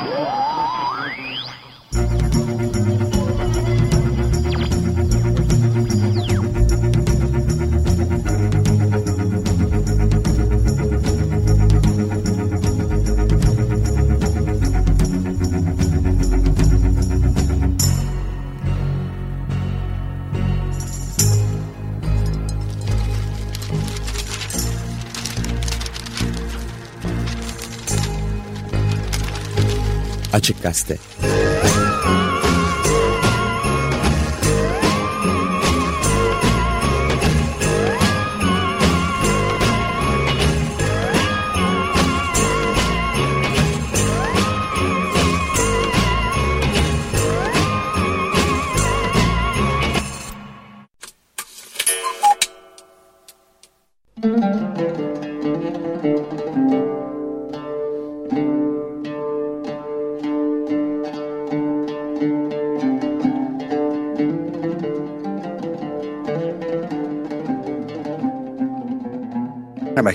Oh! Açık Gazete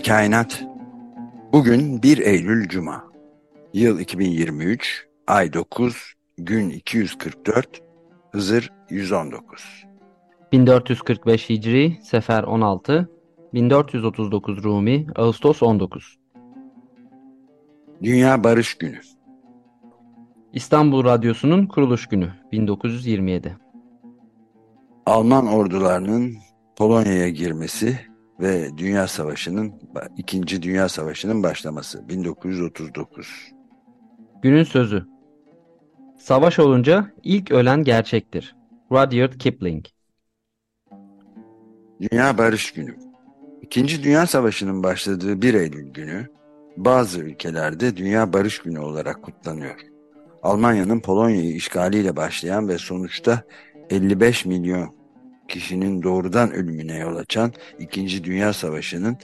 Kainat. Bugün 1 Eylül Cuma. Yıl 2023, ay 9, gün 244, Hızır 119. 1445 Hicri, Sefer 16, 1439 Rumi, Ağustos 19. Dünya Barış Günü. İstanbul Radyosu'nun kuruluş günü 1927. Alman ordularının Polonya'ya girmesi ve Dünya Savaşı'nın İkinci Dünya Savaşı'nın başlaması 1939. Günün sözü. Savaş olunca ilk ölen gerçektir. Rudyard Kipling. Dünya Barış Günü. İkinci Dünya Savaşı'nın başladığı 1 Eylül günü bazı ülkelerde Dünya Barış Günü olarak kutlanıyor. Almanya'nın Polonya'yı işgaliyle başlayan ve sonuçta 55 milyon kişinin doğrudan ölümüne yol açan İkinci Dünya Savaşı'nın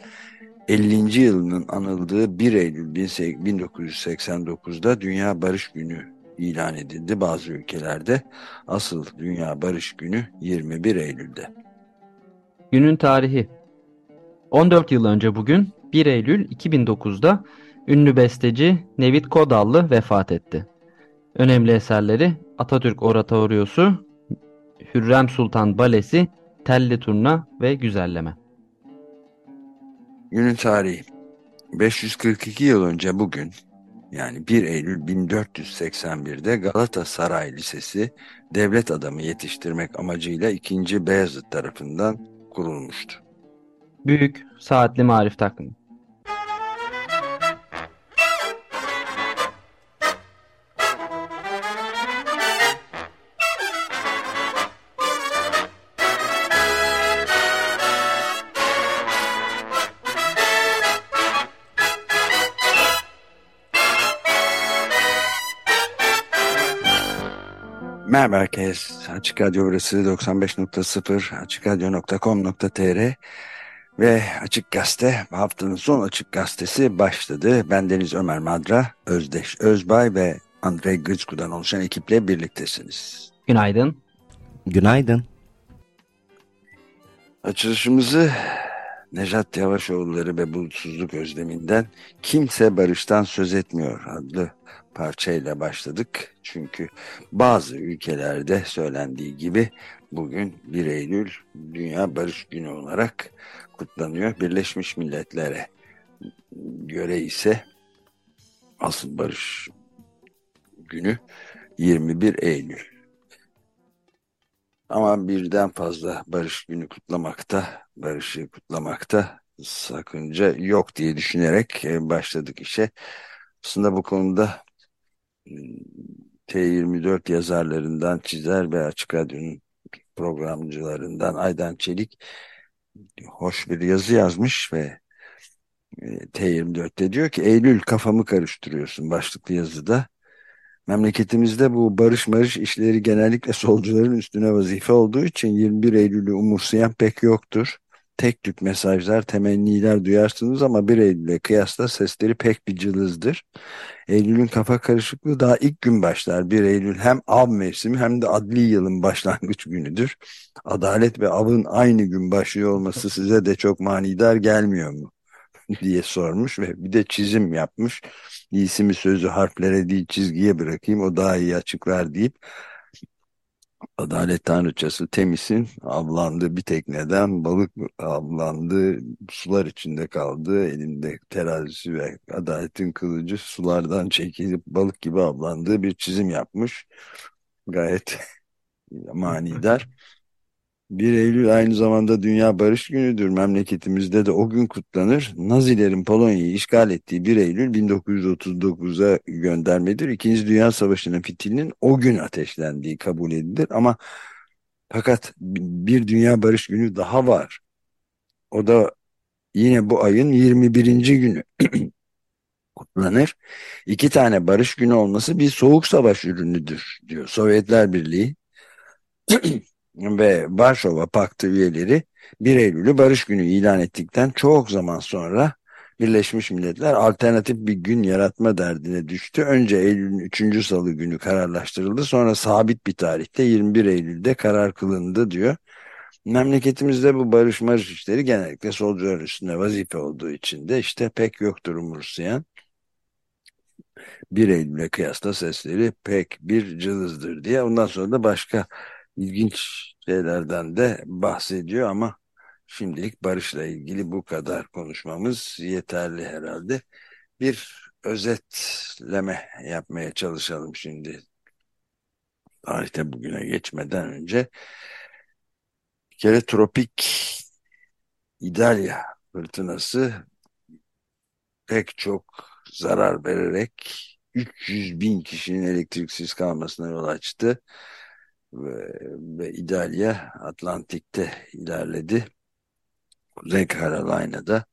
50. yılının anıldığı 1 Eylül 1989'da Dünya Barış Günü ilan edildi bazı ülkelerde. Asıl Dünya Barış Günü 21 Eylül'de. Günün tarihi 14 yıl önce bugün 1 Eylül 2009'da ünlü besteci Nevit Kodallı vefat etti. Önemli eserleri Atatürk Oratoryosu, Hürrem Sultan Balesi, Telli Turna ve Güzelleme. Günün tarihi 542 yıl önce bugün yani 1 Eylül 1481'de Galatasaray Lisesi devlet adamı yetiştirmek amacıyla 2. Beyazıt tarafından kurulmuştu. Büyük Saatli Marif Takımı Merhaba herkes. Açık Radyo burası 95.0 açıkradyo.com.tr ve Açık Gazete haftanın son Açık Gazetesi başladı. Ben Deniz Ömer Madra, Özdeş Özbay ve Andrei Gıçku'dan oluşan ekiple birliktesiniz. Günaydın. Günaydın. Açılışımızı Nejat Yavaşoğulları ve Bulutsuzluk Özleminden Kimse Barış'tan Söz Etmiyor adlı parçayla başladık. Çünkü bazı ülkelerde söylendiği gibi bugün 1 Eylül Dünya Barış Günü olarak kutlanıyor. Birleşmiş Milletler'e göre ise asıl barış günü 21 Eylül. Ama birden fazla barış günü kutlamakta, barışı kutlamakta sakınca yok diye düşünerek e, başladık işe. Aslında bu konuda T24 yazarlarından çizer ve Açık Radyo'nun programcılarından Aydan Çelik hoş bir yazı yazmış ve e, T24'te diyor ki Eylül kafamı karıştırıyorsun başlıklı yazıda. Memleketimizde bu barış marış işleri genellikle solcuların üstüne vazife olduğu için 21 Eylül'ü umursayan pek yoktur. Tek tük mesajlar, temenniler duyarsınız ama 1 Eylül'e kıyasla sesleri pek bir cılızdır. Eylül'ün kafa karışıklığı daha ilk gün başlar. 1 Eylül hem av mevsimi hem de adli yılın başlangıç günüdür. Adalet ve avın aynı gün başlıyor olması size de çok manidar gelmiyor mu? diye sormuş ve bir de çizim yapmış. İyisi mi sözü harflere değil çizgiye bırakayım o daha iyi açıklar deyip Adalet Tanrıçası Temis'in avlandığı bir tekneden balık avlandığı sular içinde kaldığı elinde terazisi ve adaletin kılıcı sulardan çekilip balık gibi avlandığı bir çizim yapmış. Gayet manidar. 1 Eylül aynı zamanda Dünya Barış Günü'dür. Memleketimizde de o gün kutlanır. Nazilerin Polonya'yı işgal ettiği 1 Eylül 1939'a göndermedir. İkinci Dünya Savaşı'nın fitilinin o gün ateşlendiği kabul edilir. Ama fakat bir Dünya Barış Günü daha var. O da yine bu ayın 21. günü kutlanır. İki tane barış günü olması bir soğuk savaş ürünüdür diyor Sovyetler Birliği. ve Varşova Paktı üyeleri 1 Eylül'ü Barış Günü ilan ettikten çok zaman sonra Birleşmiş Milletler alternatif bir gün yaratma derdine düştü. Önce Eylül'ün 3. salı günü kararlaştırıldı. Sonra sabit bir tarihte 21 Eylül'de karar kılındı diyor. Memleketimizde bu barış marış işleri genellikle solcular üstüne vazife olduğu için de işte pek yoktur umursayan. 1 Eylül'e kıyasla sesleri pek bir cılızdır diye. Ondan sonra da başka ilginç şeylerden de bahsediyor ama şimdilik barışla ilgili bu kadar konuşmamız yeterli herhalde. Bir özetleme yapmaya çalışalım şimdi. Tarihte bugüne geçmeden önce bir kere tropik İdalya fırtınası pek çok zarar vererek 300 bin kişinin elektriksiz kalmasına yol açtı ve, ve İdalya Atlantik'te ilerledi. Kuzey Carolina'da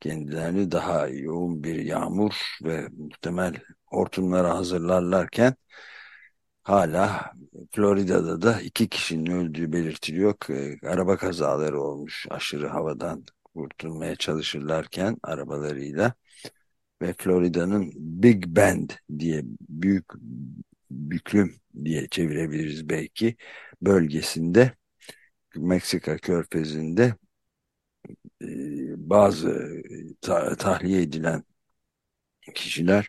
kendilerini daha yoğun bir yağmur ve muhtemel hortumlara hazırlarlarken hala Florida'da da iki kişinin öldüğü belirtiliyor. Araba kazaları olmuş aşırı havadan kurtulmaya çalışırlarken arabalarıyla ve Florida'nın Big Bend diye büyük büklüm diye çevirebiliriz belki bölgesinde Meksika körfezinde e, bazı ta tahliye edilen kişiler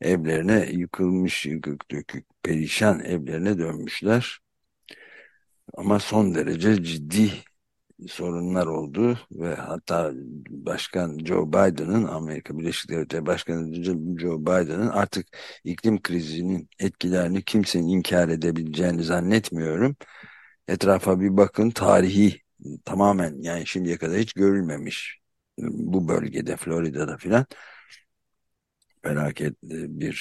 evlerine yıkılmış, yıkık dökük, perişan evlerine dönmüşler. Ama son derece ciddi sorunlar oldu ve hatta Başkan Joe Biden'ın Amerika Birleşik Devletleri Başkanı Joe Biden'ın artık iklim krizinin etkilerini kimsenin inkar edebileceğini zannetmiyorum. Etrafa bir bakın tarihi tamamen yani şimdiye kadar hiç görülmemiş bu bölgede Florida'da filan felaket bir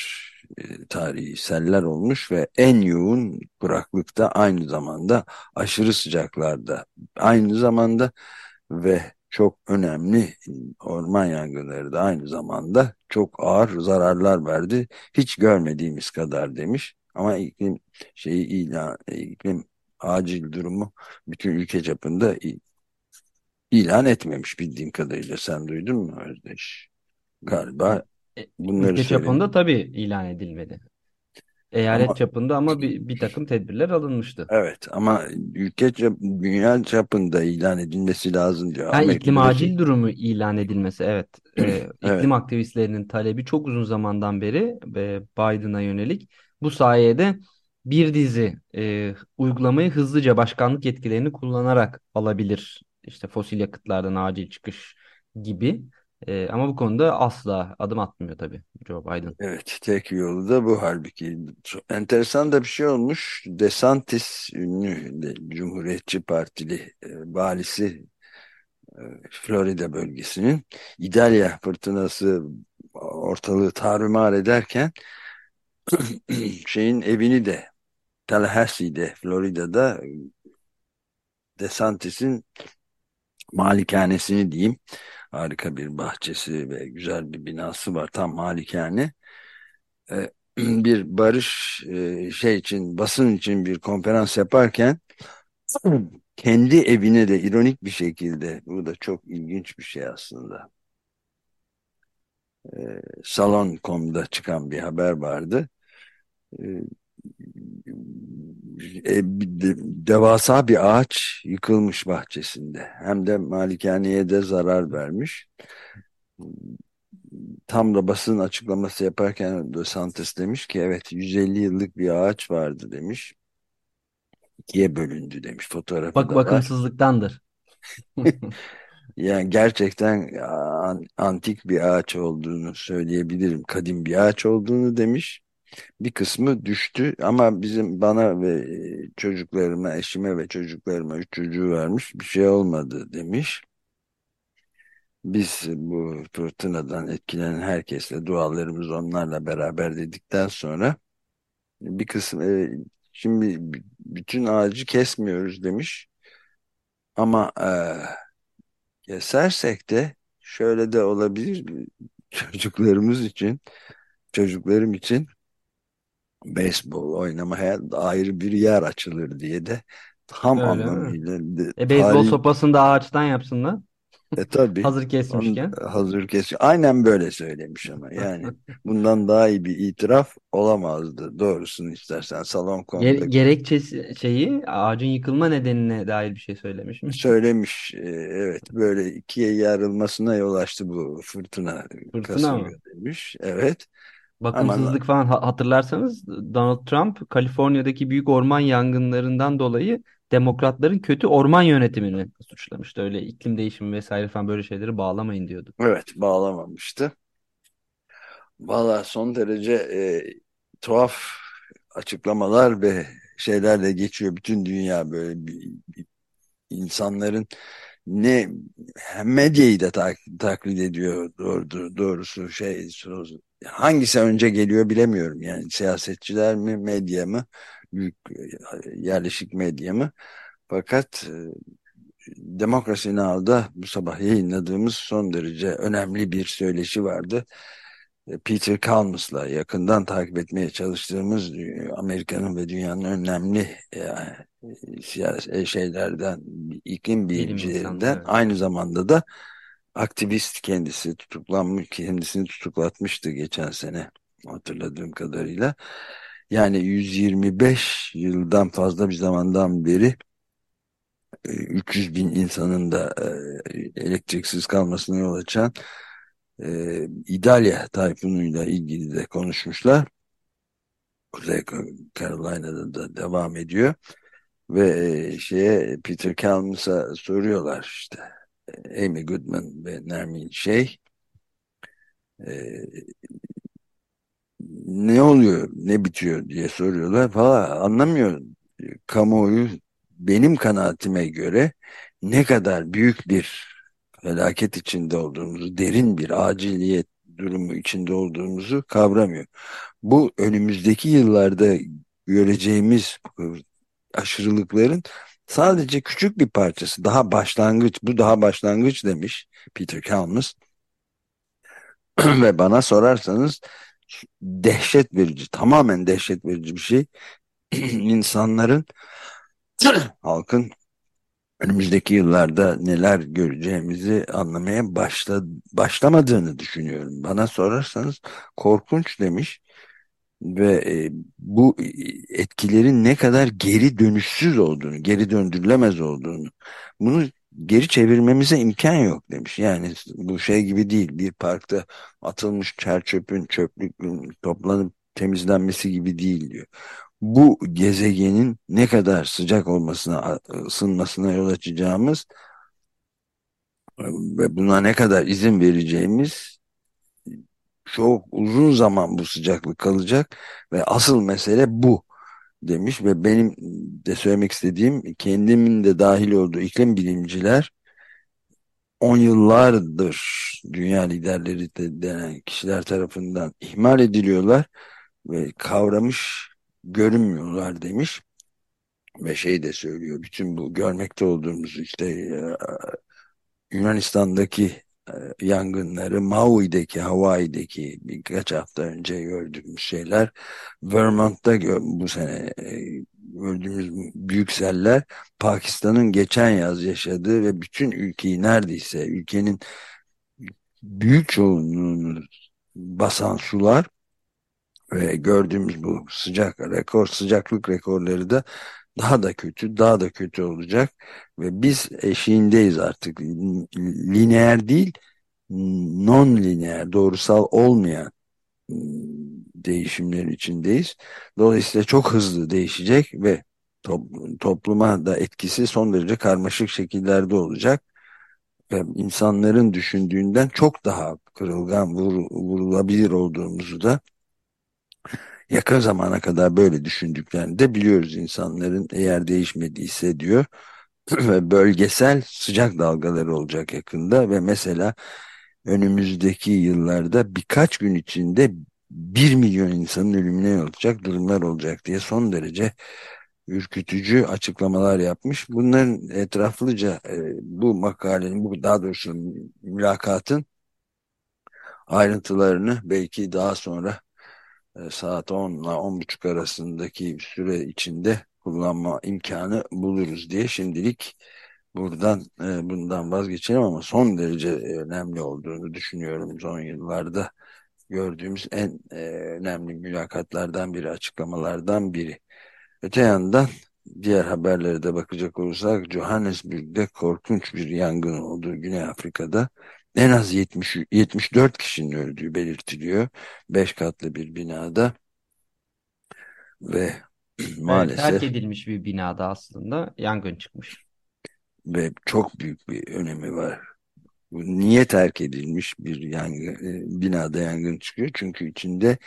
e, tarihi seller olmuş ve en yoğun kuraklıkta aynı zamanda aşırı sıcaklarda aynı zamanda ve çok önemli orman yangınları da aynı zamanda çok ağır zararlar verdi. Hiç görmediğimiz kadar demiş. Ama iklim şeyi ilan iklim acil durumu bütün ülke çapında ilan etmemiş bildiğim kadarıyla. Sen duydun mu Özdeş? Galiba bunları ülke çapında tabii ilan edilmedi. Eyalet ama, çapında ama bir, bir takım tedbirler alınmıştı. Evet ama ülke çap, dünya çapında ilan edilmesi lazım diyor. Ha, iklim acil durumu ilan edilmesi evet. Ee, evet. İklim aktivistlerinin talebi çok uzun zamandan beri e, Biden'a yönelik. Bu sayede bir dizi e, uygulamayı hızlıca başkanlık yetkilerini kullanarak alabilir. İşte fosil yakıtlardan acil çıkış gibi. E, ama bu konuda asla adım atmıyor tabii Joe Biden. Evet, tek yolu da bu halbuki. Enteresan da bir şey olmuş. DeSantis ünlü de, Cumhuriyetçi Partili e, valisi e, Florida bölgesinin İdalya fırtınası ortalığı tarumar ederken şeyin evini de Tallahassee'de Florida'da DeSantis'in malikanesini diyeyim harika bir bahçesi ve güzel bir binası var. Tam malikane. Ee, bir barış e, şey için basın için bir konferans yaparken kendi evine de ironik bir şekilde bu da çok ilginç bir şey aslında. Ee, Salon.com'da çıkan bir haber vardı. Ee, e, devasa bir ağaç yıkılmış bahçesinde. Hem de malikaneye de zarar vermiş. tam da basın açıklaması yaparken Dos Santos demiş ki evet 150 yıllık bir ağaç vardı demiş. İkiye bölündü demiş fotoğrafı Bak bakımsızlıktandır. Yani gerçekten an- antik bir ağaç olduğunu söyleyebilirim. Kadim bir ağaç olduğunu demiş. Bir kısmı düştü ama bizim bana ve çocuklarıma, eşime ve çocuklarıma üç çocuğu vermiş bir şey olmadı demiş. Biz bu fırtınadan etkilenen herkesle dualarımız onlarla beraber dedikten sonra bir kısım e, şimdi bütün ağacı kesmiyoruz demiş. Ama e, kesersek de şöyle de olabilir çocuklarımız için çocuklarım için beyzbol oynamaya ayrı bir yer açılır diye de tam Öyle mi? anlamıyla de, E beyzbol tarih sopasını da ağaçtan yapsınlar. e tabii Hazır kesmişken. hazır kes aynen böyle söylemiş ama yani bundan daha iyi bir itiraf olamazdı doğrusunu istersen salon Ger- konuda gerekçesi şeyi ağacın yıkılma nedenine dair bir şey söylemiş mi? söylemiş e, evet böyle ikiye yarılmasına yol açtı bu fırtına Fırtına mı? Demiş evet Bakımsızlık falan ha- hatırlarsanız Donald Trump Kaliforniya'daki büyük orman yangınlarından dolayı demokratların kötü orman yönetimini suçlamıştı. Öyle iklim değişimi vesaire falan böyle şeyleri bağlamayın diyordu. evet bağlamamıştı Valla son derece e, tuhaf açıklamalar ve şeylerle geçiyor bütün dünya böyle bir, bir- insanların ne medyayı da tak- taklit ediyor doğru, doğrusu şey hangisi önce geliyor bilemiyorum yani siyasetçiler mi medya mı büyük yerleşik medya mı fakat e, Demokrasi Now'da bu sabah yayınladığımız son derece önemli bir söyleşi vardı. E, Peter Kalmus'la yakından takip etmeye çalıştığımız e, Amerika'nın ve dünyanın önemli e, e, siyasi şeylerden, iklim Bilim bilimcilerinden aynı zamanda da aktivist kendisi tutuklanmış, kendisini tutuklatmıştı geçen sene hatırladığım kadarıyla. Yani 125 yıldan fazla bir zamandan beri e, 300 bin insanın da e, elektriksiz kalmasına yol açan e, İdalya tayfunuyla ilgili de konuşmuşlar. Kuzey Carolina'da da devam ediyor. Ve e, şeye Peter Kalmus'a soruyorlar işte e, Amy Goodman ve Nermin Şey e, ne oluyor ne bitiyor diye soruyorlar falan anlamıyor kamuoyu benim kanaatime göre ne kadar büyük bir felaket içinde olduğumuzu derin bir aciliyet durumu içinde olduğumuzu kavramıyor. Bu önümüzdeki yıllarda göreceğimiz aşırılıkların sadece küçük bir parçası daha başlangıç bu daha başlangıç demiş Peter Kalmus ve bana sorarsanız dehşet verici tamamen dehşet verici bir şey insanların halkın önümüzdeki yıllarda neler göreceğimizi anlamaya başla, başlamadığını düşünüyorum. Bana sorarsanız korkunç demiş ve e, bu etkilerin ne kadar geri dönüşsüz olduğunu, geri döndürülemez olduğunu, bunu geri çevirmemize imkan yok demiş. Yani bu şey gibi değil, bir parkta atılmış çer çöpün çöplükün toplanıp temizlenmesi gibi değil diyor bu gezegenin ne kadar sıcak olmasına, ısınmasına yol açacağımız ve buna ne kadar izin vereceğimiz çok uzun zaman bu sıcaklık kalacak ve asıl mesele bu demiş ve benim de söylemek istediğim kendimin de dahil olduğu iklim bilimciler on yıllardır dünya liderleri de denen kişiler tarafından ihmal ediliyorlar ve kavramış görünmüyorlar demiş. Ve şey de söylüyor bütün bu görmekte olduğumuz işte e, Yunanistan'daki e, yangınları Maui'deki Hawaii'deki birkaç hafta önce gördüğümüz şeyler Vermont'ta bu sene e, gördüğümüz büyük seller Pakistan'ın geçen yaz yaşadığı ve bütün ülkeyi neredeyse ülkenin büyük çoğunluğunu basan sular ve gördüğümüz bu sıcak rekor sıcaklık rekorları da daha da kötü daha da kötü olacak ve biz eşiğindeyiz artık lineer değil non-lineer, doğrusal olmayan ıı, değişimlerin içindeyiz. Dolayısıyla çok hızlı değişecek ve topluma da etkisi son derece karmaşık şekillerde olacak. Ve insanların düşündüğünden çok daha kırılgan vur, vurulabilir olduğumuzu da yakın zamana kadar böyle düşündüklerini de biliyoruz insanların eğer değişmediyse diyor ve bölgesel sıcak dalgaları olacak yakında ve mesela önümüzdeki yıllarda birkaç gün içinde bir milyon insanın ölümüne yol açacak durumlar olacak diye son derece ürkütücü açıklamalar yapmış. Bunların etraflıca e, bu makalenin, bu daha doğrusu mülakatın ayrıntılarını belki daha sonra saat 10 ile 10.30 arasındaki süre içinde kullanma imkanı buluruz diye şimdilik buradan e, bundan vazgeçelim ama son derece önemli olduğunu düşünüyorum son yıllarda gördüğümüz en e, önemli mülakatlardan biri, açıklamalardan biri. Öte yandan diğer haberlere de bakacak olursak Johannesburg'de korkunç bir yangın olduğu Güney Afrika'da en az 70, 74 kişinin öldüğü belirtiliyor. 5 katlı bir binada ve maalesef terk edilmiş bir binada aslında yangın çıkmış. Ve çok büyük bir önemi var. Niye terk edilmiş bir yangın, e, binada yangın çıkıyor? Çünkü içinde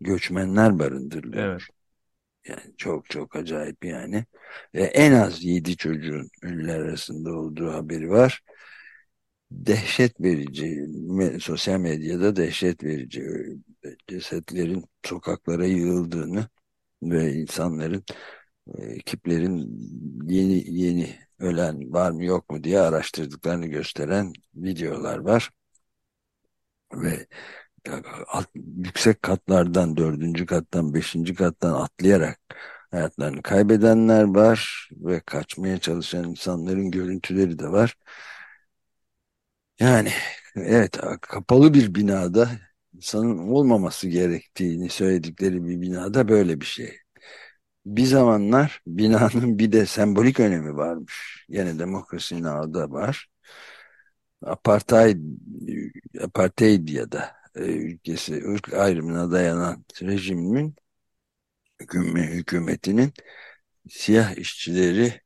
göçmenler barındırılıyor. Evet. Yani çok çok acayip yani. Ve en az 7 çocuğun ünlüler arasında olduğu haberi var. Dehşet verici, sosyal medyada dehşet verici e, cesetlerin sokaklara yığıldığını ve insanların, e, ekiplerin yeni yeni ölen var mı yok mu diye araştırdıklarını gösteren videolar var. Ve alt, yüksek katlardan, dördüncü kattan, beşinci kattan atlayarak hayatlarını kaybedenler var ve kaçmaya çalışan insanların görüntüleri de var. Yani evet kapalı bir binada insanın olmaması gerektiğini söyledikleri bir binada böyle bir şey. Bir zamanlar binanın bir de sembolik önemi varmış. Yine demokrasinin adı var. Apartheid, apartheid ya da e, ülkesi ırk ayrımına dayanan rejimin hükümetinin siyah işçileri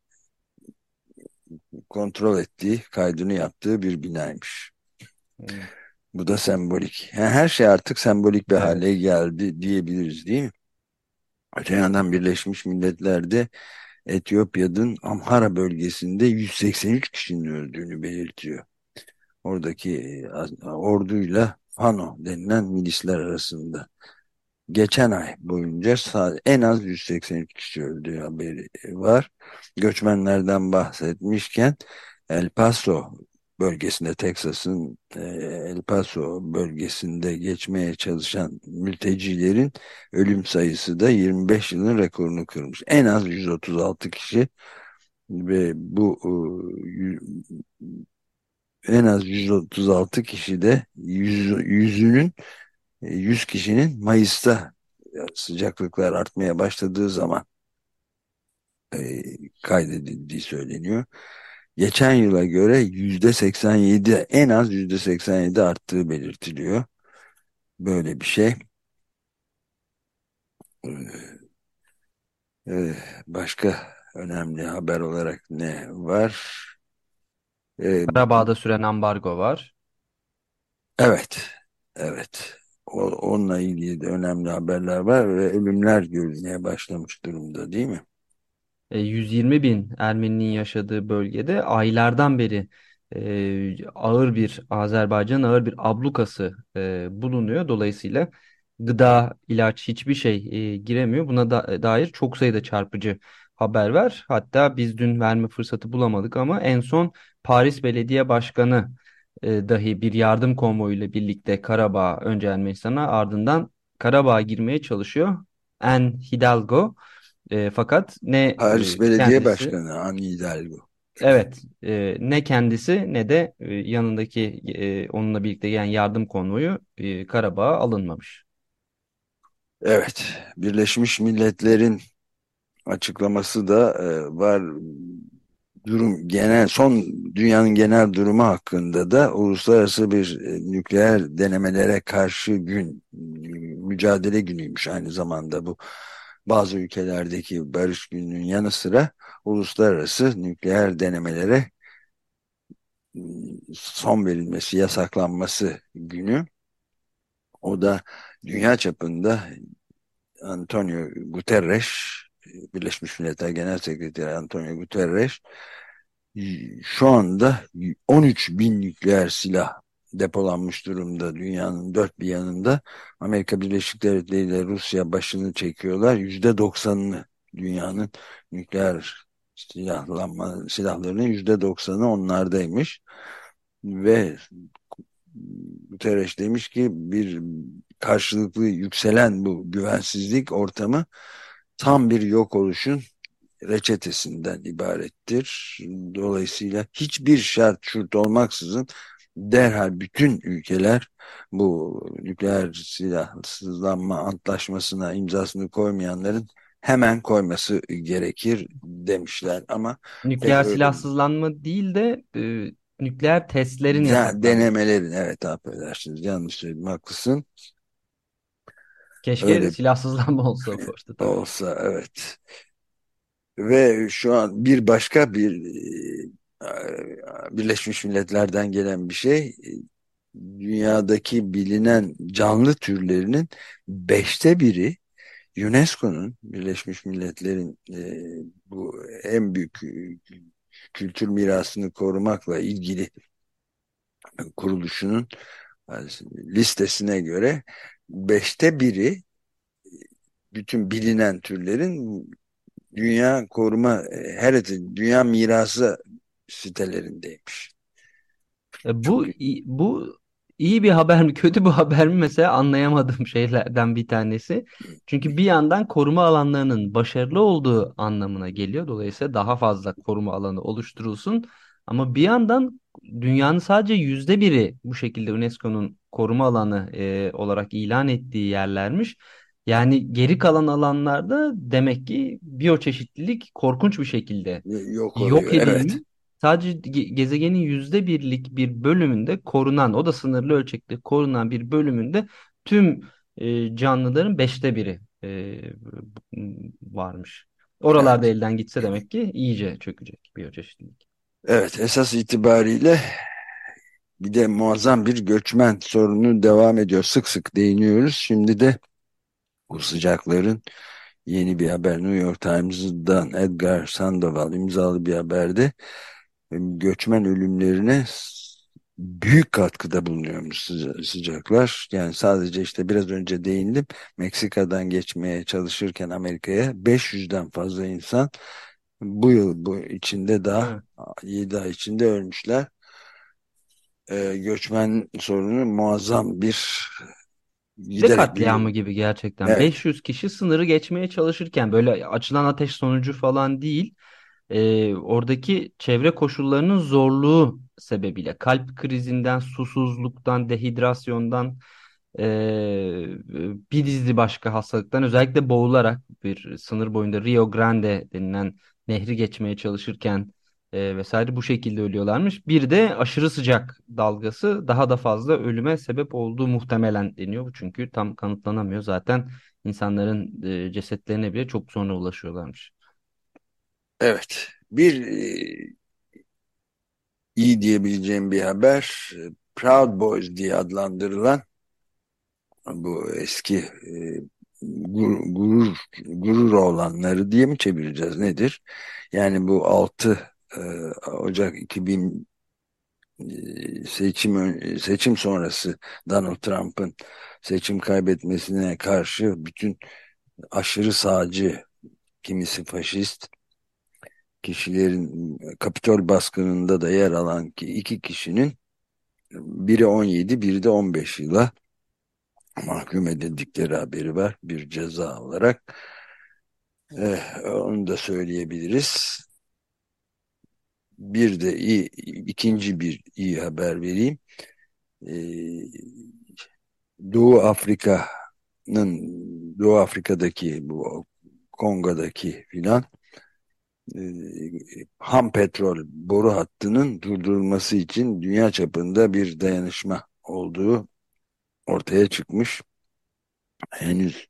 kontrol ettiği, kaydını yaptığı bir binaymış. Hmm. Bu da sembolik. Yani her şey artık sembolik bir evet. hale geldi diyebiliriz değil mi? Öte yandan Birleşmiş Milletler'de Etiyopya'nın Amhara bölgesinde 183 kişinin öldüğünü belirtiyor. Oradaki e, orduyla Fano denilen milisler arasında. Geçen ay boyunca en az 183 kişi öldüğü haberi var. Göçmenlerden bahsetmişken El Paso bölgesinde Teksas'ın e, El Paso bölgesinde geçmeye çalışan mültecilerin ölüm sayısı da 25 yılın rekorunu kırmış. En az 136 kişi ve bu e, en az 136 kişi de yüz, yüzünün 100 kişinin Mayıs'ta sıcaklıklar artmaya başladığı zaman e, kaydedildiği söyleniyor geçen yıla göre yüzde 87 en az yüzde 87 arttığı belirtiliyor. Böyle bir şey. Ee, başka önemli haber olarak ne var? Ee, Karabağ'da süren ambargo var. Evet, evet. Onunla ilgili de önemli haberler var ve ölümler görülmeye başlamış durumda değil mi? 120 e, bin Ermeninin yaşadığı bölgede aylardan beri e, ağır bir Azerbaycan ağır bir ablukası e, bulunuyor. Dolayısıyla gıda, ilaç hiçbir şey e, giremiyor. Buna da, dair çok sayıda çarpıcı haber var. Hatta biz dün verme fırsatı bulamadık ama en son Paris Belediye Başkanı e, dahi bir yardım konvoyuyla birlikte Karabağ önce Ermenistan'a ardından Karabağ'a girmeye çalışıyor. En Hidalgo e, fakat ne Paris e, Belediye kendisi, Başkanı Anne Hidalgo. Evet, e, ne kendisi ne de e, yanındaki e, onunla birlikte gelen yardım konvoyu e, Karabağ'a alınmamış. Evet, Birleşmiş Milletler'in açıklaması da e, var. Durum genel son dünyanın genel durumu hakkında da uluslararası bir e, nükleer denemelere karşı gün mücadele günüymüş aynı zamanda bu bazı ülkelerdeki barış gününün yanı sıra uluslararası nükleer denemelere son verilmesi, yasaklanması günü. O da dünya çapında Antonio Guterres, Birleşmiş Milletler Genel Sekreteri Antonio Guterres şu anda 13 bin nükleer silah depolanmış durumda dünyanın dört bir yanında. Amerika Birleşik Devletleri ile Rusya başını çekiyorlar. Yüzde doksanını dünyanın nükleer silahlanma silahlarının yüzde doksanı onlardaymış ve Guterres demiş ki bir karşılıklı yükselen bu güvensizlik ortamı tam bir yok oluşun reçetesinden ibarettir. Dolayısıyla hiçbir şart şurt olmaksızın derhal bütün ülkeler bu nükleer silahsızlanma antlaşmasına imzasını koymayanların hemen koyması gerekir demişler ama nükleer silahsızlanma değil de e, nükleer testlerin ya, denemelerin evet affedersiniz yanlış söyledim haklısın. Keşke Öyle, silahsızlanma olsa ortada. Tabii. Olsa evet. Ve şu an bir başka bir e, Birleşmiş Milletler'den gelen bir şey dünyadaki bilinen canlı türlerinin beşte biri UNESCO'nun Birleşmiş Milletler'in e, bu en büyük kültür mirasını korumakla ilgili kuruluşunun listesine göre beşte biri bütün bilinen türlerin dünya koruma her dünya mirası sitelerindeymiş. E, bu bu iyi bir haber mi kötü bir haber mi mesela anlayamadığım şeylerden bir tanesi. Çünkü bir yandan koruma alanlarının başarılı olduğu anlamına geliyor. Dolayısıyla daha fazla koruma alanı oluşturulsun. Ama bir yandan dünyanın sadece yüzde biri bu şekilde UNESCO'nun koruma alanı e, olarak ilan ettiği yerlermiş. Yani geri kalan alanlarda demek ki biyoçeşitlilik korkunç bir şekilde yok, oluyor, yok edilmiş. Evet. Sadece gezegenin yüzde birlik bir bölümünde korunan, o da sınırlı ölçekte korunan bir bölümünde tüm e, canlıların beşte biri e, varmış. Oralarda evet. elden gitse demek ki iyice çökecek biyoçeşitlilik. Evet, esas itibariyle bir de muazzam bir göçmen sorunu devam ediyor. Sık sık değiniyoruz. Şimdi de bu sıcakların yeni bir haber New York Times'dan Edgar Sandoval imzalı bir haberde göçmen ölümlerine büyük katkıda bulunuyormuş sıcaklar. Yani sadece işte biraz önce değindim. Meksika'dan geçmeye çalışırken Amerika'ya 500'den fazla insan bu yıl bu içinde daha evet. 7 ay içinde ölmüşler. Ee, göçmen sorunu muazzam bir giderek katliamı gibi gerçekten. Evet. 500 kişi sınırı geçmeye çalışırken böyle açılan ateş sonucu falan değil e, oradaki çevre koşullarının zorluğu sebebiyle kalp krizinden, susuzluktan, dehidrasyondan e, bir dizi başka hastalıktan özellikle boğularak bir sınır boyunda Rio Grande denilen nehri geçmeye çalışırken e, vesaire bu şekilde ölüyorlarmış. Bir de aşırı sıcak dalgası daha da fazla ölüme sebep olduğu muhtemelen deniyor. Çünkü tam kanıtlanamıyor. Zaten insanların e, cesetlerine bile çok sonra ulaşıyorlarmış. Evet. Bir e, iyi diyebileceğim bir haber. Proud Boys diye adlandırılan bu eski e, gurur, gurur, olanları diye mi çevireceğiz nedir? Yani bu 6 e, Ocak 2000 e, seçim seçim sonrası Donald Trump'ın seçim kaybetmesine karşı bütün aşırı sağcı kimisi faşist kişilerin Kapitol baskınında da yer alan ki iki kişinin biri 17 biri de 15 yıla mahkum edildikleri haberi var bir ceza olarak. Eh, onu da söyleyebiliriz. Bir de iyi, ikinci bir iyi haber vereyim. Ee, Doğu Afrika'nın Doğu Afrika'daki bu Kongo'daki filan e, ham petrol boru hattının durdurulması için dünya çapında bir dayanışma olduğu ortaya çıkmış. Henüz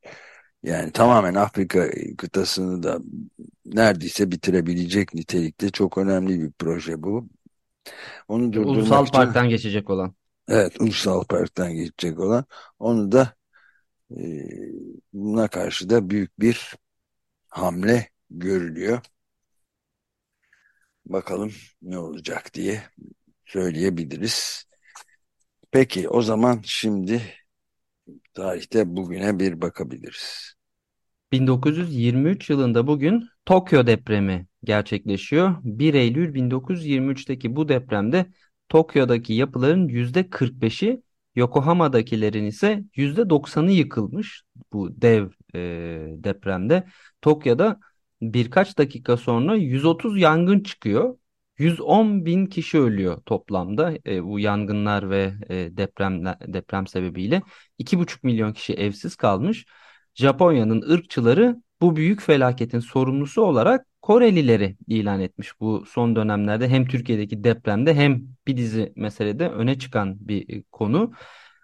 yani tamamen Afrika kıtasını da neredeyse bitirebilecek nitelikte çok önemli bir proje bu. Onu durdurmak Ulusal için, Park'tan geçecek olan. Evet, Ulusal Park'tan geçecek olan. Onu da e, buna karşı da büyük bir hamle görülüyor. Bakalım ne olacak diye söyleyebiliriz. Peki o zaman şimdi tarihte bugüne bir bakabiliriz. 1923 yılında bugün Tokyo depremi gerçekleşiyor. 1 Eylül 1923'teki bu depremde Tokyo'daki yapıların %45'i Yokohama'dakilerin ise %90'ı yıkılmış bu dev e, depremde. Tokyo'da birkaç dakika sonra 130 yangın çıkıyor. 110 bin kişi ölüyor toplamda e, bu yangınlar ve e, deprem deprem sebebiyle. 2,5 milyon kişi evsiz kalmış. Japonya'nın ırkçıları bu büyük felaketin sorumlusu olarak Korelileri ilan etmiş. Bu son dönemlerde hem Türkiye'deki depremde hem bir dizi meselede öne çıkan bir e, konu.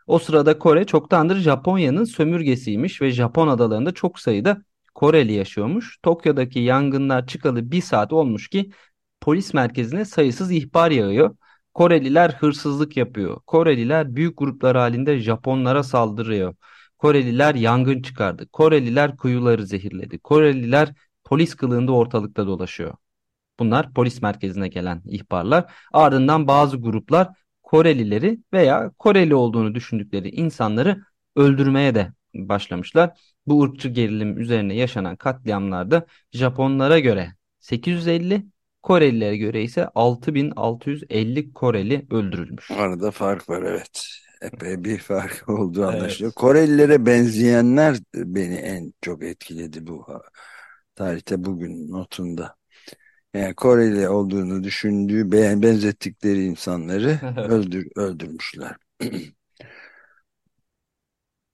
O sırada Kore çoktandır Japonya'nın sömürgesiymiş ve Japon adalarında çok sayıda Koreli yaşıyormuş. Tokyo'daki yangınlar çıkalı bir saat olmuş ki polis merkezine sayısız ihbar yağıyor. Koreliler hırsızlık yapıyor. Koreliler büyük gruplar halinde Japonlara saldırıyor. Koreliler yangın çıkardı. Koreliler kuyuları zehirledi. Koreliler polis kılığında ortalıkta dolaşıyor. Bunlar polis merkezine gelen ihbarlar. Ardından bazı gruplar Korelileri veya Koreli olduğunu düşündükleri insanları öldürmeye de başlamışlar. Bu ırkçı gerilim üzerine yaşanan katliamlarda Japonlara göre 850, Korelilere göre ise 6650 Koreli öldürülmüş. Arada fark var evet. Epey bir fark olduğu anlaşılıyor. Evet. Korelilere benzeyenler beni en çok etkiledi bu tarihte bugün notunda. Yani Koreli olduğunu düşündüğü, benzettikleri insanları öldür, öldürmüşler.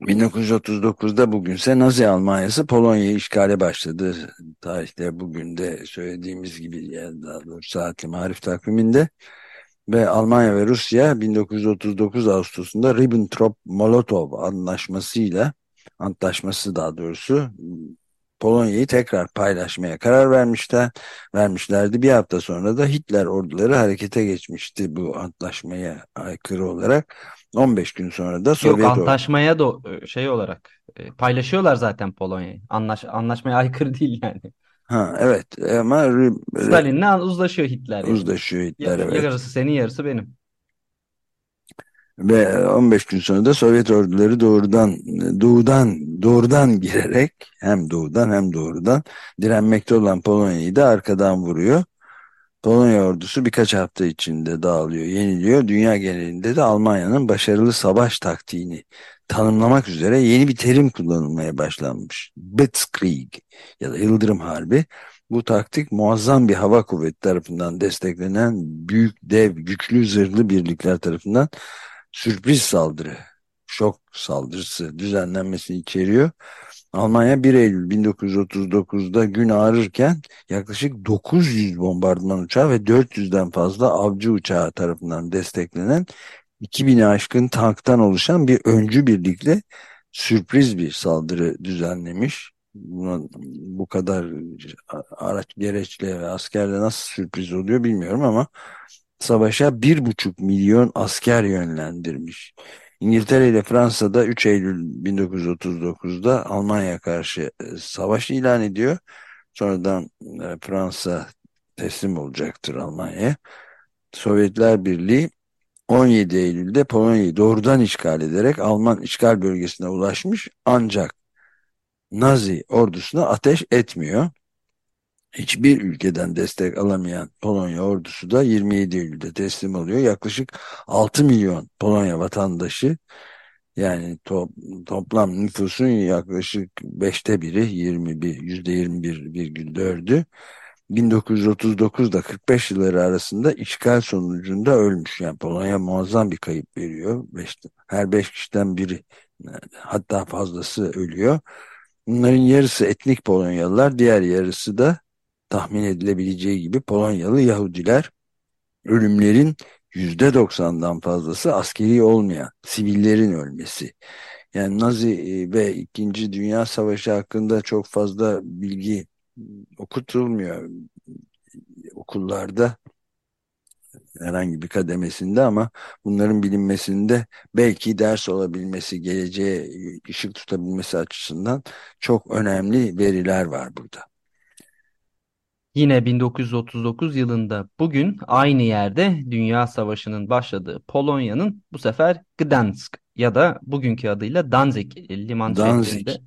1939'da bugünse Nazi Almanyası Polonya'yı işgale başladı. Tarihte bugün de söylediğimiz gibi yani daha doğrusu saatli marif takviminde ve Almanya ve Rusya 1939 Ağustos'unda Ribbentrop-Molotov anlaşmasıyla antlaşması daha doğrusu Polonya'yı tekrar paylaşmaya karar vermişler, vermişlerdi. Bir hafta sonra da Hitler orduları harekete geçmişti bu antlaşmaya aykırı olarak. 15 gün sonra da Sovyet Yok antlaşmaya da e, şey olarak e, paylaşıyorlar zaten Polonya'yı. Anlaş, anlaşmaya aykırı değil yani. Ha evet ama Stalin'le uzlaşıyor Hitler. Yani. Uzlaşıyor Hitler ya, evet. Yarısı senin yarısı benim. Ve 15 gün sonra da Sovyet orduları doğrudan doğudan doğrudan girerek hem doğudan hem doğrudan direnmekte olan Polonya'yı da arkadan vuruyor. Polonya ordusu birkaç hafta içinde dağılıyor, yeniliyor. Dünya genelinde de Almanya'nın başarılı savaş taktiğini tanımlamak üzere yeni bir terim kullanılmaya başlanmış. Blitzkrieg ya da Yıldırım Harbi. Bu taktik muazzam bir hava kuvveti tarafından desteklenen büyük, dev, güçlü zırhlı birlikler tarafından sürpriz saldırı, şok saldırısı düzenlenmesini içeriyor. Almanya 1 Eylül 1939'da gün ağrırken yaklaşık 900 bombardıman uçağı ve 400'den fazla avcı uçağı tarafından desteklenen 2000'i aşkın tanktan oluşan bir öncü birlikle sürpriz bir saldırı düzenlemiş. Buna, bu kadar araç gereçle ve askerle nasıl sürpriz oluyor bilmiyorum ama savaşa bir buçuk milyon asker yönlendirmiş. İngiltere ile Fransa'da 3 Eylül 1939'da Almanya karşı e, savaş ilan ediyor. Sonradan e, Fransa teslim olacaktır Almanya'ya. Sovyetler Birliği 17 Eylül'de Polonya'yı doğrudan işgal ederek Alman işgal bölgesine ulaşmış ancak Nazi ordusuna ateş etmiyor hiçbir ülkeden destek alamayan Polonya ordusu da 27 Eylül'de teslim oluyor. Yaklaşık 6 milyon Polonya vatandaşı yani to toplam nüfusun yaklaşık 5'te biri 21 %21,4'ü 1939'da 45 yılları arasında işgal sonucunda ölmüş. Yani Polonya muazzam bir kayıp veriyor. Her 5 kişiden biri hatta fazlası ölüyor. Bunların yarısı etnik Polonyalılar, diğer yarısı da tahmin edilebileceği gibi Polonyalı Yahudiler ölümlerin %90'dan fazlası askeri olmayan sivillerin ölmesi. Yani Nazi e, ve İkinci Dünya Savaşı hakkında çok fazla bilgi okutulmuyor okullarda herhangi bir kademesinde ama bunların bilinmesinde belki ders olabilmesi, geleceğe ışık tutabilmesi açısından çok önemli veriler var burada. Yine 1939 yılında bugün aynı yerde Dünya Savaşı'nın başladığı Polonya'nın bu sefer Gdansk ya da bugünkü adıyla Danzig liman Danzig. şehrinde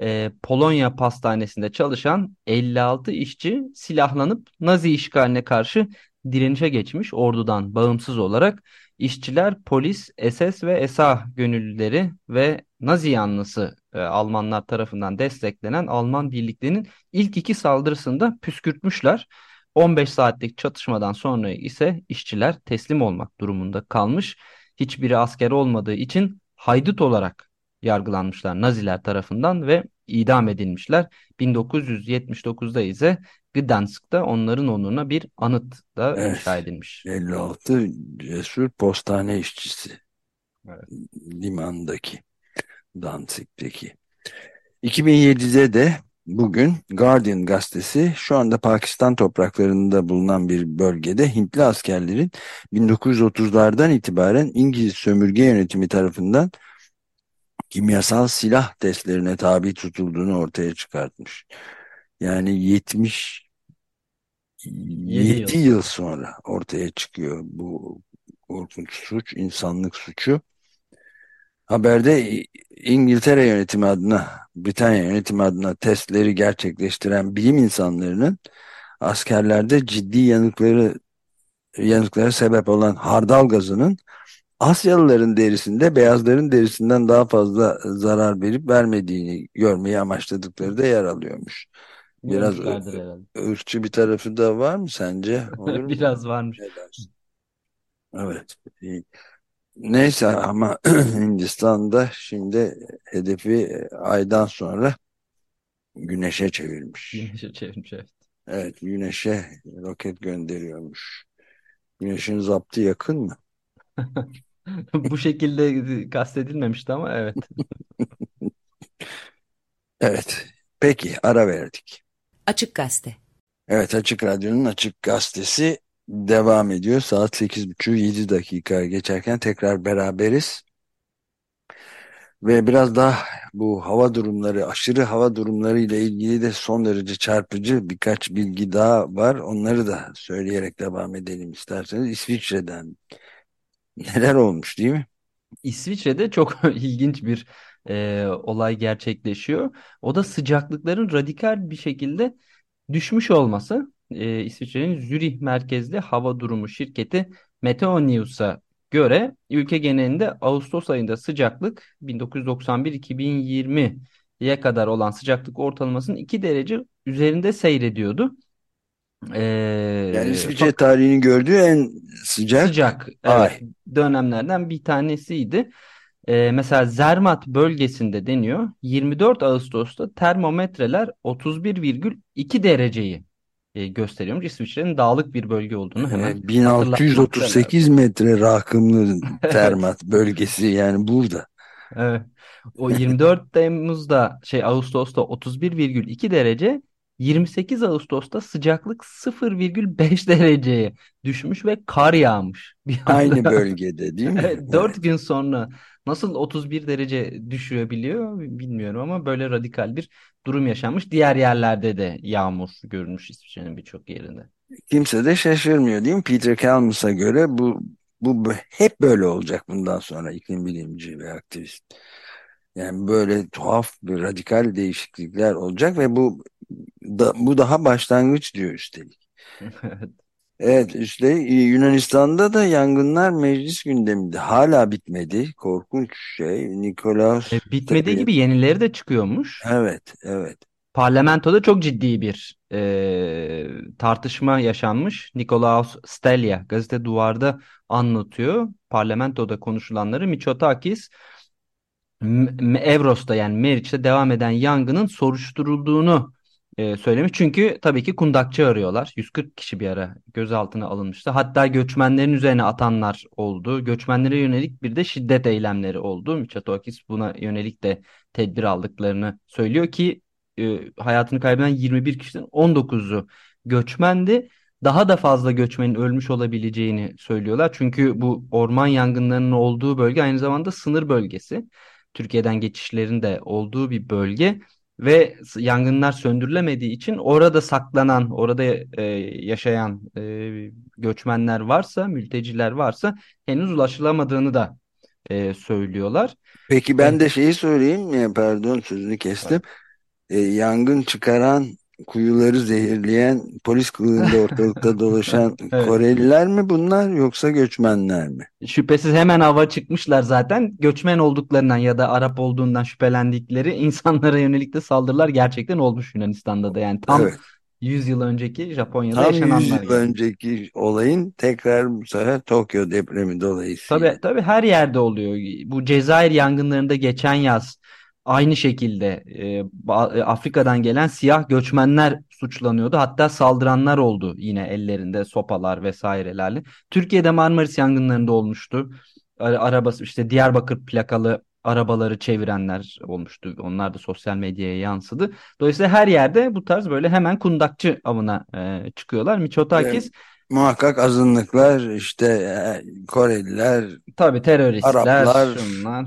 e, Polonya pastanesinde çalışan 56 işçi silahlanıp Nazi işgaline karşı direnişe geçmiş ordudan bağımsız olarak işçiler, polis, SS ve SA gönüllüleri ve Nazi yanlısı e, Almanlar tarafından desteklenen Alman birliklerinin ilk iki saldırısında püskürtmüşler. 15 saatlik çatışmadan sonra ise işçiler teslim olmak durumunda kalmış. Hiçbiri asker olmadığı için haydut olarak yargılanmışlar Naziler tarafından ve idam edilmişler. 1979'da ise Gdansk'ta onların onuruna bir anıt da Evet. inşa edilmiş. 56 cesur postane işçisi. Evet. Limandaki, Danzig'deki. 2007'de de bugün Guardian gazetesi şu anda Pakistan topraklarında bulunan bir bölgede Hintli askerlerin 1930'lardan itibaren İngiliz sömürge yönetimi tarafından kimyasal silah testlerine tabi tutulduğunu ortaya çıkartmış. Yani 70 7 yıl. yıl sonra ortaya çıkıyor bu korkunç suç, insanlık suçu. Haberde İngiltere yönetimi adına, Britanya yönetimi adına testleri gerçekleştiren bilim insanlarının askerlerde ciddi yanıkları yanıklara sebep olan hardal gazının Asyalıların derisinde beyazların derisinden daha fazla zarar verip vermediğini görmeyi amaçladıkları da yer alıyormuş. Biraz Görmüşlerdir herhalde. ırkçı bir tarafı da var mı sence? Olur mu? Biraz varmış. Ne dersin? Evet. iyi. Neyse ama Hindistan'da şimdi hedefi aydan sonra güneşe çevirmiş. Güneşe çevirmiş evet. Evet, güneşe roket gönderiyormuş. Güneşin zaptı yakın mı? Bu şekilde kastedilmemişti ama evet. Evet. Peki ara verdik. Açık Gazete. Evet Açık Radyo'nun Açık Gazetesi devam ediyor. Saat 8.30 7 dakika geçerken tekrar beraberiz. Ve biraz daha bu hava durumları, aşırı hava durumları ile ilgili de son derece çarpıcı birkaç bilgi daha var. Onları da söyleyerek devam edelim isterseniz. İsviçre'den neler olmuş değil mi? İsviçre'de çok ilginç bir e, olay gerçekleşiyor. O da sıcaklıkların radikal bir şekilde düşmüş olması. E, İsviçre'nin Zürih merkezli hava durumu şirketi Meteonews'a göre ülke genelinde Ağustos ayında sıcaklık 1991-2020'ye kadar olan sıcaklık ortalamasının 2 derece üzerinde seyrediyordu. E, Yani İsviçre tarihinin gördüğü en sıcak Sıcak, ay. evet, dönemlerden bir tanesiydi. Ee, mesela Zermatt bölgesinde deniyor. 24 Ağustos'ta termometreler 31,2 dereceyi e, gösteriyormuş. İsviçre'nin dağlık bir bölge olduğunu hemen e, hatırlatmakta 1638 metre rakımlı Termat bölgesi yani burada. Evet. O 24 Temmuz'da şey Ağustos'ta 31,2 derece 28 Ağustos'ta sıcaklık 0,5 dereceye düşmüş ve kar yağmış bir Aynı anda. bölgede değil mi? Evet, 4 gün sonra nasıl 31 derece düşürebiliyor bilmiyorum ama böyle radikal bir durum yaşanmış. Diğer yerlerde de yağmur görülmüş İsviçre'nin birçok yerinde. Kimse de şaşırmıyor değil mi? Peter Kalmus'a göre bu bu hep böyle olacak bundan sonra iklim bilimci ve aktivist. Yani böyle tuhaf bir radikal değişiklikler olacak ve bu da, bu daha başlangıç diyor üstelik. Evet üstelik Yunanistan'da da yangınlar meclis gündeminde hala bitmedi. Korkunç şey. Nikolaos E, bitmediği gibi yenileri de çıkıyormuş. Evet, evet. Parlamentoda çok ciddi bir e, tartışma yaşanmış. Nikolaos Stelya gazete Duvar'da anlatıyor. Parlamentoda konuşulanları Mitsotakis M- M- Evros'ta yani Meriç'te devam eden yangının soruşturulduğunu e, söylemiş. Çünkü tabii ki kundakçı arıyorlar. 140 kişi bir ara gözaltına alınmıştı. Hatta göçmenlerin üzerine atanlar oldu. Göçmenlere yönelik bir de şiddet eylemleri oldu. Mitsotakis buna yönelik de tedbir aldıklarını söylüyor ki e, hayatını kaybeden 21 kişinin 19'u göçmendi. Daha da fazla göçmenin ölmüş olabileceğini söylüyorlar. Çünkü bu orman yangınlarının olduğu bölge aynı zamanda sınır bölgesi. Türkiye'den geçişlerin de olduğu bir bölge ve yangınlar söndürülemediği için orada saklanan, orada e, yaşayan e, göçmenler varsa, mülteciler varsa henüz ulaşılamadığını da e, söylüyorlar. Peki ben de şeyi söyleyeyim, pardon sözünü kestim. E, yangın çıkaran kuyuları zehirleyen polis kılığında ortalıkta dolaşan evet. Koreliler mi bunlar yoksa göçmenler mi? Şüphesiz hemen hava çıkmışlar zaten. Göçmen olduklarından ya da Arap olduğundan şüphelendikleri insanlara yönelik de saldırılar gerçekten olmuş Yunanistan'da da. Yani tam evet. 100 yıl önceki Japonya'da Tam yaşananlar. Tam 100 yıl yani. önceki olayın tekrar bu sefer Tokyo depremi dolayısıyla. Tabii, tabii her yerde oluyor. Bu Cezayir yangınlarında geçen yaz Aynı şekilde e, Afrika'dan gelen siyah göçmenler suçlanıyordu. Hatta saldıranlar oldu yine ellerinde sopalar vesairelerle. Türkiye'de Marmaris yangınlarında olmuştu. Arabası işte Diyarbakır plakalı arabaları çevirenler olmuştu. Onlar da sosyal medyaya yansıdı. Dolayısıyla her yerde bu tarz böyle hemen kundakçı avına e, çıkıyorlar. Miçotakis evet. Muhakkak azınlıklar işte e, Koreliler, tabii teröristler, Araplar, şunlar,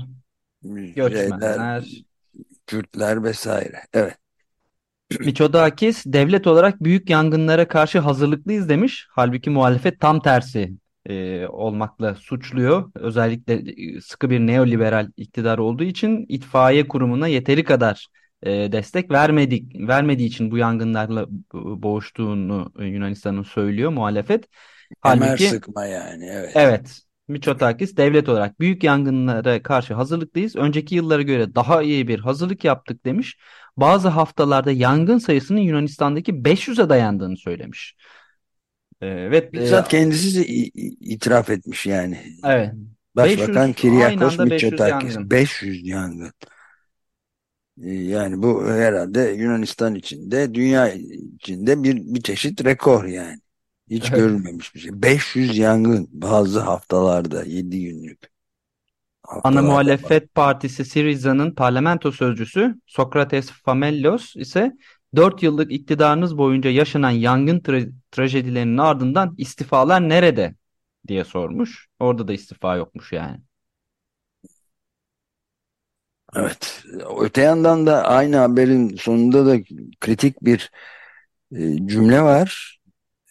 göçmenler, Kürtler vesaire. Evet. Miçodakis devlet olarak büyük yangınlara karşı hazırlıklıyız demiş. Halbuki muhalefet tam tersi e, olmakla suçluyor. Özellikle e, sıkı bir neoliberal iktidar olduğu için itfaiye kurumuna yeteri kadar e, destek vermedik vermediği için bu yangınlarla boğuştuğunu Yunanistan'ın söylüyor muhalefet. Halbuki, Kemer sıkma yani evet. Evet Miçotakis devlet olarak büyük yangınlara karşı hazırlıklıyız. Önceki yıllara göre daha iyi bir hazırlık yaptık demiş. Bazı haftalarda yangın sayısının Yunanistan'daki 500'e dayandığını söylemiş. Ee, ve bizzat e, kendisi de itiraf etmiş yani. Evet. Başbakan Kiryakos Mitsotakis 500 yangın. Ee, yani bu herhalde Yunanistan içinde, dünya içinde bir bir çeşit rekor yani. Hiç evet. görülmemiş bir şey. 500 yangın bazı haftalarda 7 günlük. Ana muhalefet var. partisi Syriza'nın parlamento sözcüsü Sokrates Famellos ise 4 yıllık iktidarınız boyunca yaşanan yangın tra trajedilerinin ardından istifalar nerede diye sormuş. Orada da istifa yokmuş yani. Evet. Öte yandan da aynı haberin sonunda da kritik bir e, cümle var.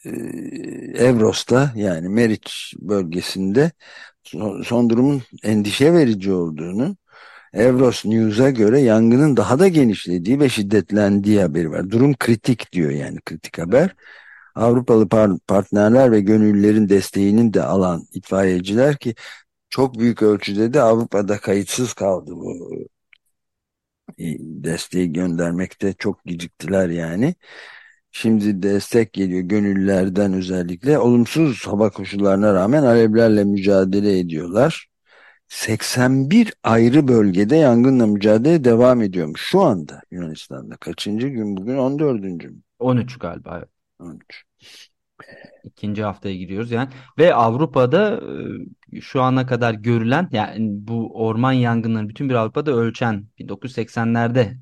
E, Evros'ta yani Meriç bölgesinde son, durumun endişe verici olduğunu Evros News'a göre yangının daha da genişlediği ve şiddetlendiği haberi var. Durum kritik diyor yani kritik haber. Avrupalı par partnerler ve gönüllülerin desteğinin de alan itfaiyeciler ki çok büyük ölçüde de Avrupa'da kayıtsız kaldı bu desteği göndermekte çok geciktiler yani. Şimdi destek geliyor gönüllülerden özellikle. Olumsuz hava koşullarına rağmen alevlerle mücadele ediyorlar. 81 ayrı bölgede yangınla mücadele devam ediyormuş şu anda Yunanistan'da. Kaçıncı gün bugün 14. mü? 13 galiba. Evet. 13. İkinci haftaya giriyoruz yani ve Avrupa'da e, şu ana kadar görülen yani bu orman yangınlarını bütün bir Avrupa'da ölçen 1980'lerde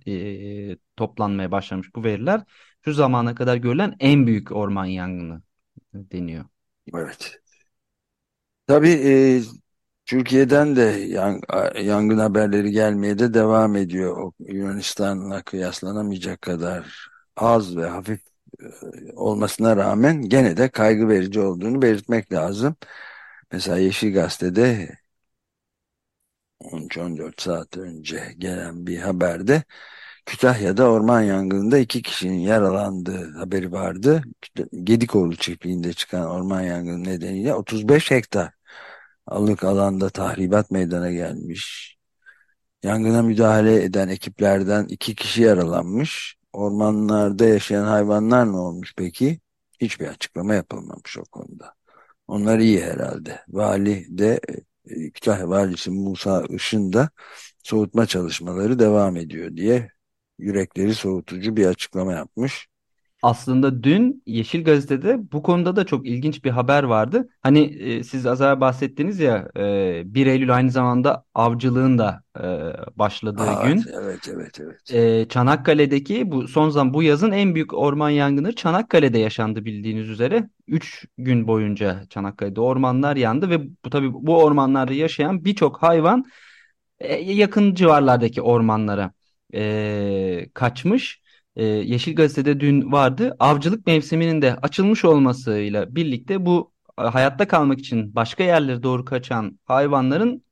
e, toplanmaya başlamış bu veriler şu zamana kadar görülen en büyük orman yangını deniyor. Evet. Tabii e, Türkiye'den de yang, yangın haberleri gelmeye de devam ediyor. Yunanistan'la kıyaslanamayacak kadar az ve hafif e, olmasına rağmen gene de kaygı verici olduğunu belirtmek lazım. Mesela Yeşil Gazete'de 13-14 saat önce gelen bir haberde Kütahya'da orman yangınında iki kişinin yaralandığı haberi vardı. Gedikoğlu çiftliğinde çıkan orman yangını nedeniyle 35 hektar alık alanda tahribat meydana gelmiş. Yangına müdahale eden ekiplerden iki kişi yaralanmış. Ormanlarda yaşayan hayvanlar ne olmuş peki? Hiçbir açıklama yapılmamış o konuda. Onlar iyi herhalde. Vali de e, Kütahya Valisi Musa Işın da soğutma çalışmaları devam ediyor diye yürekleri soğutucu bir açıklama yapmış. Aslında dün Yeşil Gazete'de bu konuda da çok ilginç bir haber vardı. Hani e, siz az önce bahsettiniz ya e, 1 Eylül aynı zamanda avcılığın da e, başladığı Aa, gün. evet evet evet. E, Çanakkale'deki bu son zaman bu yazın en büyük orman yangını Çanakkale'de yaşandı bildiğiniz üzere. 3 gün boyunca Çanakkale'de ormanlar yandı ve bu tabii bu ormanlarda yaşayan birçok hayvan e, yakın civarlardaki ormanlara e, kaçmış. E, Yeşil Gazete'de dün vardı. Avcılık mevsiminin de açılmış olmasıyla birlikte bu e, hayatta kalmak için başka yerlere doğru kaçan hayvanların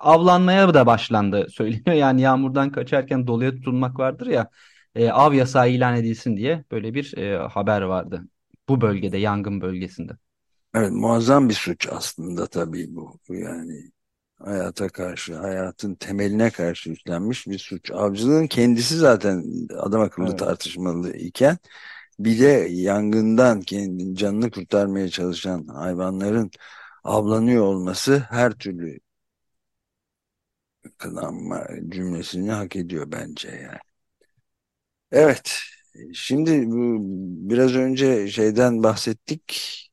avlanmaya da başlandı söyleniyor. Yani yağmurdan kaçarken doluya tutulmak vardır ya e, av yasağı ilan edilsin diye böyle bir e, haber vardı. Bu bölgede yangın bölgesinde. Evet muazzam bir suç aslında tabii bu. Yani hayata karşı, hayatın temeline karşı üstlenmiş bir suç. Avcılığın kendisi zaten adam akıllı Evet. tartışmalı iken bir de yangından kendini canını kurtarmaya çalışan hayvanların avlanıyor olması her türlü kınanma cümlesini hak ediyor bence yani. Evet, şimdi bu biraz önce şeyden bahsettik.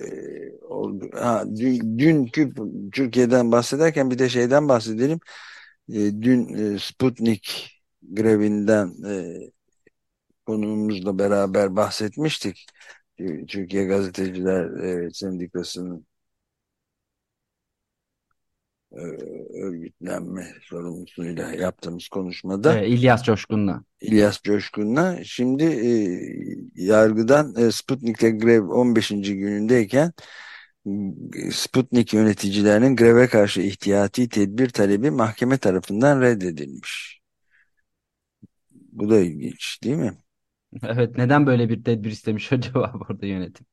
Ee, oldu. Ha, dün, dünkü Türkiye'den bahsederken bir de şeyden bahsedelim. Ee, dün e, Sputnik grevinden e, konuğumuzla beraber bahsetmiştik. Türkiye Gazeteciler e, Sendikası'nın e, örgütlenme sorumlusuyla yaptığımız konuşmada. Evet, İlyas Coşkun'la. İlyas Coşkun'la şimdi e, yargıdan e, Sputnik'te grev 15. günündeyken e, Sputnik yöneticilerinin greve karşı ihtiyati tedbir talebi mahkeme tarafından reddedilmiş. Bu da ilginç değil mi? Evet, neden böyle bir tedbir istemiş acaba burada yönetim?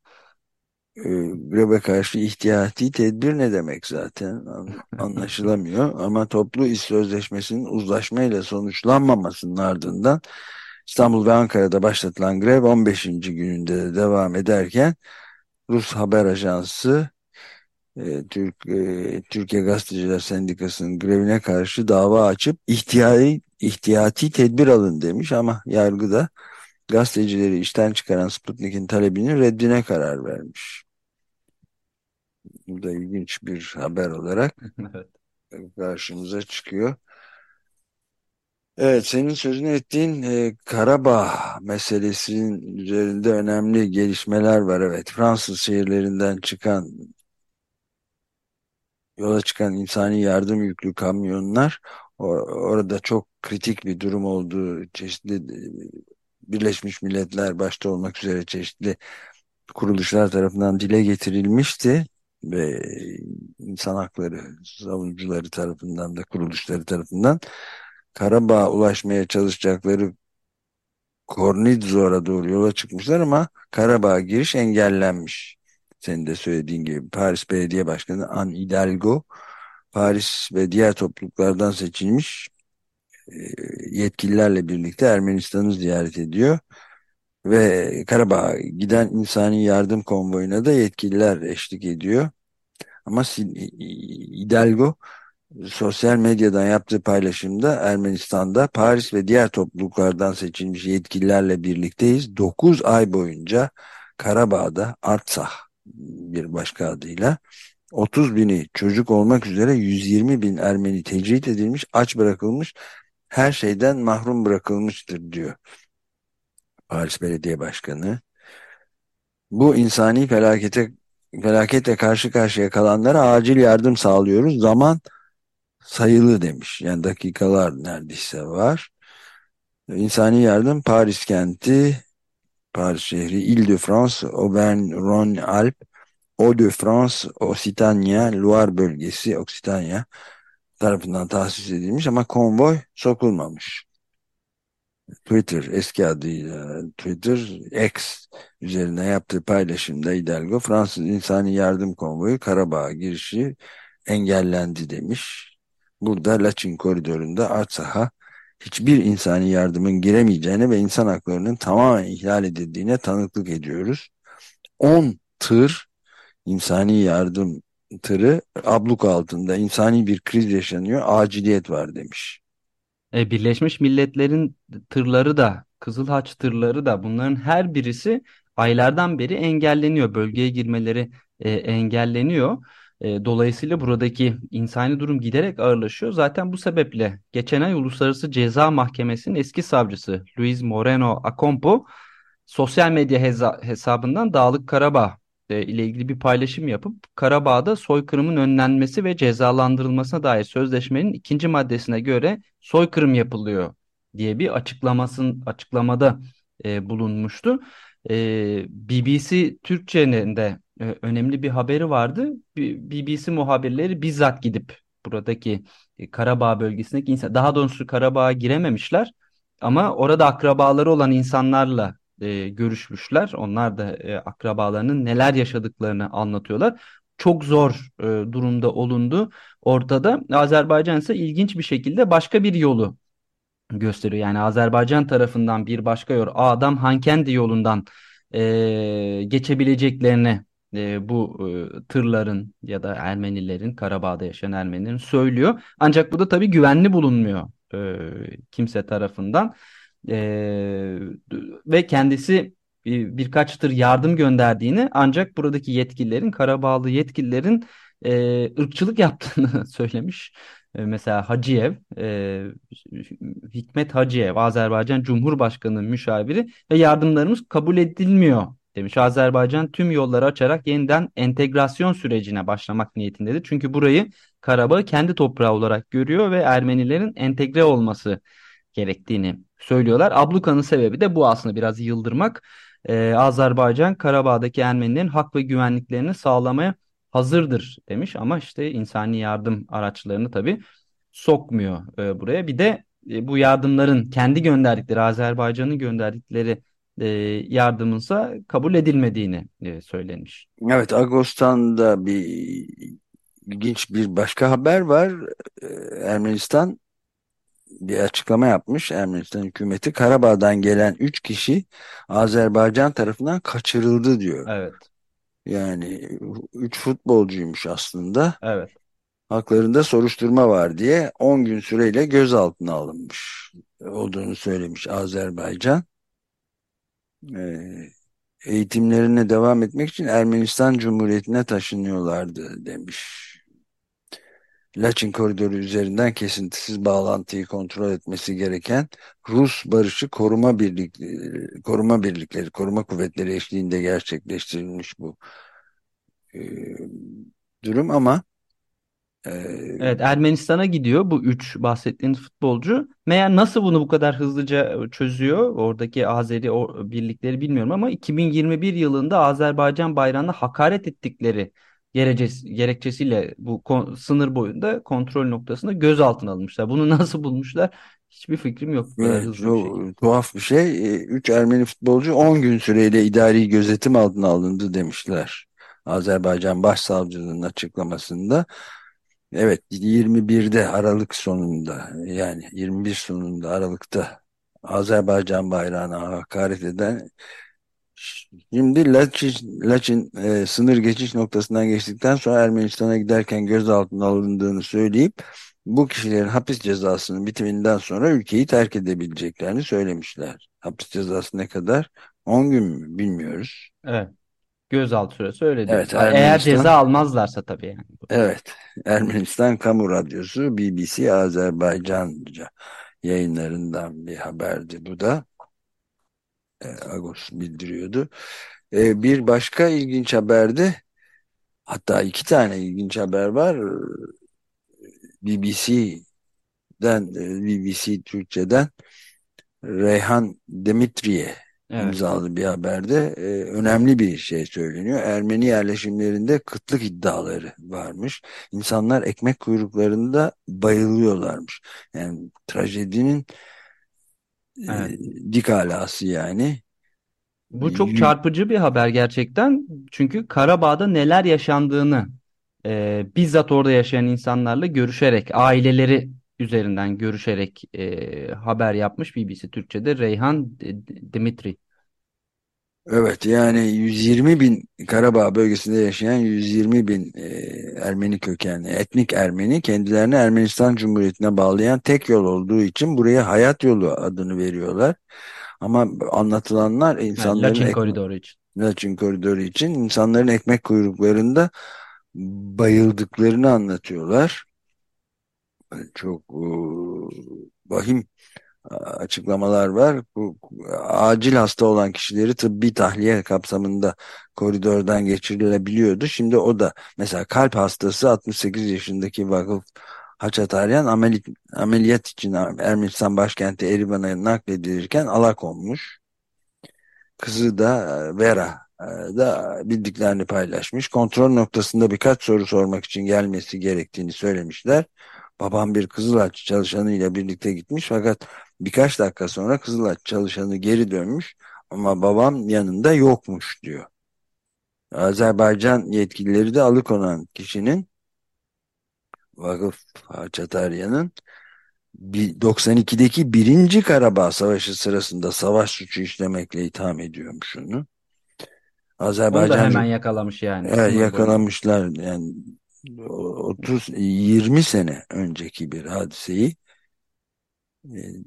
Greve karşı ihtiyati tedbir ne demek zaten An- anlaşılamıyor ama toplu iş sözleşmesinin uzlaşmayla sonuçlanmamasının ardından İstanbul ve Ankara'da başlatılan grev 15. gününde de devam ederken Rus haber ajansı e, Türk e, Türkiye Gazeteciler Sendikası'nın grevine karşı dava açıp ihtiyati ihtiyati tedbir alın demiş ama yargıda gazetecileri işten çıkaran Sputnik'in talebinin reddine karar vermiş. Bu da ilginç bir haber olarak Evet. karşımıza çıkıyor. Evet, senin sözünü ettiğin e, Karabağ meselesinin üzerinde önemli gelişmeler var. Evet, Fransız şehirlerinden çıkan yola çıkan insani yardım yüklü kamyonlar or- orada çok kritik bir durum olduğu çeşitli e, Birleşmiş Milletler başta olmak üzere çeşitli kuruluşlar tarafından dile getirilmişti ve insan hakları savunucuları tarafından da kuruluşları tarafından Karabağ'a ulaşmaya çalışacakları Kornizor'a doğru yola çıkmışlar ama Karabağ'a giriş engellenmiş. Senin de söylediğin gibi Paris Belediye Başkanı Anne Hidalgo Paris ve diğer topluluklardan seçilmiş e, yetkililerle birlikte Ermenistan'ı ziyaret ediyor ve Karabağ'a giden insani yardım konvoyuna da yetkililer eşlik ediyor. Ama Hidalgo sosyal medyadan yaptığı paylaşımda Ermenistan'da Paris ve diğer topluluklardan seçilmiş yetkililerle birlikteyiz. 9 ay boyunca Karabağ'da Artsah bir başka adıyla 30 bini çocuk olmak üzere 120 bin Ermeni tecrit edilmiş, aç bırakılmış, her şeyden mahrum bırakılmıştır diyor Paris Belediye Başkanı. Bu insani felakete felaketle karşı karşıya kalanlara acil yardım sağlıyoruz. Zaman sayılı demiş. Yani dakikalar neredeyse var. İnsani yardım Paris kenti, Paris şehri, Ile-de-France, Auvergne-Rhône-Alpes, Hauts-de-France, Occitania, Loire bölgesi, Occitania tarafından tahsis edilmiş ama konvoy sokulmamış. Twitter eski adıyla Twitter X üzerine yaptığı paylaşımda Hidalgo Fransız İnsani Yardım Konvoyu Karabağ girişi engellendi demiş. Burada Laçin koridorunda Artsak'a hiçbir insani yardımın giremeyeceğine ve insan haklarının tamamen ihlal edildiğine tanıklık ediyoruz. 10 tır insani yardım tırı abluk altında insani bir kriz yaşanıyor, aciliyet var demiş. E, Birleşmiş Milletler'in tırları da, Kızıl Haç tırları da bunların her birisi aylardan beri engelleniyor. Bölgeye girmeleri e, engelleniyor. E, dolayısıyla buradaki insani durum giderek ağırlaşıyor. Zaten bu sebeple geçen ay Uluslararası Ceza Mahkemesi'nin eski savcısı Luis Moreno Ocampo sosyal medya hesabından Dağlık Karabağ e, ile ilgili bir paylaşım yapıp Karabağ'da soykırımın önlenmesi ve cezalandırılmasına dair sözleşmenin ikinci maddesine göre soykırım yapılıyor diye bir açıklamasın açıklamada e, bulunmuştu. E, BBC Türkçe'nin de e, önemli bir haberi vardı. BBC muhabirleri bizzat gidip buradaki e, Karabağ bölgesindeki insan daha doğrusu Karabağ'a girememişler ama orada akrabaları olan insanlarla e, görüşmüşler. Onlar da e, akrabalarının neler yaşadıklarını anlatıyorlar. Çok zor e, durumda olundu ortada. Azerbaycan ise ilginç bir şekilde başka bir yolu gösteriyor. Yani Azerbaycan tarafından bir başka yol Adam Hankendi yolundan e, geçebileceklerini e, bu e, tırların ya da Ermenilerin Karabağ'da yaşayan Ermenilerin söylüyor. Ancak bu da tabii güvenli bulunmuyor e, kimse tarafından. E, ve kendisi bir, birkaç tır yardım gönderdiğini ancak buradaki yetkililerin Karabağlı yetkililerin e, ırkçılık yaptığını söylemiş. E, mesela Hacıyev, e, Hikmet Hacıyev, Azerbaycan Cumhurbaşkanı müşaviri ve yardımlarımız kabul edilmiyor demiş. Azerbaycan tüm yolları açarak yeniden entegrasyon sürecine başlamak niyetindedir. Çünkü burayı Karabağ kendi toprağı olarak görüyor ve Ermenilerin entegre olması gerektiğini söylüyorlar. Ablukanın sebebi de bu aslında biraz yıldırmak. Ee, Azerbaycan Karabağ'daki Ermenilerin hak ve güvenliklerini sağlamaya hazırdır demiş ama işte insani yardım araçlarını tabii sokmuyor e, buraya. Bir de e, bu yardımların kendi gönderdikleri Azerbaycan'ın gönderdikleri e, yardımınsa kabul edilmediğini e, söylenmiş. Evet, Ağustos'ta bir ilginç bir başka haber var. Ee, Ermenistan bir açıklama yapmış. Ermenistan hükümeti Karabağ'dan gelen 3 kişi Azerbaycan tarafından kaçırıldı diyor. Evet. Yani 3 futbolcuymuş aslında. Evet. Haklarında soruşturma var diye 10 gün süreyle gözaltına alınmış olduğunu söylemiş Azerbaycan. Ee, eğitimlerine devam etmek için Ermenistan Cumhuriyeti'ne taşınıyorlardı demiş. Laçin koridoru üzerinden kesintisiz bağlantıyı kontrol etmesi gereken Rus barışı koruma birlikleri, koruma birlikleri, koruma kuvvetleri eşliğinde gerçekleştirilmiş bu e, durum ama e, Evet Ermenistan'a gidiyor bu üç bahsettiğiniz futbolcu. Meğer nasıl bunu bu kadar hızlıca çözüyor oradaki Azeri birlikleri bilmiyorum ama 2021 yılında Azerbaycan bayrağına hakaret ettikleri gerekçesi, gerekçesiyle bu kon- sınır boyunda kontrol noktasında gözaltına alınmışlar. Bunu nasıl bulmuşlar? Hiçbir fikrim yok. Evet, bu şekilde. tuhaf bir şey. 3 Ermeni futbolcu 10 gün süreyle idari gözetim altına alındı demişler. Azerbaycan Başsavcılığı'nın açıklamasında. Evet 21'de Aralık sonunda yani 21 sonunda Aralık'ta Azerbaycan bayrağına hakaret eden Şimdi Laçin, Laçin e, sınır geçiş noktasından geçtikten sonra Ermenistan'a giderken gözaltına alındığını söyleyip bu kişilerin hapis cezasının bitiminden sonra ülkeyi terk edebileceklerini söylemişler. Hapis cezası ne kadar? 10 gün mü? Bilmiyoruz. Evet. Gözaltı süresi öyle diyor. Evet Eğer ceza almazlarsa tabii yani. evet Ermenistan Kamu Radyosu BBC Azerbaycanca yayınlarından bir haberdi bu da. E, Agos bildiriyordu. E, bir başka ilginç haberde hatta iki tane ilginç haber var. BBC'den e, BBC Türkçe'den Reyhan Demitriye Evet. imzalı bir haberde e, önemli bir şey söyleniyor. Ermeni yerleşimlerinde kıtlık iddiaları varmış. İnsanlar ekmek kuyruklarında bayılıyorlarmış. Yani trajedinin Evet. dik alası yani. Bu çok Yü- çarpıcı bir haber gerçekten. Çünkü Karabağ'da neler yaşandığını e, bizzat orada yaşayan insanlarla görüşerek, aileleri üzerinden görüşerek e, haber yapmış BBC Türkçe'de Reyhan Dimitri. Evet yani 120 bin Karabağ bölgesinde yaşayan 120 bin e, Ermeni kökenli etnik Ermeni kendilerini Ermenistan Cumhuriyeti'ne bağlayan tek yol olduğu için buraya hayat yolu adını veriyorlar. Ama anlatılanlar Yani insanların Laçin ek, koridoru için. Laçin koridoru için insanların ekmek kuyruklarında bayıldıklarını anlatıyorlar. Çok e, vahim açıklamalar var. Bu acil hasta olan kişileri tıbbi tahliye kapsamında koridordan geçirilebiliyordu. Şimdi o da mesela kalp hastası 68 yaşındaki Vakıf Haçataryan ameliyat, ameliyat için Ermenistan başkenti Erivan'a nakledilirken alakonmuş. Kızı da Vera da bildiklerini paylaşmış. Kontrol noktasında birkaç soru sormak için gelmesi gerektiğini söylemişler. Babam bir Kızılaç çalışanıyla birlikte gitmiş fakat birkaç dakika sonra Kızılaç çalışanı geri dönmüş ama babam yanında yokmuş diyor. Azerbaycan yetkilileri de alıkonan kişinin Vakıf Haçatarya'nın 92'deki birinci Karabağ Savaşı sırasında savaş suçu işlemekle itham ediyormuş onu. Azerbaycan Onu da hemen yakalamış yani. evet, yakalamışlar yani 30 20 sene önceki bir hadiseyi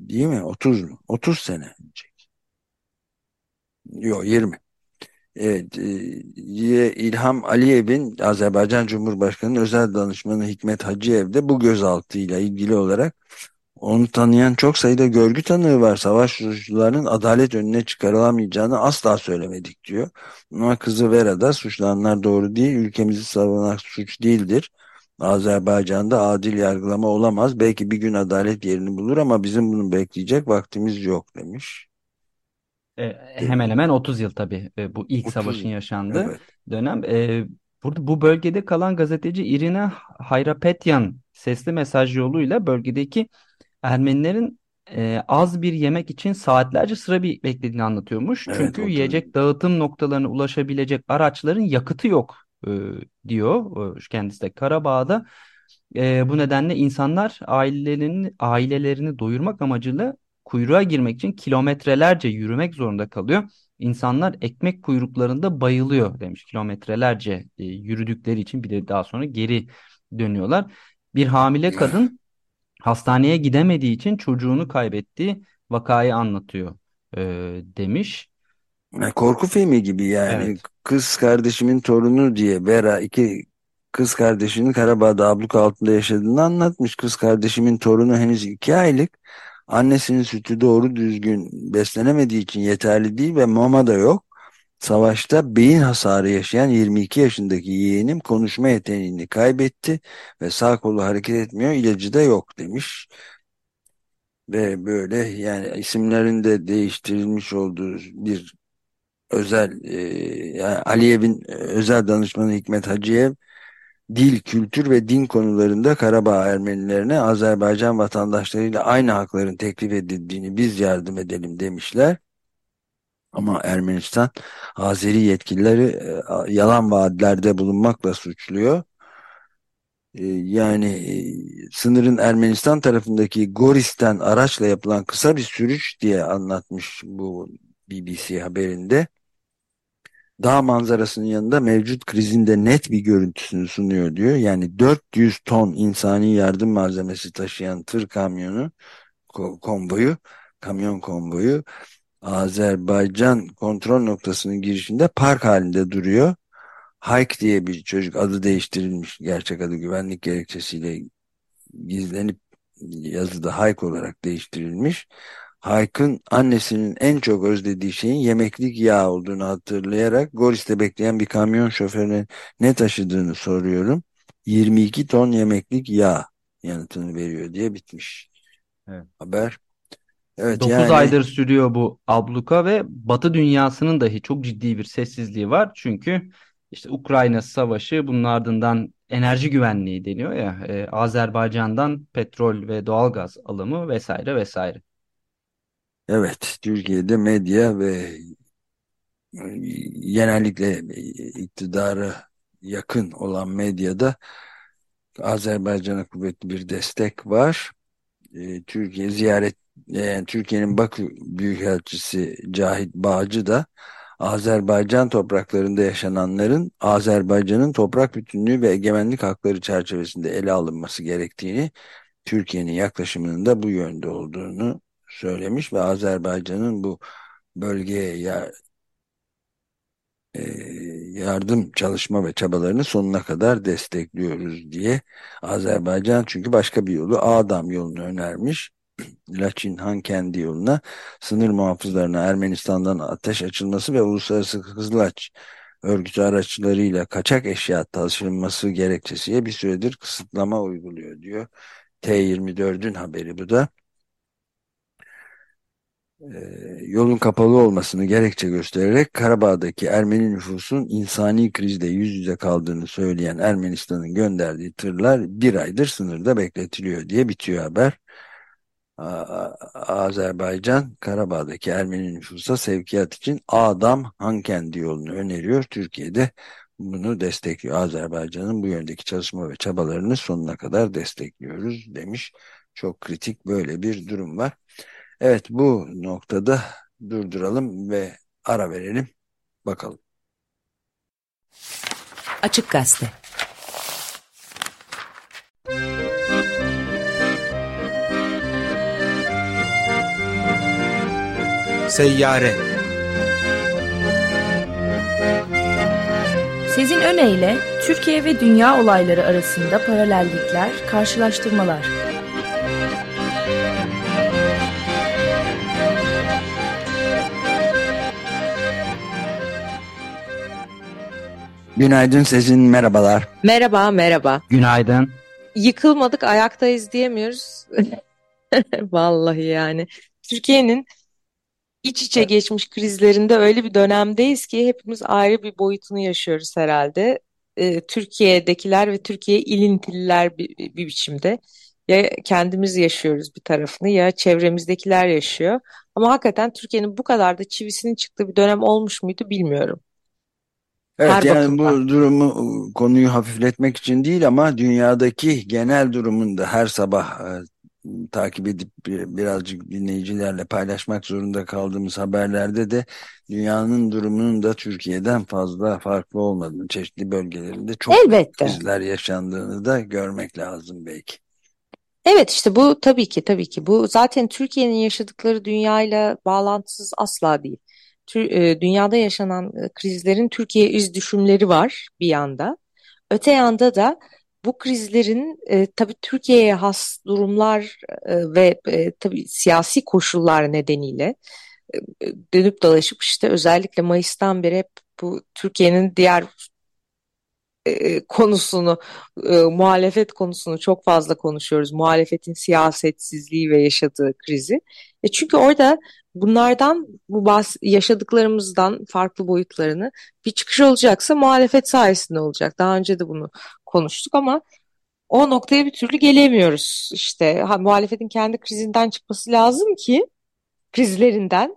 değil mi? 30 mu? 30 sene önceki. Yok 20. Evet, e, İlham Aliyev'in Azerbaycan Cumhurbaşkanı özel danışmanı Hikmet Hacıyev de bu gözaltıyla ilgili olarak onu tanıyan çok sayıda görgü tanığı var. Savaş suçlularının adalet önüne çıkarılamayacağını asla söylemedik diyor. Ama kızı Vera da suçlananlar doğru değil, ülkemizi savunan suç değildir. Azerbaycan'da adil yargılama olamaz. Belki bir gün adalet yerini bulur ama bizim bunu bekleyecek vaktimiz yok demiş. E, hemen hemen 30 yıl tabii e, bu ilk 30 savaşın yıl. yaşandığı Evet. dönem. E, burada bu bölgede kalan gazeteci Irina Hayrapetyan sesli mesaj yoluyla bölgedeki Ermenilerin e, az bir yemek için saatlerce sıra beklediğini anlatıyormuş. Evet, Çünkü 30 yiyecek dağıtım noktalarına ulaşabilecek araçların yakıtı yok e, diyor e, kendisi de Karabağ'da. E, bu nedenle insanlar ailelerini ailelerini doyurmak amacıyla kuyruğa girmek için kilometrelerce yürümek zorunda kalıyor. İnsanlar ekmek kuyruklarında bayılıyor demiş. Kilometrelerce e, yürüdükleri için bir de daha sonra geri dönüyorlar. Bir hamile kadın hastaneye gidemediği için çocuğunu kaybettiği vakayı anlatıyor e, demiş. Yani korku filmi gibi yani Evet. kız kardeşimin torunu diye Vera iki kız kardeşinin Karabağ'da abluka altında yaşadığını anlatmış. Kız kardeşimin torunu henüz iki aylık. Annesinin sütü doğru düzgün beslenemediği için yeterli değil ve mama da yok. Savaşta beyin hasarı yaşayan 22 yaşındaki yeğenim konuşma yeteneğini kaybetti ve sağ kolu hareket etmiyor, ilacı da yok demiş. Ve böyle yani isimlerin de değiştirilmiş olduğu bir özel e, yani Aliyev'in e, özel danışmanı Hikmet Hacıyev dil, kültür ve din konularında Karabağ Ermenilerine Azerbaycan vatandaşlarıyla aynı hakların teklif edildiğini biz yardım edelim demişler. Ama Ermenistan Azeri yetkilileri e, yalan vaatlerde bulunmakla suçluyor. Yani sınırın Ermenistan tarafındaki Goris'ten araçla yapılan kısa bir sürüş diye anlatmış bu BBC haberinde. Dağ manzarasının yanında mevcut krizin de net bir görüntüsünü sunuyor diyor. Yani 400 ton insani yardım malzemesi taşıyan tır kamyonu ko- konvoyu, kamyon konvoyu Azerbaycan kontrol noktasının girişinde park halinde duruyor. Hayk diye bir çocuk adı değiştirilmiş. Gerçek adı güvenlik gerekçesiyle gizlenip yazıda Hayk olarak değiştirilmiş. Hayk'ın annesinin en çok özlediği şeyin yemeklik yağ olduğunu hatırlayarak Goris'te bekleyen bir kamyon şoförüne ne taşıdığını soruyorum. 22 ton yemeklik yağ yanıtını veriyor diye bitmiş. Evet. Haber. Evet 9 yani aydır sürüyor bu abluka ve Batı dünyasının dahi çok ciddi bir sessizliği var. Çünkü işte Ukrayna Savaşı bunun ardından enerji güvenliği deniyor ya e, Azerbaycan'dan petrol ve doğalgaz alımı vesaire vesaire. Evet Türkiye'de medya ve genellikle iktidara yakın olan medyada Azerbaycan'a kuvvetli bir destek var. Ee, Türkiye ziyaret yani Türkiye'nin Bakü Büyükelçisi Cahit Bağcı da Azerbaycan topraklarında yaşananların Azerbaycan'ın toprak bütünlüğü ve egemenlik hakları çerçevesinde ele alınması gerektiğini, Türkiye'nin yaklaşımının da bu yönde olduğunu söylemiş ve Azerbaycan'ın bu bölgeye ya, e, yardım çalışma ve çabalarını sonuna kadar destekliyoruz diye Azerbaycan çünkü başka bir yolu Adam yolunu önermiş. Laçin Han kendi yoluna sınır muhafızlarına Ermenistan'dan ateş açılması ve uluslararası Kızılaç örgütü araçlarıyla kaçak eşya taşınması gerekçesiye bir süredir kısıtlama uyguluyor diyor. T24'ün haberi bu da. Ee, yolun kapalı olmasını gerekçe göstererek Karabağ'daki Ermeni nüfusun insani krizde yüz yüze kaldığını söyleyen Ermenistan'ın gönderdiği tırlar bir aydır sınırda bekletiliyor diye bitiyor haber. Azerbaycan Karabağ'daki Ermeni nüfusa sevkiyat için Adam Hankendi yolunu öneriyor. Türkiye'de bunu destekliyor. Azerbaycan'ın bu yöndeki çalışma ve çabalarını sonuna kadar destekliyoruz demiş. Çok kritik böyle bir durum var. Evet bu noktada durduralım ve ara verelim. Bakalım. Açık Gazete Seyyare Sezin Öne Türkiye ve dünya olayları arasında paralellikler, karşılaştırmalar. Günaydın Sezin, merhabalar. Merhaba, merhaba. Günaydın. Yıkılmadık, ayaktayız diyemiyoruz. Vallahi yani. Türkiye'nin iç içe geçmiş krizlerinde öyle bir dönemdeyiz ki hepimiz ayrı bir boyutunu yaşıyoruz herhalde. Ee, Türkiye'dekiler ve Türkiye ilintililer bir, bir biçimde. Ya kendimiz yaşıyoruz bir tarafını ya çevremizdekiler yaşıyor. Ama hakikaten Türkiye'nin bu kadar da çivisinin çıktığı bir dönem olmuş muydu bilmiyorum. Evet Her yani bakımdan. bu durumu konuyu hafifletmek için değil ama dünyadaki genel durumunda her sabah e, takip edip birazcık dinleyicilerle paylaşmak zorunda kaldığımız haberlerde de dünyanın durumunun da Türkiye'den fazla farklı olmadığını, çeşitli bölgelerinde çok Elbette. krizler yaşandığını da görmek lazım belki. Evet işte bu tabii ki tabii ki bu zaten Türkiye'nin yaşadıkları dünyayla bağlantısız asla değil. E, dünyada yaşanan e, krizlerin Türkiye iz düşümleri var bir yanda. Öte yanda da bu krizlerin e, tabii Türkiye'ye has durumlar e, ve e, tabii siyasi koşullar nedeniyle e, dönüp dolaşıp işte özellikle Mayıs'tan beri hep bu Türkiye'nin diğer e, konusunu, e, muhalefet konusunu çok fazla konuşuyoruz. Muhalefetin siyasetsizliği ve yaşadığı krizi. E çünkü orada bunlardan, bu bahs yaşadıklarımızdan farklı boyutlarını bir çıkış olacaksa muhalefet sayesinde olacak. Daha önce de bunu konuştuk ama o noktaya bir türlü gelemiyoruz. İşte ha, muhalefetin kendi krizinden çıkması lazım ki krizlerinden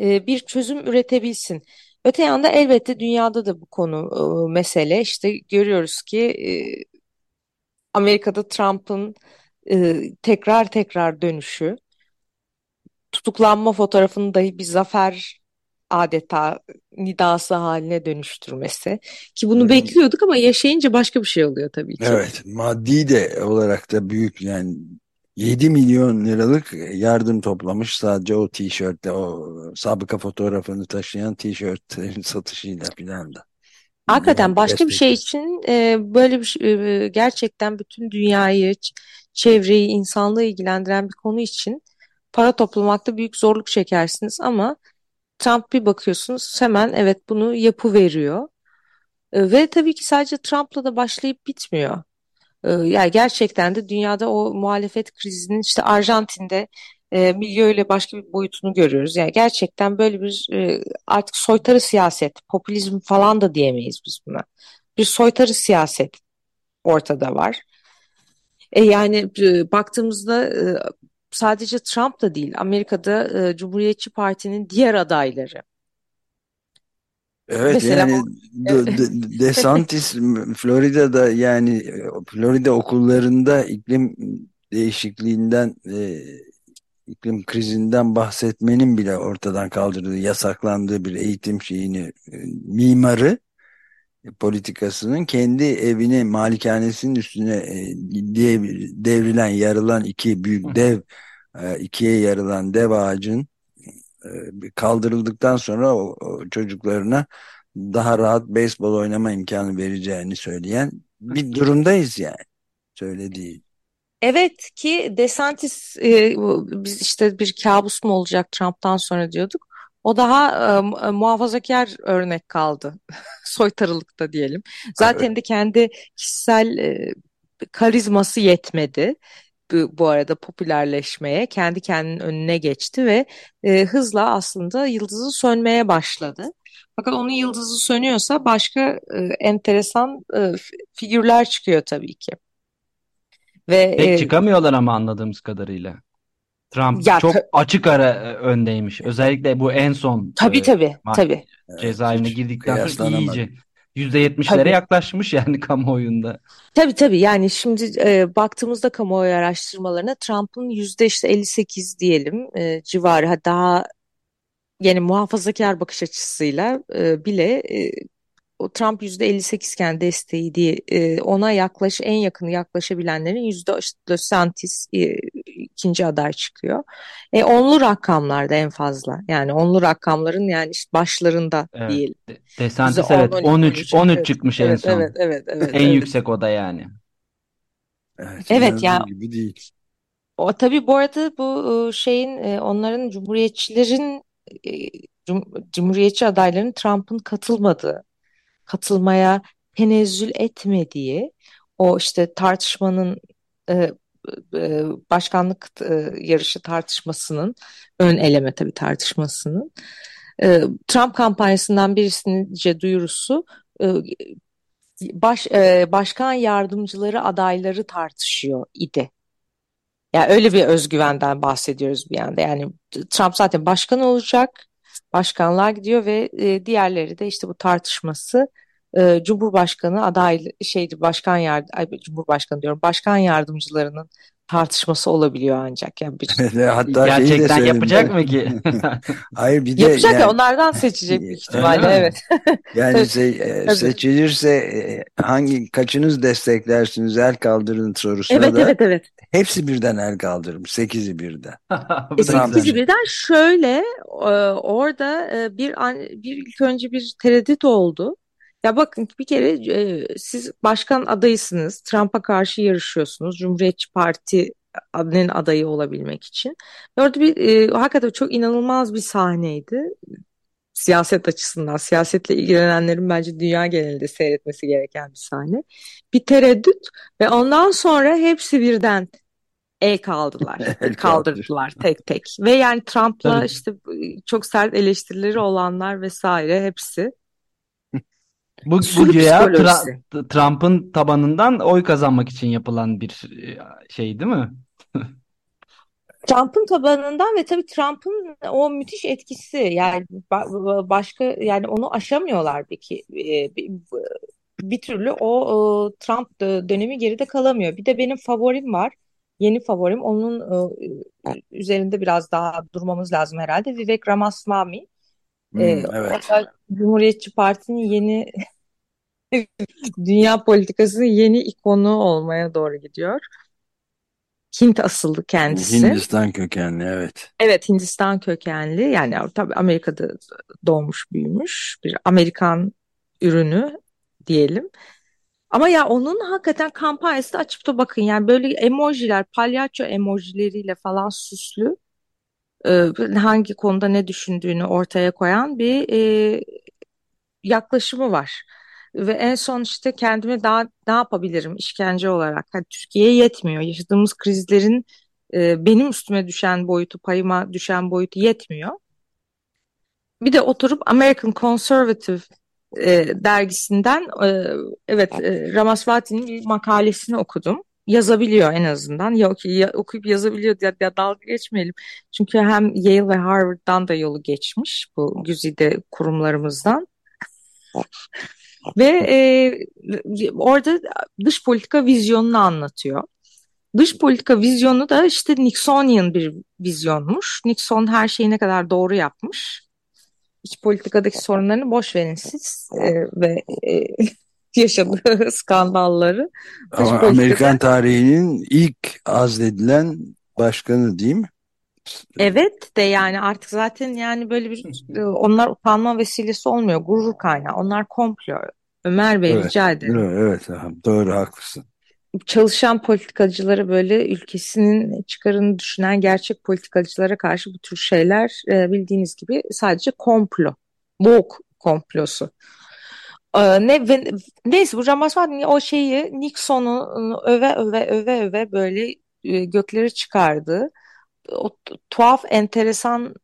e, bir çözüm üretebilsin. Öte yanda elbette dünyada da bu konu e, mesele. İşte görüyoruz ki e, Amerika'da Trump'ın e, tekrar tekrar dönüşü, tutuklanma fotoğrafını dahi bir zafer adeta nidası haline dönüştürmesi. Ki bunu bekliyorduk ama yaşayınca başka bir şey oluyor tabii ki. Evet, maddi de olarak da büyük yani 7 milyon liralık yardım toplamış sadece o tişörtle o sabıka fotoğrafını taşıyan tişörtlerin satışıyla filan da. Hakikaten başka bir şey için e, böyle bir şey- e, gerçekten bütün dünyayı, çevreyi, insanlığı ilgilendiren bir konu için para toplamakta büyük zorluk çekersiniz ama Trump bir bakıyorsunuz hemen evet bunu yapıveriyor. E, ve tabii ki sadece Trump'la da başlayıp bitmiyor. E, yani gerçekten de dünyada o muhalefet krizinin işte Arjantin'de e, ile başka bir boyutunu görüyoruz. Yani gerçekten böyle bir e, artık soytarı siyaset, popülizm falan da diyemeyiz biz buna. Bir soytarı siyaset ortada var. E, yani e, baktığımızda e, sadece Trump da değil, Amerika'da e, Cumhuriyetçi Parti'nin diğer adayları. Evet Mesela yani De- DeSantis Florida'da yani Florida okullarında iklim değişikliğinden e, iklim krizinden bahsetmenin bile ortadan kaldırdığı, yasaklandığı bir eğitim şeyini e, mimarı e, politikasının kendi evini malikanesinin üstüne e, diye devrilen, yarılan iki büyük dev e, ikiye yarılan dev ağacın kaldırıldıktan sonra o, o çocuklarına daha rahat beyzbol oynama imkanı vereceğini söyleyen bir durumdayız yani söylediği. Evet ki DeSantis e, biz işte bir kabus mu olacak Trump'tan sonra diyorduk. O daha e, muhafazakar örnek kaldı. Soytarılıkta diyelim. Zaten evet. de kendi kişisel e, karizması yetmedi bu, bu arada popülerleşmeye, kendi kendinin önüne geçti ve e, hızla aslında yıldızı sönmeye başladı. Fakat onun yıldızı sönüyorsa başka e, enteresan e, figürler çıkıyor tabii ki. Ve Pek e, çıkamıyorlar ama anladığımız kadarıyla. Trump ya, çok açık ara e, öndeymiş. Özellikle bu en son tabii e, tabii tabii cezaevine girdikten sonra iyice %70'lere yaklaşmış yani kamuoyunda. Tabii tabii. Yani şimdi e, baktığımızda kamuoyu araştırmalarına Trump'ın yüzde işte 58 diyelim e, civarı. Daha yani muhafazakar bakış açısıyla e, bile e, o Trump yüzde 58 iken desteği diye e, ona yaklaş en yakın yaklaşabilenlerin yüzde işte DeSantis e, ikinci aday çıkıyor. E, onlu rakamlarda en fazla. Yani onlu rakamların yani işte başlarında evet. diyelim. DeSantis evet 13 13, 13 çıkmış evet, en son. Evet evet evet. en evet. yüksek oda yani. Evet, evet ya. Gibi değil. O tabii bu arada bu şeyin onların cumhuriyetçilerin cumhuriyetçi adayların Trump'ın katılmadığı katılmaya tenezzül etmediği o işte tartışmanın e, e, başkanlık e, yarışı tartışmasının ön eleme tabii tartışmasının e, Trump kampanyasından birisince duyurusu baş, başkan yardımcıları adayları tartışıyor idi. Yani öyle bir özgüvenden bahsediyoruz bir yanda. Yani Trump zaten başkan olacak başkanlar gidiyor ve diğerleri de işte bu tartışması e, Cumhurbaşkanı aday şeydi başkan yardım ay, Cumhurbaşkanı diyorum başkan yardımcılarının tartışması olabiliyor ancak yani bir hatta gerçekten yapacak mı ki? Hayır bir de yapacak yani, ya onlardan seçecek büyük ihtimalle evet. yani se e, seçilirse e, hangi kaçınız desteklersiniz el kaldırın sorusuna evet, da evet evet hepsi birden el kaldırmış sekizi birden. e, sekizi birden şöyle e, orada e, bir bir ilk önce bir tereddüt oldu. Ya bakın bir kere e, siz başkan adayısınız. Trump'a karşı yarışıyorsunuz. Cumhuriyetçi Parti'nin adayı olabilmek için. Orada bir e, hakikaten çok inanılmaz bir sahneydi. Siyaset açısından, siyasetle ilgilenenlerin bence dünya genelinde seyretmesi gereken bir sahne. Bir tereddüt ve ondan sonra hepsi birden el kaldılar, el kaldırdılar tek tek. Ve yani Trump'la işte çok sert eleştirileri olanlar vesaire hepsi bu, bu güya Tra Trump'ın tabanından oy kazanmak için yapılan bir e, şey değil mi? Trump'ın tabanından ve tabii Trump'ın o müthiş etkisi yani başka yani onu aşamıyorlar peki e, bir, türlü o Trump dönemi geride kalamıyor. Bir de benim favorim var. Yeni favorim onun e, üzerinde biraz daha durmamız lazım herhalde. Vivek Ramaswamy. Hmm, evet. Cumhuriyetçi Parti'nin yeni dünya politikasının yeni ikonu olmaya doğru gidiyor. Hint asıllı kendisi. Hindistan kökenli evet. Evet Hindistan kökenli yani tabii Amerika'da doğmuş büyümüş bir Amerikan ürünü diyelim. Ama ya onun hakikaten kampanyası da açıp da bakın yani böyle emojiler palyaço emojileriyle falan süslü hangi konuda ne düşündüğünü ortaya koyan bir e, yaklaşımı var. Ve en son işte kendime daha ne yapabilirim işkence olarak. Hani Türkiye'ye yetmiyor. Yaşadığımız krizlerin e, benim üstüme düşen boyutu, payıma düşen boyutu yetmiyor. Bir de oturup American Conservative e, dergisinden e, evet e, Ramaswati'nin bir makalesini okudum. Yazabiliyor en azından. Yok ya, okuyup yazabiliyor ya, ya dalga geçmeyelim. Çünkü hem Yale ve Harvard'dan da yolu geçmiş bu güzide kurumlarımızdan. Ve e, orada dış politika vizyonunu anlatıyor. Dış politika vizyonu da işte Nixonian bir vizyonmuş. Nixon her şeyi ne kadar doğru yapmış. İç politikadaki sorunlarını boş verin siz e, ve e, yaşadığı skandalları. Ama. Amerikan tarihinin ilk azledilen başkanı değil mi? Evet de yani artık zaten yani böyle bir e, onlar utanma vesilesi olmuyor. Gurur kaynağı. Onlar komplo. Ömer Bey evet, rica ederim. Evet, doğru haklısın. Çalışan politikacıları böyle ülkesinin çıkarını düşünen gerçek politikacılara karşı bu tür şeyler e, bildiğiniz gibi sadece komplo. Bok komplosu. Ee, ne ve, neyse bu Ramaswamy o şeyi Nixon'u öve öve öve öve böyle e, gökleri çıkardı o tuhaf, enteresan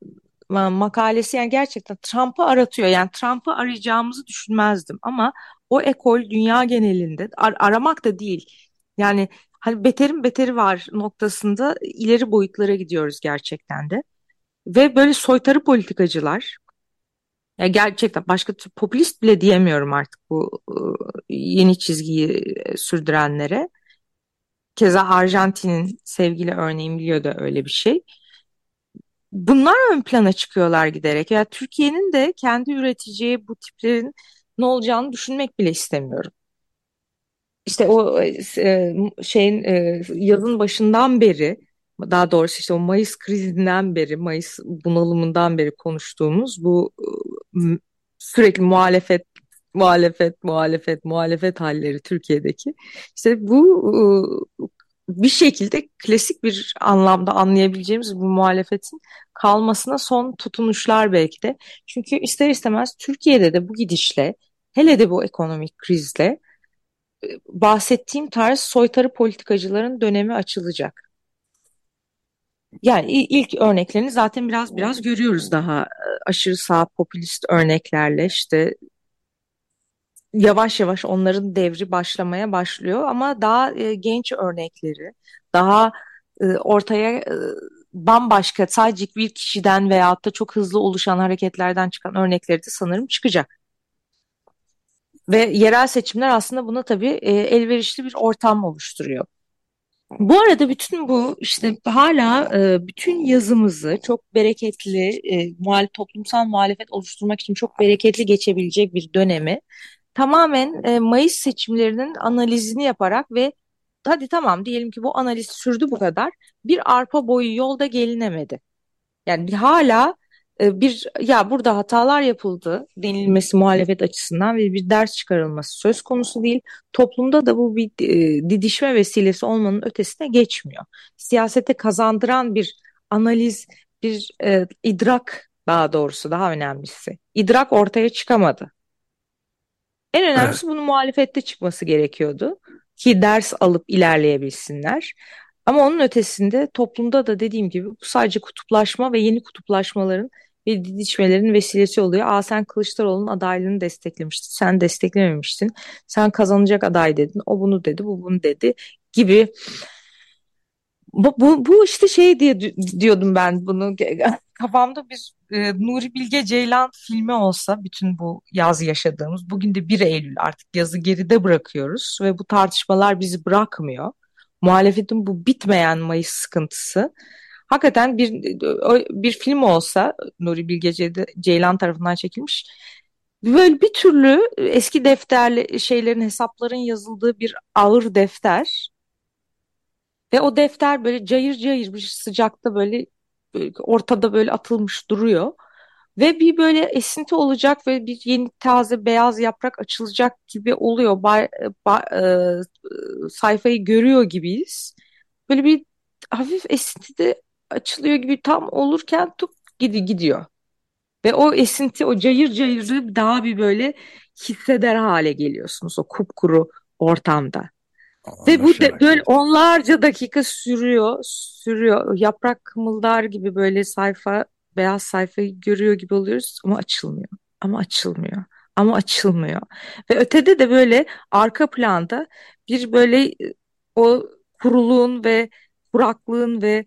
makalesi yani gerçekten Trump'ı aratıyor. Yani Trump'ı arayacağımızı düşünmezdim ama o ekol dünya genelinde ar aramak da değil. Yani hani beterin beteri var noktasında ileri boyutlara gidiyoruz gerçekten de. Ve böyle soytarı politikacılar yani gerçekten başka popülist bile diyemiyorum artık bu yeni çizgiyi sürdürenlere. Keza Arjantin'in sevgili örneğin biliyor da öyle bir şey. Bunlar ön plana çıkıyorlar giderek. Ya yani Türkiye'nin de kendi üreteceği bu tiplerin ne olacağını düşünmek bile istemiyorum. İşte o e, şeyin e, yazın başından beri daha doğrusu işte o Mayıs krizinden beri, Mayıs bunalımından beri konuştuğumuz bu e, sürekli muhalefet muhalefet, muhalefet, muhalefet halleri Türkiye'deki. İşte bu bir şekilde klasik bir anlamda anlayabileceğimiz bu muhalefetin kalmasına son tutunuşlar belki de. Çünkü ister istemez Türkiye'de de bu gidişle, hele de bu ekonomik krizle bahsettiğim tarz soytarı politikacıların dönemi açılacak. Yani ilk örneklerini zaten biraz biraz görüyoruz daha aşırı sağ popülist örneklerle işte yavaş yavaş onların devri başlamaya başlıyor ama daha e, genç örnekleri, daha e, ortaya e, bambaşka sadece bir kişiden veyahut da çok hızlı oluşan hareketlerden çıkan örnekleri de sanırım çıkacak. Ve yerel seçimler aslında buna tabii e, elverişli bir ortam oluşturuyor. Bu arada bütün bu işte hala e, bütün yazımızı çok bereketli e, muhal toplumsal muhalefet oluşturmak için çok bereketli geçebilecek bir dönemi tamamen e, Mayıs seçimlerinin analizini yaparak ve hadi tamam diyelim ki bu analiz sürdü bu kadar bir arpa boyu yolda gelinemedi. Yani hala bir ya burada hatalar yapıldı denilmesi muhalefet açısından ve bir ders çıkarılması söz konusu değil. Toplumda da bu bir e, didişme vesilesi olmanın ötesine geçmiyor. Siyasete kazandıran bir analiz, bir e, idrak daha doğrusu daha önemlisi. İdrak ortaya çıkamadı. En önemlisi bunun muhalefette çıkması gerekiyordu ki ders alıp ilerleyebilsinler. Ama onun ötesinde toplumda da dediğim gibi bu sadece kutuplaşma ve yeni kutuplaşmaların ve didişmelerin vesilesi oluyor. Aa sen Kılıçdaroğlu'nun adaylığını desteklemiştin, sen desteklememiştin, sen kazanacak aday dedin, o bunu dedi, bu bunu dedi gibi. Bu, bu, bu işte şey diye diyordum ben bunu kafamda bir e, Nuri Bilge Ceylan filmi olsa bütün bu yaz yaşadığımız bugün de 1 Eylül artık yazı geride bırakıyoruz ve bu tartışmalar bizi bırakmıyor. Muhalefetin bu bitmeyen Mayıs sıkıntısı hakikaten bir bir film olsa Nuri Bilge Ceylan tarafından çekilmiş böyle bir türlü eski defterli şeylerin hesapların yazıldığı bir ağır defter ve o defter böyle cayır cayır bir sıcakta böyle ortada böyle atılmış duruyor. Ve bir böyle esinti olacak ve bir yeni taze beyaz yaprak açılacak gibi oluyor. Ba, ba, e, sayfayı görüyor gibiyiz. Böyle bir hafif esinti de açılıyor gibi tam olurken tuk gidi gidiyor. Ve o esinti, o cayır cayırı daha bir böyle hisseder hale geliyorsunuz o kupkuru ortamda. Ve bu de böyle onlarca dakika sürüyor, sürüyor. Yaprak kımıldar gibi böyle sayfa, beyaz sayfayı görüyor gibi oluyoruz ama açılmıyor. Ama açılmıyor. Ama açılmıyor. Ve ötede de böyle arka planda bir böyle e, o kuruluğun ve kuraklığın ve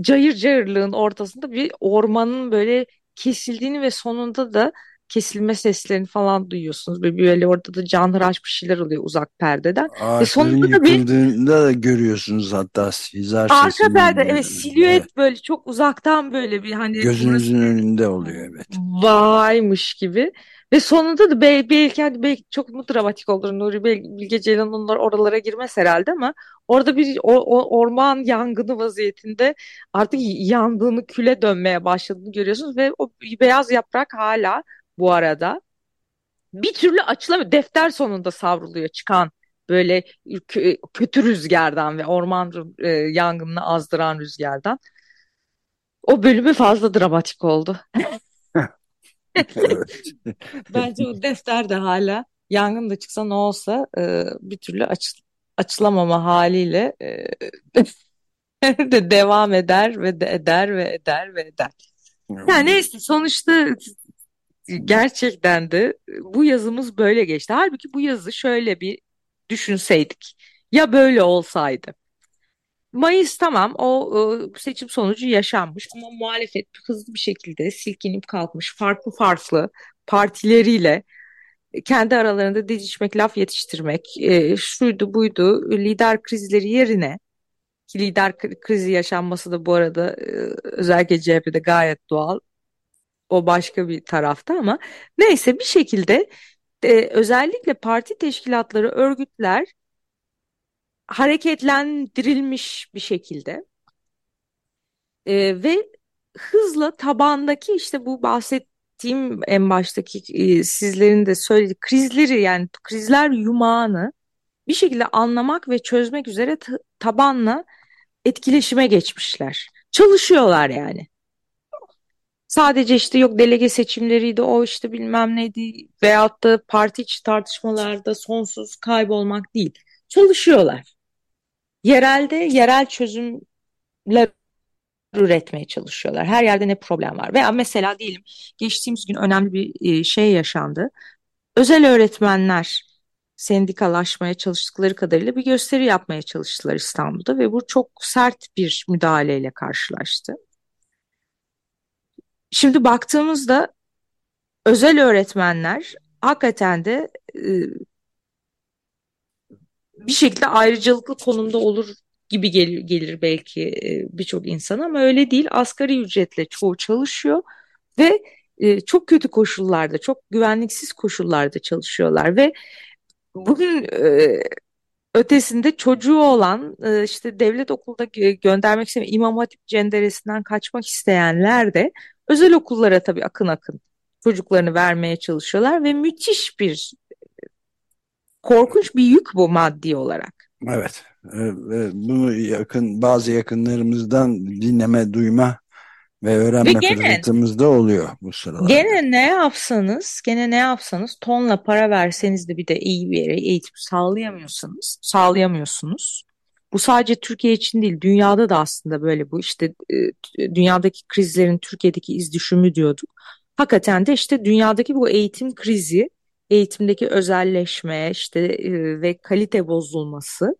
cayır cayırlığın ortasında bir ormanın böyle kesildiğini ve sonunda da kesilme seslerini falan duyuyorsunuz. Böyle, böyle orada da canhıraş bir şeyler oluyor uzak perdeden. Ve Ağaçların sonunda da bir da görüyorsunuz hatta hizar arka perde evet silüet Evet, böyle çok uzaktan böyle bir hani burası gözünüzün önünde oluyor evet. vaymış gibi. Ve sonunda da bel- belki hani belki çok mu dramatik olur Nuri Bilge Ceylan onlar oralara girmez herhalde ama orada bir o, o orman yangını vaziyetinde artık yandığını küle dönmeye başladığını görüyorsunuz ve o beyaz yaprak hala bu arada bir türlü açılamıyor. Defter sonunda savruluyor çıkan böyle kö- kötü rüzgardan ve orman e, yangınını azdıran rüzgardan. O bölümü fazla dramatik oldu. Evet. Bence o defter de hala yangın da çıksa ne olsa e, bir türlü aç, açılamama haliyle e, de devam eder ve de eder ve eder ve eder. Yani neyse sonuçta gerçekten de bu yazımız böyle geçti. Halbuki bu yazı şöyle bir düşünseydik. Ya böyle olsaydı. Mayıs tamam o e, seçim sonucu yaşanmış ama muhalefet hızlı bir şekilde silkinip kalkmış farklı farklı partileriyle kendi aralarında didişmek, laf yetiştirmek, e, şuydu buydu lider krizleri yerine ki lider kri- krizi yaşanması da bu arada e, özellikle CHP'de gayet doğal. O başka bir tarafta ama neyse bir şekilde e, özellikle parti teşkilatları, örgütler hareketlendirilmiş bir şekilde e, ve hızla tabandaki işte bu bahsettiğim en baştaki e, sizlerin de söylediği krizleri yani krizler yumağını bir şekilde anlamak ve çözmek üzere ta- tabanla etkileşime geçmişler. Çalışıyorlar yani. Sadece işte yok delege seçimleriydi o işte bilmem neydi veyahut da parti içi tartışmalarda sonsuz kaybolmak değil. Çalışıyorlar. Yerelde yerel çözümler üretmeye çalışıyorlar. Her yerde ne problem var. Veya mesela diyelim geçtiğimiz gün önemli bir e, şey yaşandı. Özel öğretmenler sendikalaşmaya çalıştıkları kadarıyla bir gösteri yapmaya çalıştılar İstanbul'da ve bu çok sert bir müdahaleyle karşılaştı. Şimdi baktığımızda özel öğretmenler hakikaten de e, bir şekilde ayrıcalıklı konumda olur gibi gelir, belki e, birçok insana ama öyle değil. Asgari ücretle çoğu çalışıyor ve e, çok kötü koşullarda, çok güvenliksiz koşullarda çalışıyorlar ve bunun ötesinde çocuğu olan işte devlet okulda gö- göndermek istemeyen İmam Hatip cenderesinden kaçmak isteyenler de özel okullara tabii akın akın çocuklarını vermeye çalışıyorlar ve müthiş bir korkunç bir yük bu maddi olarak. Evet. Ee, ve Bunu yakın bazı yakınlarımızdan dinleme, duyma ve Ve öğrenme gene fırsatımız da oluyor bu sıralarda. gene ne yapsanız, gene ne yapsanız tonla para verseniz de bir de iyi bir yere eğitim sağlayamıyorsanız, sağlayamıyorsunuz. Bu sadece Türkiye için değil, dünyada da aslında böyle bu işte e, dünyadaki krizlerin Türkiye'deki iz düşümü diyorduk. Hakikaten de işte dünyadaki bu eğitim krizi, eğitimdeki özelleşme işte e, ve kalite bozulması.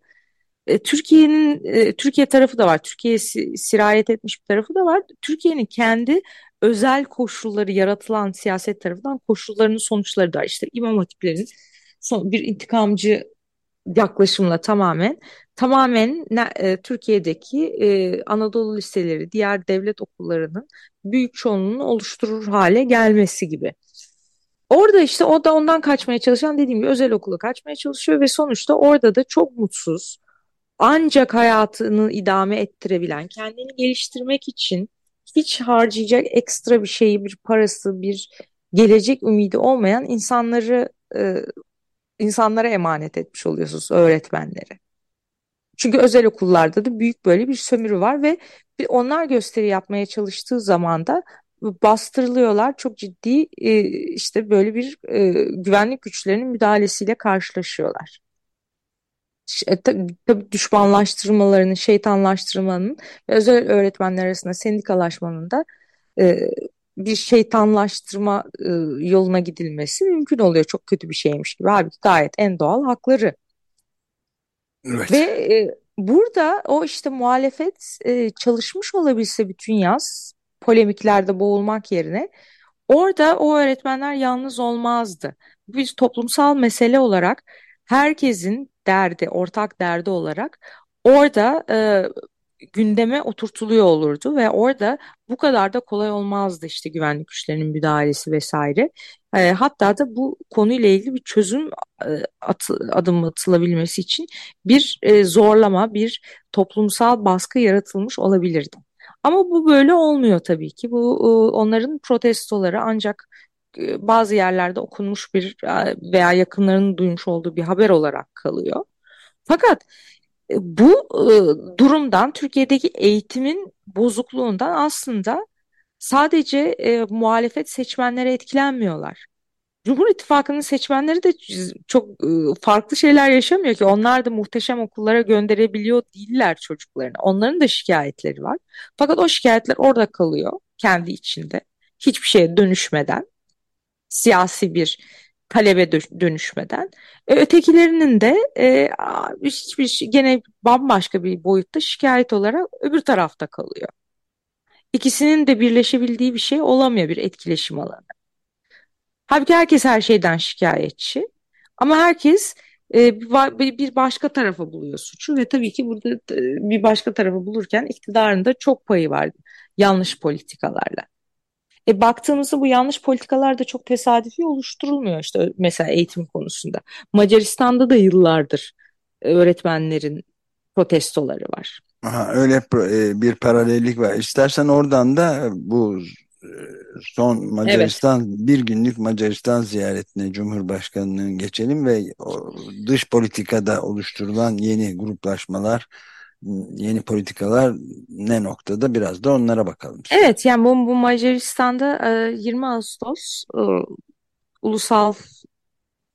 E, Türkiye'nin Türkiye tarafı da var. Türkiye'ye si- sirayet etmiş bir tarafı da var. Türkiye'nin kendi özel koşulları yaratılan siyaset tarafından koşullarının sonuçları da. İşte İmam Hatiplerin son, bir intikamcı yaklaşımla tamamen tamamen e, Türkiye'deki e, Anadolu liseleri, diğer devlet okullarının büyük çoğunluğunu oluşturur hale gelmesi gibi. Orada işte o da ondan kaçmaya çalışan dediğim gibi özel okula kaçmaya çalışıyor ve sonuçta orada da çok mutsuz, ancak hayatını idame ettirebilen, kendini geliştirmek için hiç harcayacak ekstra bir şeyi, bir parası, bir gelecek ümidi olmayan insanları e, insanlara emanet etmiş oluyorsunuz öğretmenleri. Çünkü özel okullarda da büyük böyle bir sömürü var ve onlar gösteri yapmaya çalıştığı zaman da bastırılıyorlar. Çok ciddi e, işte böyle bir e, güvenlik güçlerinin müdahalesiyle karşılaşıyorlar. E, tab- Tabii düşmanlaştırmalarının, şeytanlaştırmanın ve özel öğretmenler arasında sendikalaşmanın da bir şeytanlaştırma yoluna gidilmesi mümkün oluyor. Çok kötü bir şeymiş gibi. Halbuki gayet en doğal hakları. Evet. Ve e, burada o işte muhalefet e, çalışmış olabilse bütün yaz polemiklerde boğulmak yerine orada o öğretmenler yalnız olmazdı. Bir toplumsal mesele olarak herkesin derdi, ortak derdi olarak orada e, gündeme oturtuluyor olurdu ve orada bu kadar da kolay olmazdı işte güvenlik güçlerinin müdahalesi vesaire. E, hatta da bu konuyla ilgili bir çözüm e, atı, adım atılabilmesi için bir e, zorlama, bir toplumsal baskı yaratılmış olabilirdi. Ama bu böyle olmuyor tabii ki. Bu e, onların protestoları ancak e, bazı yerlerde okunmuş bir e, veya yakınlarının duymuş olduğu bir haber olarak kalıyor. Fakat bu durumdan Türkiye'deki eğitimin bozukluğundan aslında sadece e, muhalefet seçmenleri etkilenmiyorlar. Cumhur İttifakı'nın seçmenleri de çok e, farklı şeyler yaşamıyor ki. Onlar da muhteşem okullara gönderebiliyor değiller çocuklarını. Onların da şikayetleri var. Fakat o şikayetler orada kalıyor kendi içinde. Hiçbir şeye dönüşmeden, siyasi bir talebe dönüşmeden. E, ötekilerinin de e, hiçbir şey, gene bambaşka bir boyutta şikayet olarak öbür tarafta kalıyor. İkisinin de birleşebildiği bir şey olamıyor bir etkileşim alanı. Halbuki herkes her şeyden şikayetçi. Ama herkes e, bir başka tarafa buluyor suçu ve tabii ki burada e, bir başka tarafı bulurken iktidarın da çok payı var yanlış politikalarla. E, baktığımızda bu yanlış politikalar da çok tesadüfi oluşturulmuyor işte mesela eğitim konusunda. Macaristan'da da yıllardır öğretmenlerin protestoları var. Aha, öyle e, bir paralellik var. İstersen oradan da bu e, son Macaristan evet. bir günlük Macaristan ziyaretine Cumhurbaşkanı'nın geçelim ve dış politikada oluşturulan yeni gruplaşmalar yeni politikalar ne noktada biraz da onlara bakalım. Evet yani bu, bu Macaristan'da 20 Ağustos ulusal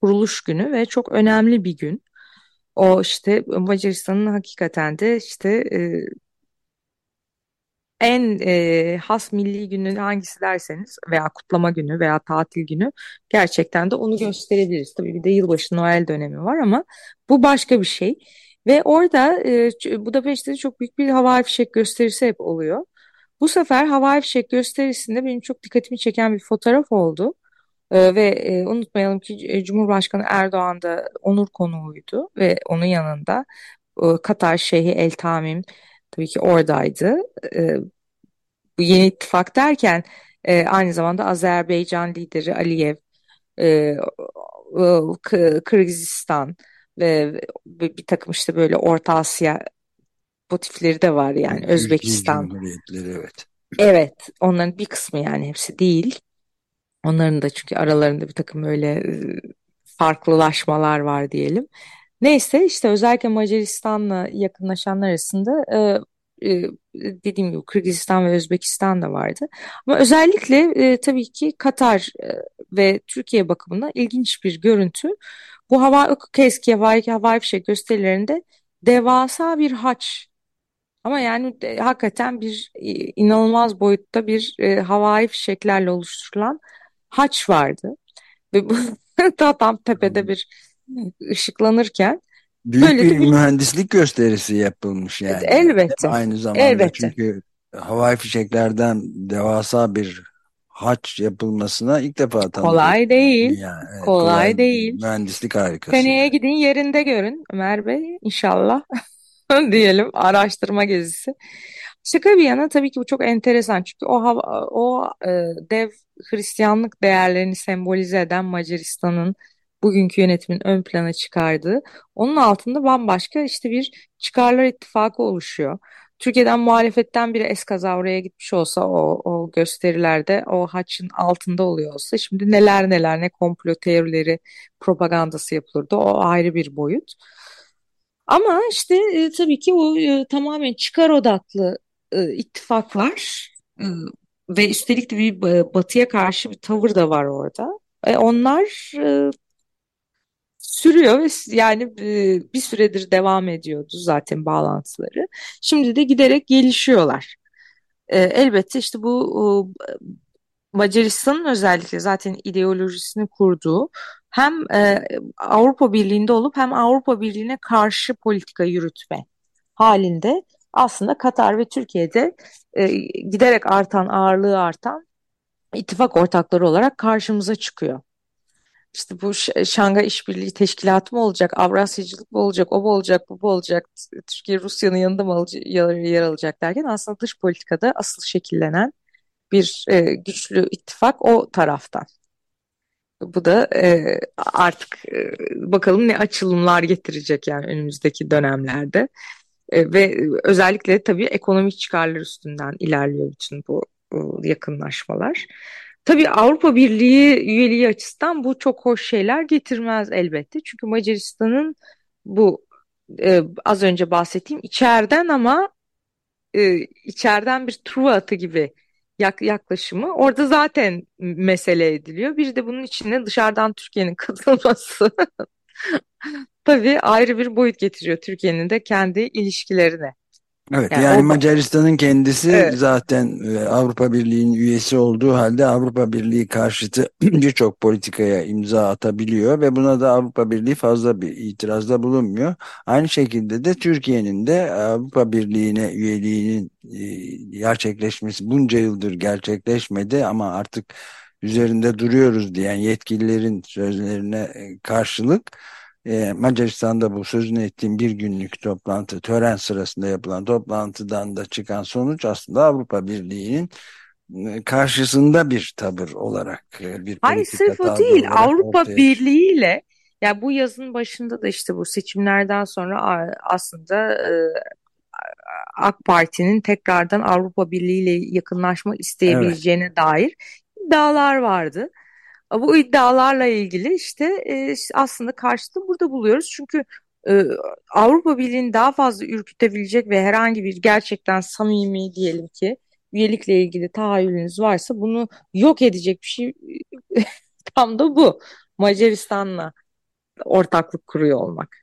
kuruluş günü ve çok önemli bir gün. O işte Macaristan'ın hakikaten de işte en e, has milli günü hangisi derseniz veya kutlama günü veya tatil günü gerçekten de onu gösterebiliriz. Tabii bir de yılbaşı Noel dönemi var ama bu başka bir şey. Ve orada e, Budapeşte çok büyük bir havai fişek gösterisi hep oluyor. Bu sefer havai fişek gösterisinde benim çok dikkatimi çeken bir fotoğraf oldu. E, ve e, unutmayalım ki e, Cumhurbaşkanı Erdoğan da onur konuğuydu ve onun yanında e, Katar Şeyhi El Tamim tabii ki oradaydı. E, bu yeni ittifak derken e, aynı zamanda Azerbaycan lideri Aliyev, e, Kırgızistan ve bir, takım işte böyle Orta Asya motifleri de var yani Özbekistan. evet. Evet, onların bir kısmı yani hepsi değil. Onların da çünkü aralarında bir takım öyle farklılaşmalar var diyelim. Neyse işte özellikle Macaristan'la yakınlaşanlar arasında e, e, dediğim gibi Kırgızistan ve Özbekistan da vardı. Ama özellikle e, tabii ki Katar e, ve Türkiye bakımından ilginç bir görüntü. Bu hava keski havai, havai fişek gösterilerinde devasa bir haç ama yani de, hakikaten bir inanılmaz boyutta bir e, havai fişeklerle oluşturulan haç vardı. Ve bu tam tepede bir ışıklanırken Büyük böyle bir, bir mühendislik gösterisi yapılmış yani. Elbette. Aynı zamanda elbette. çünkü havai fişeklerden devasa bir haç yapılmasına ilk defa tanıdık. Kolay değil. Yani, evet, kolay, kolay değil. Mühendislik harikası. Seneye gidin yerinde görün Ömer Bey inşallah diyelim araştırma gezisi. Şaka bir yana tabii ki bu çok enteresan çünkü o hava, o e, dev Hristiyanlık değerlerini sembolize eden Macaristan'ın bugünkü yönetimin ön plana çıkardığı onun altında bambaşka işte bir çıkarlar ittifakı oluşuyor. Türkiye'den muhalefetten biri eskaza oraya gitmiş olsa o, o gösterilerde o haçın altında oluyor olsa şimdi neler neler ne komplo teorileri propagandası yapılırdı o ayrı bir boyut. Ama işte e, tabii ki o e, tamamen çıkar odaklı e, ittifaklar e, ve üstelik de bir e, batıya karşı bir tavır da var orada. E, onlar e, sürüyor ve yani e, bir süredir devam ediyordu zaten bağlantıları. Şimdi de giderek gelişiyorlar. E, elbette işte bu Macaristan'ın özellikle zaten ideolojisini kurduğu hem e, Avrupa Birliği'nde olup hem Avrupa Birliği'ne karşı politika yürütme halinde aslında Katar ve Türkiye'de giderek artan ağırlığı artan ittifak ortakları olarak karşımıza çıkıyor. İşte bu Şangay İşbirliği Teşkilatı mı olacak, Avrasyacılık mı olacak, o mu olacak, bu mu olacak, Türkiye Rusya'nın yanında mı yer alacak derken aslında dış politikada asıl şekillenen bir e, güçlü ittifak o taraftan. Bu da e, artık e, bakalım ne açılımlar getirecek yani önümüzdeki dönemlerde. E, ve özellikle tabii ekonomik çıkarlar üstünden ilerliyor bütün bu, bu yakınlaşmalar. Tabii Avrupa Birliği üyeliği açısından bu çok hoş şeyler getirmez elbette. Çünkü Macaristan'ın bu e, az önce bahsettiğim içeriden ama e, içeriden bir truva atı gibi yaklaşımı orada zaten mesele ediliyor. Bir de bunun içine dışarıdan Türkiye'nin katılması tabii ayrı bir boyut getiriyor Türkiye'nin de kendi ilişkilerine. Evet yani, yani Macaristan'ın kendisi evet. zaten e, Avrupa Birliği'nin üyesi olduğu halde Avrupa Birliği karşıtı birçok politikaya imza atabiliyor ve buna da Avrupa Birliği fazla bir itirazda bulunmuyor. Aynı şekilde de Türkiye'nin de Avrupa Birliği'ne üyeliğinin e, gerçekleşmesi bunca yıldır gerçekleşmedi ama artık üzerinde duruyoruz diyen yetkililerin sözlerine e, karşılık e, Macaristan'da bu sözünü ettiğim bir günlük toplantı, tören sırasında yapılan toplantıdan da çıkan sonuç aslında Avrupa Birliği'nin e, karşısında bir tavır olarak e, bir Hayır sırf o değil Avrupa Birliği ile ya bu yazın başında da işte bu seçimlerden sonra aslında e, AK Parti'nin tekrardan Avrupa Birliği ile yakınlaşma isteyebileceğine evet. dair iddialar vardı. Bu iddialarla ilgili işte e, aslında karşılığı burada buluyoruz. Çünkü e, Avrupa Birliği'ni daha fazla ürkütebilecek ve herhangi bir gerçekten samimi diyelim ki üyelikle ilgili tahayyülünüz varsa bunu yok edecek bir şey tam da bu. Macaristan'la ortaklık kuruyor olmak.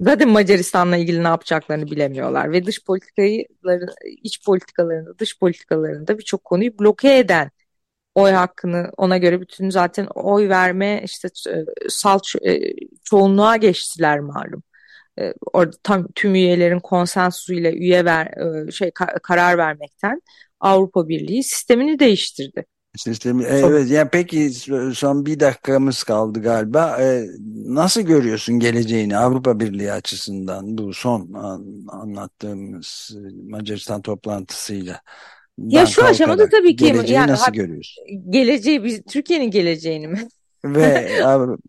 Zaten Macaristan'la ilgili ne yapacaklarını bilemiyorlar ve dış politikayı, iç politikalarında, dış politikalarında birçok konuyu bloke eden oy hakkını ona göre bütün zaten oy verme işte e, salt e, çoğunluğa geçtiler malum. E, orada tam tüm üyelerin konsensusuyla üye ver şey karar vermekten Avrupa Birliği sistemini değiştirdi. Sistemi, evet yani peki son bir dakikamız kaldı galiba. nasıl görüyorsun geleceğini Avrupa Birliği açısından bu son anlattığımız Macaristan toplantısıyla? Ya şu aşamada tabii ki geleceği yani, nasıl görüyorsun? Geleceği biz Türkiye'nin geleceğini mi? Ve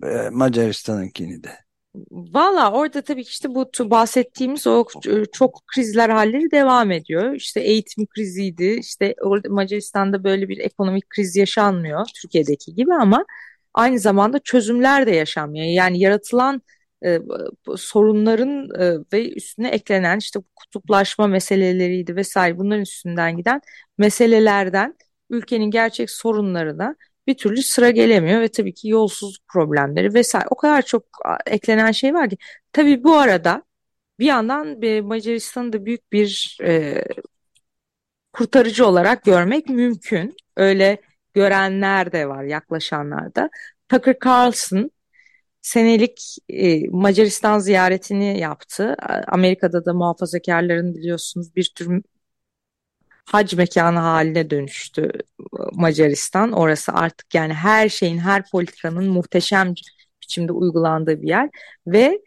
e, Macaristan'ınkini de. Valla orada tabii ki işte bu bahsettiğimiz o çok krizler halleri devam ediyor. İşte eğitim kriziydi. İşte orada Macaristan'da böyle bir ekonomik kriz yaşanmıyor Türkiye'deki gibi ama aynı zamanda çözümler de yaşanmıyor. Yani yaratılan e, sorunların e, ve üstüne eklenen işte kutuplaşma meseleleriydi vesaire bunların üstünden giden meselelerden ülkenin gerçek sorunlarına bir türlü sıra gelemiyor ve tabii ki yolsuzluk problemleri vesaire o kadar çok eklenen şey var ki tabii bu arada bir yandan e, Macaristan'ı da büyük bir e, kurtarıcı olarak görmek mümkün. Öyle görenler de var, yaklaşanlar da. Tucker Carlson senelik e, Macaristan ziyaretini yaptı. Amerika'da da muhafazakarların biliyorsunuz bir tür hac mekanı haline dönüştü Macaristan. Orası artık yani her şeyin, her politikanın muhteşem biçimde uygulandığı bir yer ve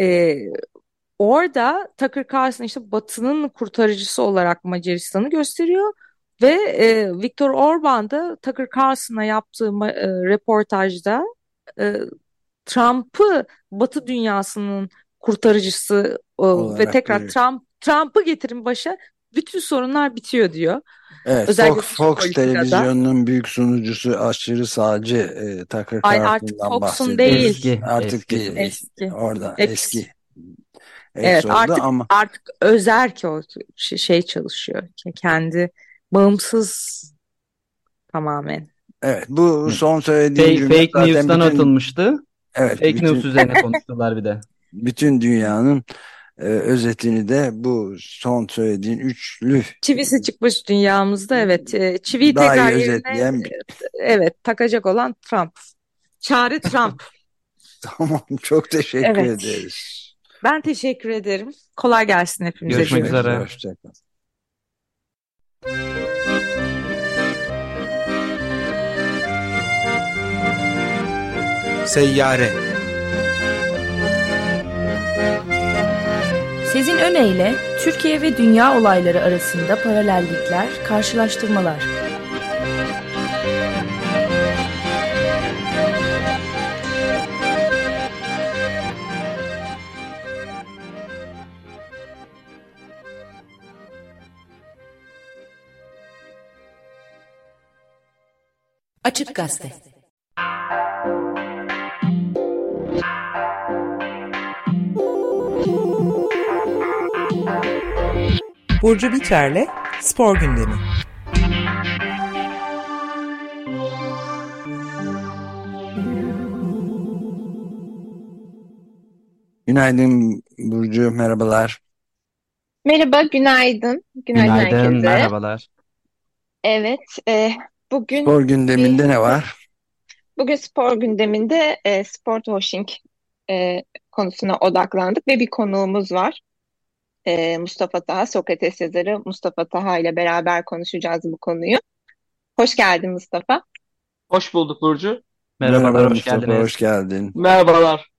e, orada Tucker Carlson işte Batı'nın kurtarıcısı olarak Macaristan'ı gösteriyor ve e, Viktor Orban da Tucker Carlson'a yaptığı e, reportajda e, Trump'ı Batı dünyasının kurtarıcısı ve tekrar görüyor. Trump Trump'ı getirin başa bütün sorunlar bitiyor diyor. Evet, Özellikle Fox, Fox televizyonunun büyük sunucusu aşırı sağcı e, Tucker Carlson'dan bahsediyor. değil. Eski, artık eski, değil. Eski. Orada eski. eski. Evet artık ama... artık özel ki o şey çalışıyor. Kendi bağımsız tamamen. Evet bu son söylediğim fake, cümle fake news'tan bütün... atılmıştı. Evet. Fake bütün, news üzerine konuştular bir de. Bütün dünyanın e, özetini de bu son söylediğin üçlü. Çivisi çıkmış dünyamızda evet. E, çiviyi tekrar yerine bir... evet takacak olan Trump. Çare Trump. tamam çok teşekkür evet. ederiz. Ben teşekkür ederim. Kolay gelsin hepimize. Görüşmek üzere. Hoşçakalın. Seyyare Sezin Öne Türkiye ve dünya olayları arasında paralellikler, karşılaştırmalar. Açık Gazete Burcu Biterle Spor Gündemi Günaydın Burcu, merhabalar. Merhaba, günaydın. Günaydın, Günaydın, herkese. merhabalar. Evet, e, bugün Spor gündeminde bir- ne var? bugün spor gündeminde e, sport washing e, konusuna odaklandık ve bir konuğumuz var. E, Mustafa Taha, Sokrates yazarı Mustafa Taha ile beraber konuşacağız bu konuyu. Hoş geldin Mustafa. Hoş bulduk Burcu. Merhabalar, Merhaba hoş Mustafa, geldiniz. hoş geldin. Merhabalar.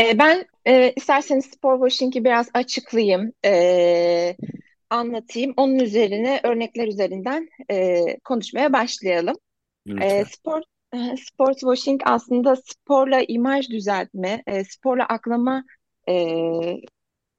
E, ben e, isterseniz spor washing'i biraz açıklayayım, e, anlatayım. Onun üzerine örnekler üzerinden e, konuşmaya başlayalım. E, spor sport washing aslında sporla imaj düzeltme, e, sporla aklama e,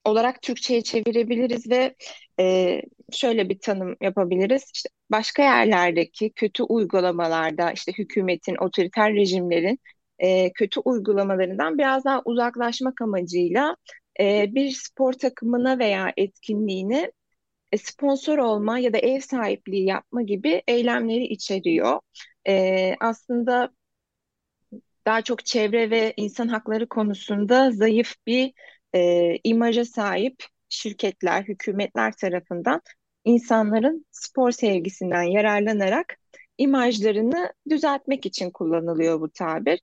olarak Türkçe'ye çevirebiliriz ve e, şöyle bir tanım yapabiliriz. İşte başka yerlerdeki kötü uygulamalarda, işte hükümetin, otoriter rejimlerin e, kötü uygulamalarından biraz daha uzaklaşmak amacıyla e, bir spor takımına veya etkinliğine e, sponsor olma ya da ev sahipliği yapma gibi eylemleri içeriyor. E, aslında daha çok çevre ve insan hakları konusunda zayıf bir e, imaja sahip şirketler, hükümetler tarafından insanların spor sevgisinden yararlanarak imajlarını düzeltmek için kullanılıyor bu tabir.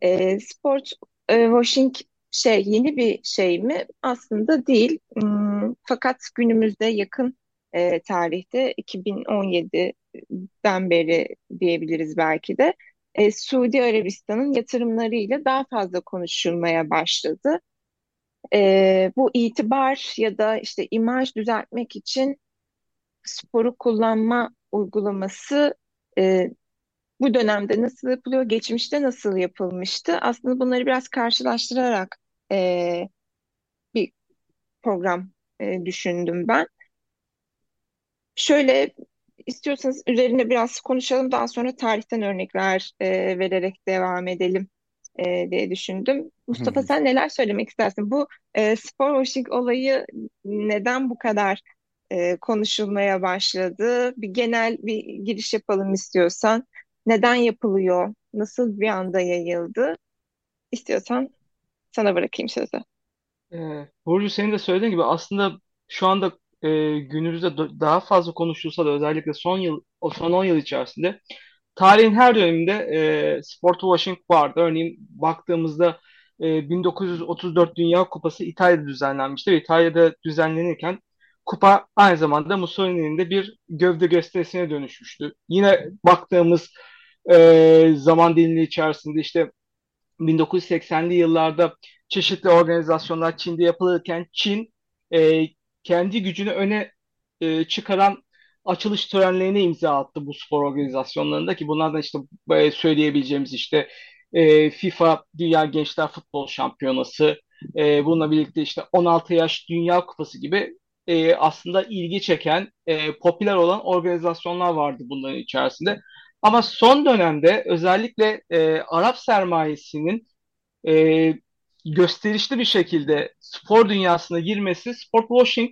E, sport e, washing şey yeni bir şey mi? Aslında değil. Hmm, fakat günümüzde yakın e, tarihte 2017'den beri diyebiliriz belki de e, Suudi Arabistan'ın yatırımlarıyla daha fazla konuşulmaya başladı. E, bu itibar ya da işte imaj düzeltmek için sporu kullanma uygulaması e, bu dönemde nasıl yapılıyor, geçmişte nasıl yapılmıştı? Aslında bunları biraz karşılaştırarak e, bir program e, düşündüm ben. Şöyle istiyorsanız üzerine biraz konuşalım, daha sonra tarihten örnekler e, vererek devam edelim e, diye düşündüm. Mustafa sen neler söylemek istersin? Bu e, spor washing olayı neden bu kadar e, konuşulmaya başladı? Bir genel bir giriş yapalım istiyorsan. Neden yapılıyor? Nasıl bir anda yayıldı? İstiyorsan sana bırakayım sözü. Ee, Burcu senin de söylediğin gibi aslında şu anda e, günümüzde daha fazla konuşulsa da özellikle son yıl, o son 10 yıl içerisinde tarihin her döneminde e, sport washing vardı. Örneğin baktığımızda e, 1934 Dünya Kupası İtalya'da düzenlenmişti ve İtalya'da düzenlenirken kupa aynı zamanda Mussolini'nin de bir gövde gösterisine dönüşmüştü. Yine baktığımız e, zaman dilimi içerisinde işte 1980'li yıllarda çeşitli organizasyonlar Çin'de yapılırken Çin e, kendi gücünü öne e, çıkaran açılış törenlerine imza attı bu spor organizasyonlarında ki bunlardan işte e, söyleyebileceğimiz işte e, FIFA Dünya Gençler Futbol Şampiyonası e, bununla birlikte işte 16 yaş Dünya Kupası gibi e, aslında ilgi çeken e, popüler olan organizasyonlar vardı bunların içerisinde. Ama son dönemde özellikle e, Arap sermayesinin e, gösterişli bir şekilde spor dünyasına girmesi sport washing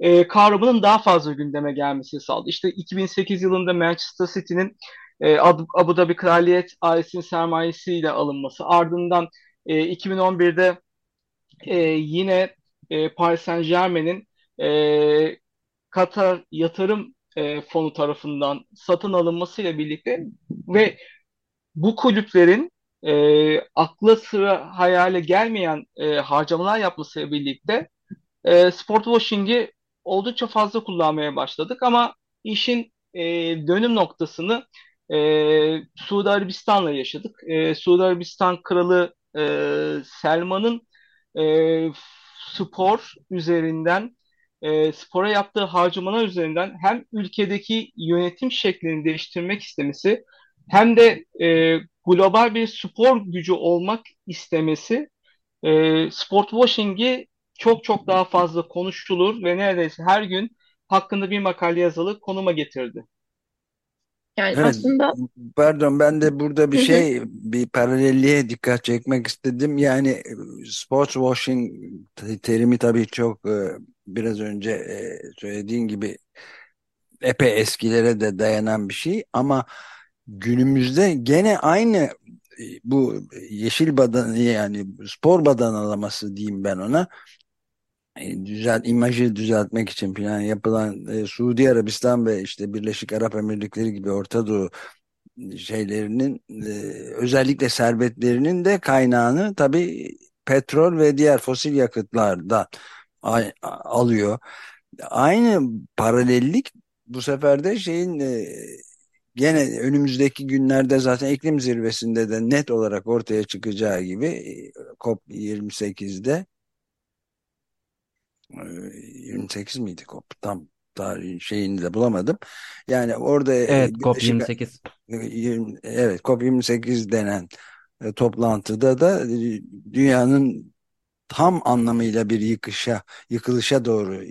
e, kavramının daha fazla gündeme gelmesini sağladı. İşte 2008 yılında Manchester City'nin e, Abu, Dhabi Kraliyet ailesinin sermayesiyle alınması, ardından e, 2011'de e, yine e, Paris Saint-Germain'in e, Katar Yatırım e, Fonu tarafından satın alınmasıyla birlikte ve bu kulüplerin e, akla sıra hayale gelmeyen e, harcamalar yapmasıyla birlikte e, sport washing'i oldukça fazla kullanmaya başladık ama işin e, dönüm noktasını e, Suudi Arabistan'la yaşadık. E, Suudi Arabistan Kralı e, Selman'ın e, spor üzerinden e, spora yaptığı harcamalar üzerinden hem ülkedeki yönetim şeklini değiştirmek istemesi hem de e, global bir spor gücü olmak istemesi e, sport washing'i çok çok daha fazla konuşulur ve neredeyse her gün hakkında bir makale yazılı konuma getirdi. Yani Evet, aslında pardon ben de burada bir şey, bir paralelliğe dikkat çekmek istedim. Yani e, sports washing te- terimi tabii çok e, biraz önce e, söylediğin gibi epey eskilere de dayanan bir şey ama günümüzde gene aynı bu yeşil badanı yani spor badanalaması diyeyim ben ona düzelt imajı düzeltmek için plan yapılan e, Suudi Arabistan ve işte Birleşik Arap Emirlikleri gibi Orta Doğu şeylerinin e, özellikle servetlerinin de kaynağını tabii petrol ve diğer fosil yakıtlardan a- alıyor. Aynı paralellik bu sefer de şeyin e, gene önümüzdeki günlerde zaten iklim zirvesinde de net olarak ortaya çıkacağı gibi e, COP28'de e, 28 miydi COP tam tarihin şeyini de bulamadım. Yani orada e, Evet Birleşik COP28. e, yirmi- evet COP28 denen e, toplantıda da e, dünyanın tam anlamıyla bir yıkışa, yıkılışa doğru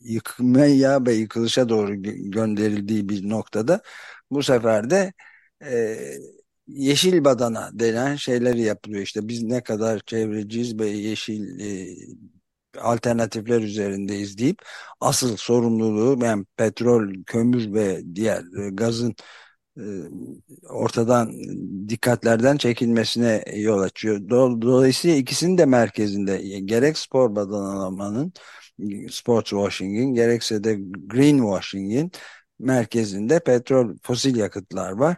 yıkmaya ve yıkılışa doğru gö- gönderildiği bir noktada bu sefer de e, yeşil badana denen şeyleri yapılıyor. İşte biz ne kadar çevreciyiz ve yeşil e, alternatifler üzerindeyiz deyip asıl sorumluluğu yani petrol, kömür ve diğer e, gazın e, ortadan dikkatlerden çekilmesine yol açıyor. Do- Dolayısıyla ikisinin de merkezinde gerek spor badanalamanın sports washing'in gerekse de green washing'in merkezinde petrol fosil yakıtlar var.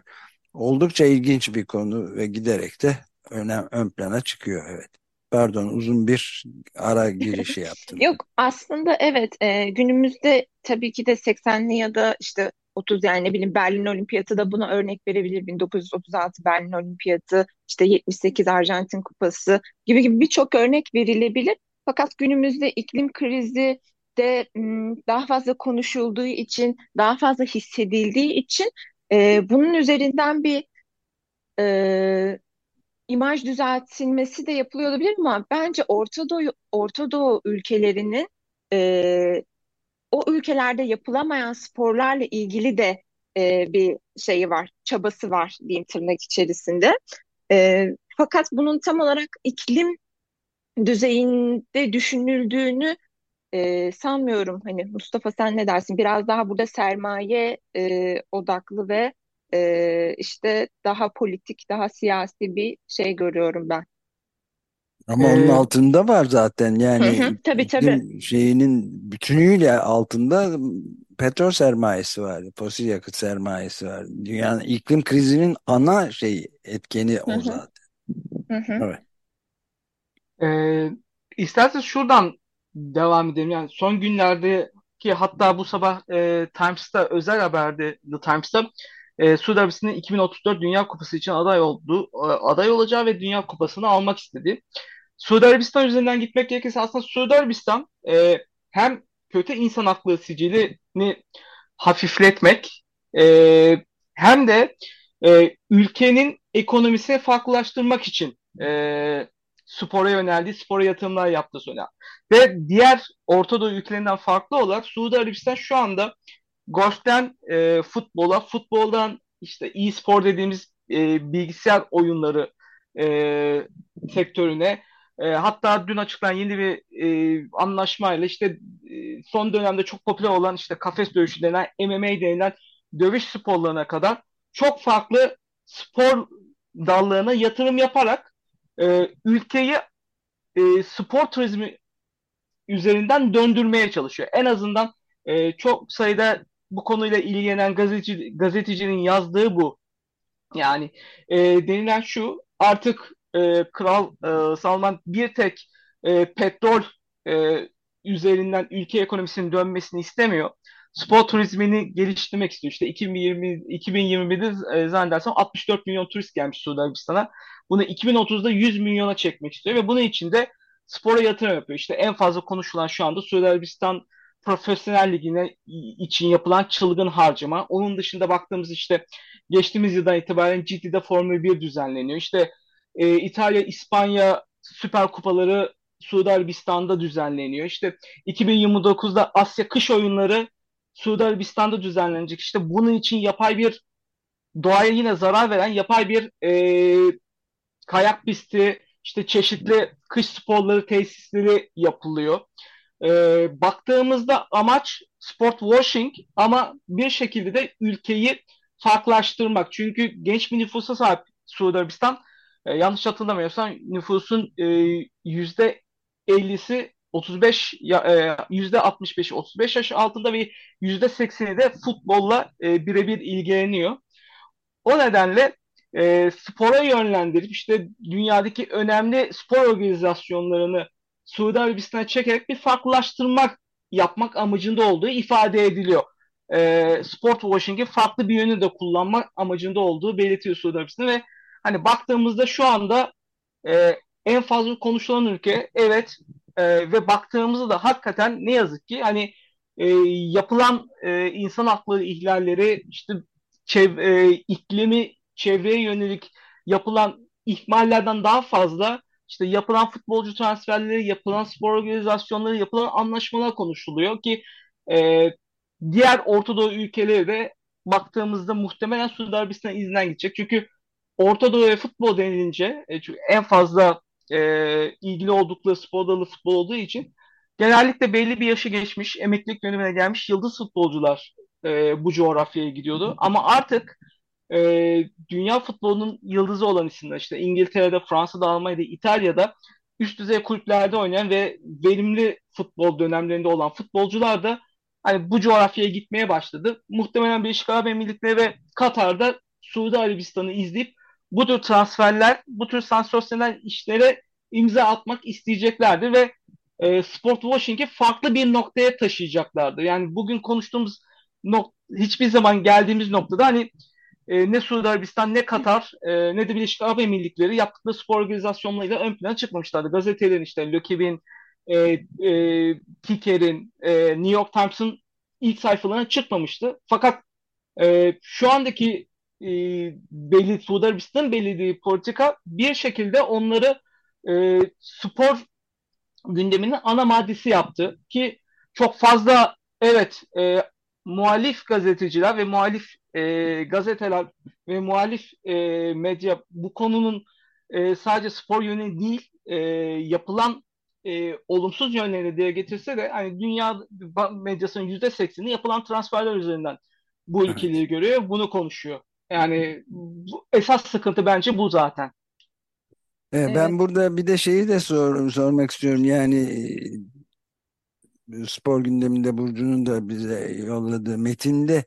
Oldukça ilginç bir konu ve giderek de önem, ön plana çıkıyor. Evet. Pardon uzun bir ara girişi yaptım. Yok aslında evet e, günümüzde tabii ki de 80'li ya da işte 30 yani ne bileyim Berlin Olimpiyatı da buna örnek verebilir. 1936 Berlin Olimpiyatı işte 78 Arjantin Kupası gibi gibi birçok örnek verilebilir. Fakat günümüzde iklim krizi de daha fazla konuşulduğu için daha fazla hissedildiği için e, bunun üzerinden bir e, imaj düzeltilmesi de yapılıyor olabilir ama bence Orta Doğu, Orta Doğu ülkelerinin e, o ülkelerde yapılamayan sporlarla ilgili de e, bir şeyi var, çabası var diyeyim tırnak içerisinde. E, fakat bunun tam olarak iklim düzeyinde düşünüldüğünü e, sanmıyorum. Hani Mustafa sen ne dersin? Biraz daha burada sermaye e, odaklı ve e, işte daha politik, daha siyasi bir şey görüyorum ben. Ama onun Ee, altında var zaten Hı yani hı, tabii tabii. iklim şeyinin bütünüyle altında petrol sermayesi var, fosil yakıt sermayesi var. Dünyanın iklim krizinin ana şey etkeni Hı o hı, zaten. hı hı. Evet. Ee, isterseniz şuradan devam edelim. Yani son günlerde ki hatta bu sabah e, Times'ta özel haberde The Times'ta e, Suudi Arabistan'ın 2034 Dünya Kupası için aday olduğu e, aday olacağı ve Dünya Kupası'nı almak istedi. Suudi Arabistan üzerinden gitmek gerekirse aslında Suudi Arabistan e, hem kötü insan hakları sicilini hafifletmek e, hem de e, ülkenin ekonomisini farklılaştırmak için e, spora yöneldi, spora yatırımlar yaptı sonra. Ve diğer Orta Doğu ülkelerinden farklı olarak Suudi Arabistan şu anda golften e, futbola, futboldan işte e-spor dediğimiz e, bilgisayar oyunları e, sektörüne e, hatta dün açıklanan yeni bir e, anlaşmayla işte e, son dönemde çok popüler olan işte kafes dövüşü denen MMA denilen dövüş sporlarına kadar çok farklı spor dallarına yatırım yaparak e, ülkeyi e, spor turizmi üzerinden döndürmeye çalışıyor. En azından e, çok sayıda bu konuyla ilgilenen gazeteci, gazetecinin yazdığı bu. Yani e, denilen şu artık e, Kral e, Salman bir tek e, petrol e, üzerinden ülke ekonomisinin dönmesini istemiyor. spor turizmini geliştirmek istiyor. İşte 2020 2021'de e, zannedersem 64 milyon turist gelmiş Suudi Arabistan'a. Bunu 2030'da 100 milyona çekmek istiyor ve bunun için de spora yatırım yapıyor. İşte en fazla konuşulan şu anda Suudi Arabistan Profesyonel Ligi'ne için yapılan çılgın harcama. Onun dışında baktığımız işte geçtiğimiz yıldan itibaren ciddi Formula 1 düzenleniyor. İşte e, İtalya, İspanya Süper Kupaları Suudi Arabistan'da düzenleniyor. İşte 2029'da Asya Kış Oyunları Suudi Arabistan'da düzenlenecek. İşte bunun için yapay bir doğaya yine zarar veren yapay bir e, kayak pisti, işte çeşitli kış sporları tesisleri yapılıyor. E, baktığımızda amaç sport washing ama bir şekilde de ülkeyi farklılaştırmak. Çünkü genç bir nüfusa sahip Suudi Arabistan. E, yanlış hatırlamıyorsam nüfusun e, yüzde 50'si 35 e, yüzde 65'i 35 yaş altında ve yüzde 80'i de futbolla e, birebir ilgileniyor. O nedenle e, spora yönlendirip işte dünyadaki önemli spor organizasyonlarını Suudi Arabistan'a çekerek bir farklılaştırmak yapmak amacında olduğu ifade ediliyor. E, sport washing'i farklı bir yönü de kullanmak amacında olduğu belirtiyor Suudi Arabistan ve hani baktığımızda şu anda e, en fazla konuşulan ülke evet e, ve baktığımızda da hakikaten ne yazık ki hani e, yapılan e, insan hakları ihlalleri işte çev e, iklimi çevreye yönelik yapılan ihmallerden daha fazla işte yapılan futbolcu transferleri, yapılan spor organizasyonları, yapılan anlaşmalar konuşuluyor ki e, diğer Orta Doğu ülkeleri de baktığımızda muhtemelen Suudi Arabistan'a izinden gidecek. Çünkü Orta Doğu ve futbol denilince e, çünkü en fazla e, ilgili oldukları spor dalı futbol olduğu için genellikle belli bir yaşı geçmiş, emeklilik dönemine gelmiş yıldız futbolcular e, bu coğrafyaya gidiyordu. Ama artık e, dünya futbolunun yıldızı olan isimler işte İngiltere'de, Fransa'da, Almanya'da, İtalya'da üst düzey kulüplerde oynayan ve verimli futbol dönemlerinde olan futbolcular da hani bu coğrafyaya gitmeye başladı. Muhtemelen Birleşik Arap Emirlikleri ve Katar'da Suudi Arabistan'ı izleyip bu tür transferler, bu tür sansasyonel işlere imza atmak isteyeceklerdir ve e, sport washing'i farklı bir noktaya taşıyacaklardır. Yani bugün konuştuğumuz nok hiçbir zaman geldiğimiz noktada hani e, ne Suudi Arabistan ne Katar e, ne de Birleşik Arap Emirlikleri yaptıkları spor organizasyonlarıyla ön plana çıkmamışlardı. Gazetelerin işte Lökib'in, e, e, Kicker'in, e, New York Times'ın ilk sayfalarına çıkmamıştı. Fakat e, şu andaki e, belli Suudi Arabistan'ın belirlediği politika bir şekilde onları e, spor gündeminin ana maddesi yaptı ki çok fazla evet e, muhalif gazeteciler ve muhalif e, gazeteler ve muhalif e, medya bu konunun e, sadece spor yönü değil e, yapılan e, olumsuz yönlerini diye getirse de hani dünya medyasının yüzde sekseni yapılan transferler üzerinden bu ülkeleri evet. görüyor, bunu konuşuyor. Yani bu, esas sıkıntı bence bu zaten. Evet, ben burada bir de şeyi de sor, sormak istiyorum. Yani e, spor gündeminde Burcu'nun da bize yolladığı metinde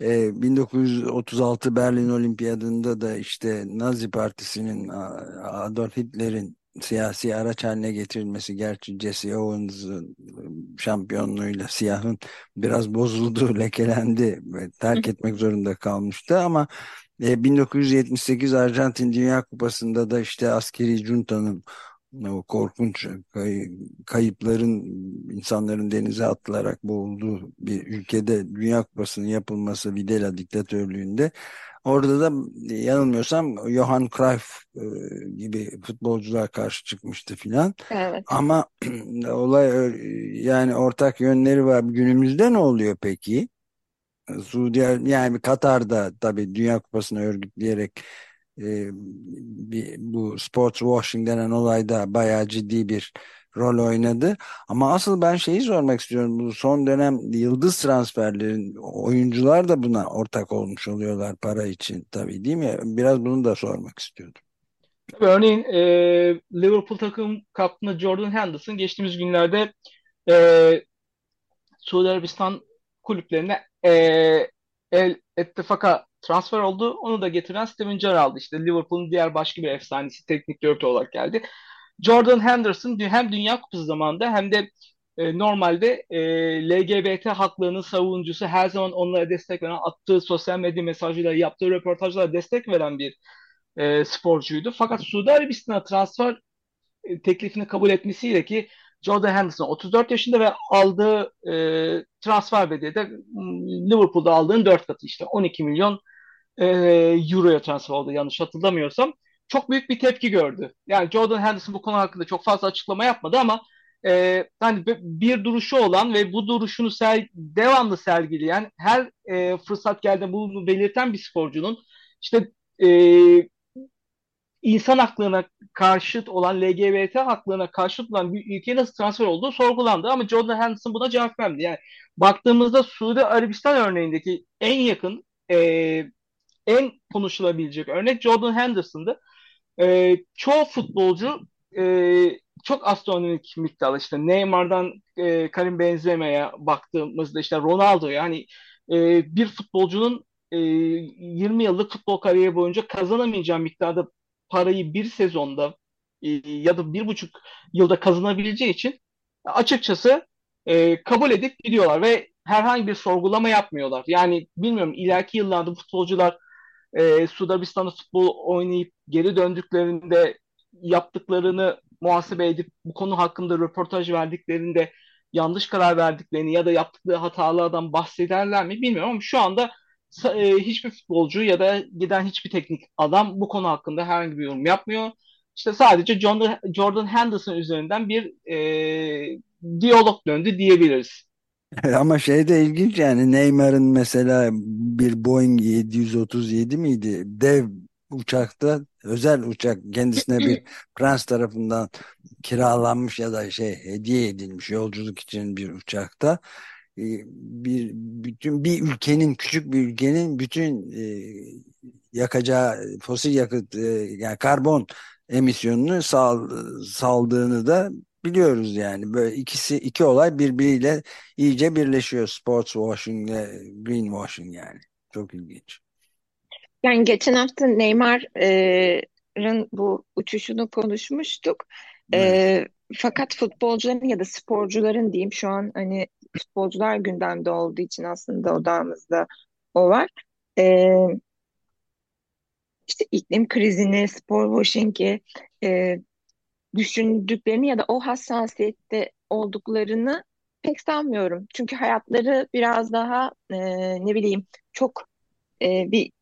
1936 e, Berlin Olimpiyadında da işte Nazi Partisi'nin Adolf Hitler'in siyasi araç haline getirilmesi gerçi Jesse Owens'ın şampiyonluğuyla siyahın biraz bozuldu, lekelendi ve terk etmek zorunda kalmıştı ama 1978 e, Arjantin Dünya Kupası'nda da işte askeri juntanın o korkunç kay, kayıpların insanların denize atılarak boğulduğu bir ülkede Dünya Kupası'nın yapılması Videla diktatörlüğünde orada da yanılmıyorsam Johan Cruyff e, gibi futbolcular karşı çıkmıştı filan. Evet. Ama olay yani ortak yönleri var. Günümüzde ne oluyor peki? Suudi yani Katar'da tabii Dünya Kupası'nı örgütleyerek e, bir, bu sports washing denen olayda bayağı ciddi bir rol oynadı. Ama asıl ben şeyi sormak istiyorum. Bu son dönem yıldız transferlerin oyuncular da buna ortak olmuş oluyorlar para için tabii değil mi? Biraz bunu da sormak istiyordum. Örneğin e, Liverpool takım kaptanı Jordan Henderson geçtiğimiz günlerde e, Suudi Arabistan kulüplerine e, El Ettifak'a transfer oldu. Onu da getiren Steven Gerrard işte Liverpool'un diğer başka bir efsanesi teknik direktör olarak geldi. Jordan Henderson hem Dünya Kupası zamanında hem de e, normalde e, LGBT haklarının savunucusu her zaman onlara destek veren, attığı sosyal medya mesajıyla yaptığı röportajlara destek veren bir e, sporcuydu. Fakat Suudi Arabistan'a transfer e, teklifini kabul etmesiyle ki Jordan Henderson 34 yaşında ve aldığı e, transfer bedeli de Liverpool'da aldığın 4 katı işte 12 milyon e, euroya transfer oldu yanlış hatırlamıyorsam. Çok büyük bir tepki gördü. Yani Jordan Henderson bu konu hakkında çok fazla açıklama yapmadı ama e, hani bir duruşu olan ve bu duruşunu ser, devamlı sergileyen her e, fırsat geldiğinde bunu belirten bir sporcunun işte e, insan haklarına karşıt olan LGBT haklarına karşıt olan bir ülkeye nasıl transfer olduğu sorgulandı ama Jordan Henderson buna cevap vermedi. Yani baktığımızda Suudi Arabistan örneğindeki en yakın e, en konuşulabilecek örnek Jordan Henderson'dı. E, çoğu futbolcu e, çok astronomik miktarda işte Neymar'dan e, Karim Benzema'ya baktığımızda işte Ronaldo yani e, bir futbolcunun e, 20 yıllık futbol kariyeri boyunca kazanamayacağı miktarda parayı bir sezonda e, ya da bir buçuk yılda kazanabileceği için açıkçası e, kabul edip gidiyorlar ve herhangi bir sorgulama yapmıyorlar. Yani bilmiyorum ileriki yıllarda futbolcular e, Suudi futbol oynayıp geri döndüklerinde yaptıklarını muhasebe edip bu konu hakkında röportaj verdiklerinde yanlış karar verdiklerini ya da yaptıkları hatalardan bahsederler mi bilmiyorum ama şu anda e, hiçbir futbolcu ya da giden hiçbir teknik adam bu konu hakkında herhangi bir yorum yapmıyor. İşte sadece John, Jordan Henderson üzerinden bir e, diyalog döndü diyebiliriz. Ama şey de ilginç yani Neymar'ın mesela bir Boeing 737 miydi? Dev uçakta özel uçak kendisine bir prens tarafından kiralanmış ya da şey hediye edilmiş yolculuk için bir uçakta e, bir bütün bir ülkenin küçük bir ülkenin bütün e, yakacağı fosil yakıt e, yani karbon emisyonunu sal, saldığını da biliyoruz yani. Böyle ikisi iki olay birbiriyle iyice birleşiyor. Sports washing ile green washing yani. Çok ilginç. Yani geçen hafta Neymar'ın bu uçuşunu konuşmuştuk. Evet. fakat futbolcuların ya da sporcuların diyeyim şu an hani futbolcular gündemde olduğu için aslında odamızda o var. E, işte iklim krizini, spor washing'i e, düşündüklerini ya da o hassasiyette olduklarını pek sanmıyorum. Çünkü hayatları biraz daha e, ne bileyim çok e, bir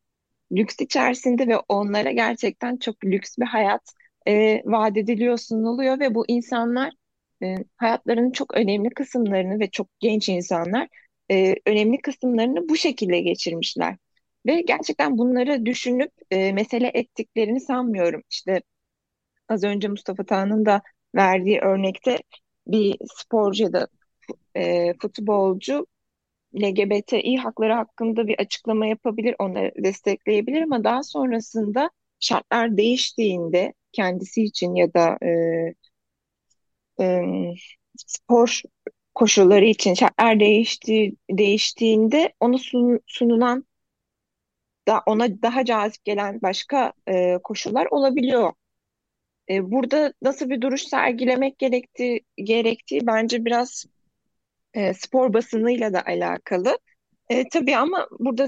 lüks içerisinde ve onlara gerçekten çok lüks bir hayat e, vaat ediliyor, sunuluyor ve bu insanlar e, hayatlarının çok önemli kısımlarını ve çok genç insanlar e, önemli kısımlarını bu şekilde geçirmişler. Ve gerçekten bunları düşünüp e, mesele ettiklerini sanmıyorum. İşte az önce Mustafa Tan'ın da verdiği örnekte bir sporcu ya da e, futbolcu LGBTİ hakları hakkında bir açıklama yapabilir, onları destekleyebilir ama daha sonrasında şartlar değiştiğinde kendisi için ya da e, e, spor koşulları için şartlar değişti, değiştiğinde onu sun, sunulan da ona daha cazip gelen başka e, koşullar olabiliyor. E, burada nasıl bir duruş sergilemek gerektiği, gerektiği bence biraz e, spor basınıyla da alakalı. E, tabii ama burada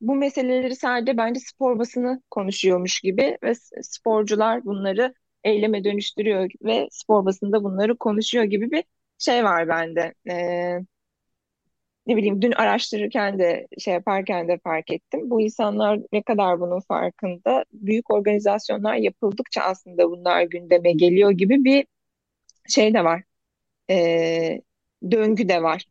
bu meseleleri sadece bence spor basını konuşuyormuş gibi ve sporcular bunları eyleme dönüştürüyor ve spor basında bunları konuşuyor gibi bir şey var bende. Ee, ne bileyim dün araştırırken de şey yaparken de fark ettim. Bu insanlar ne kadar bunun farkında. Büyük organizasyonlar yapıldıkça aslında bunlar gündeme geliyor gibi bir şey de var. Ee, döngü de var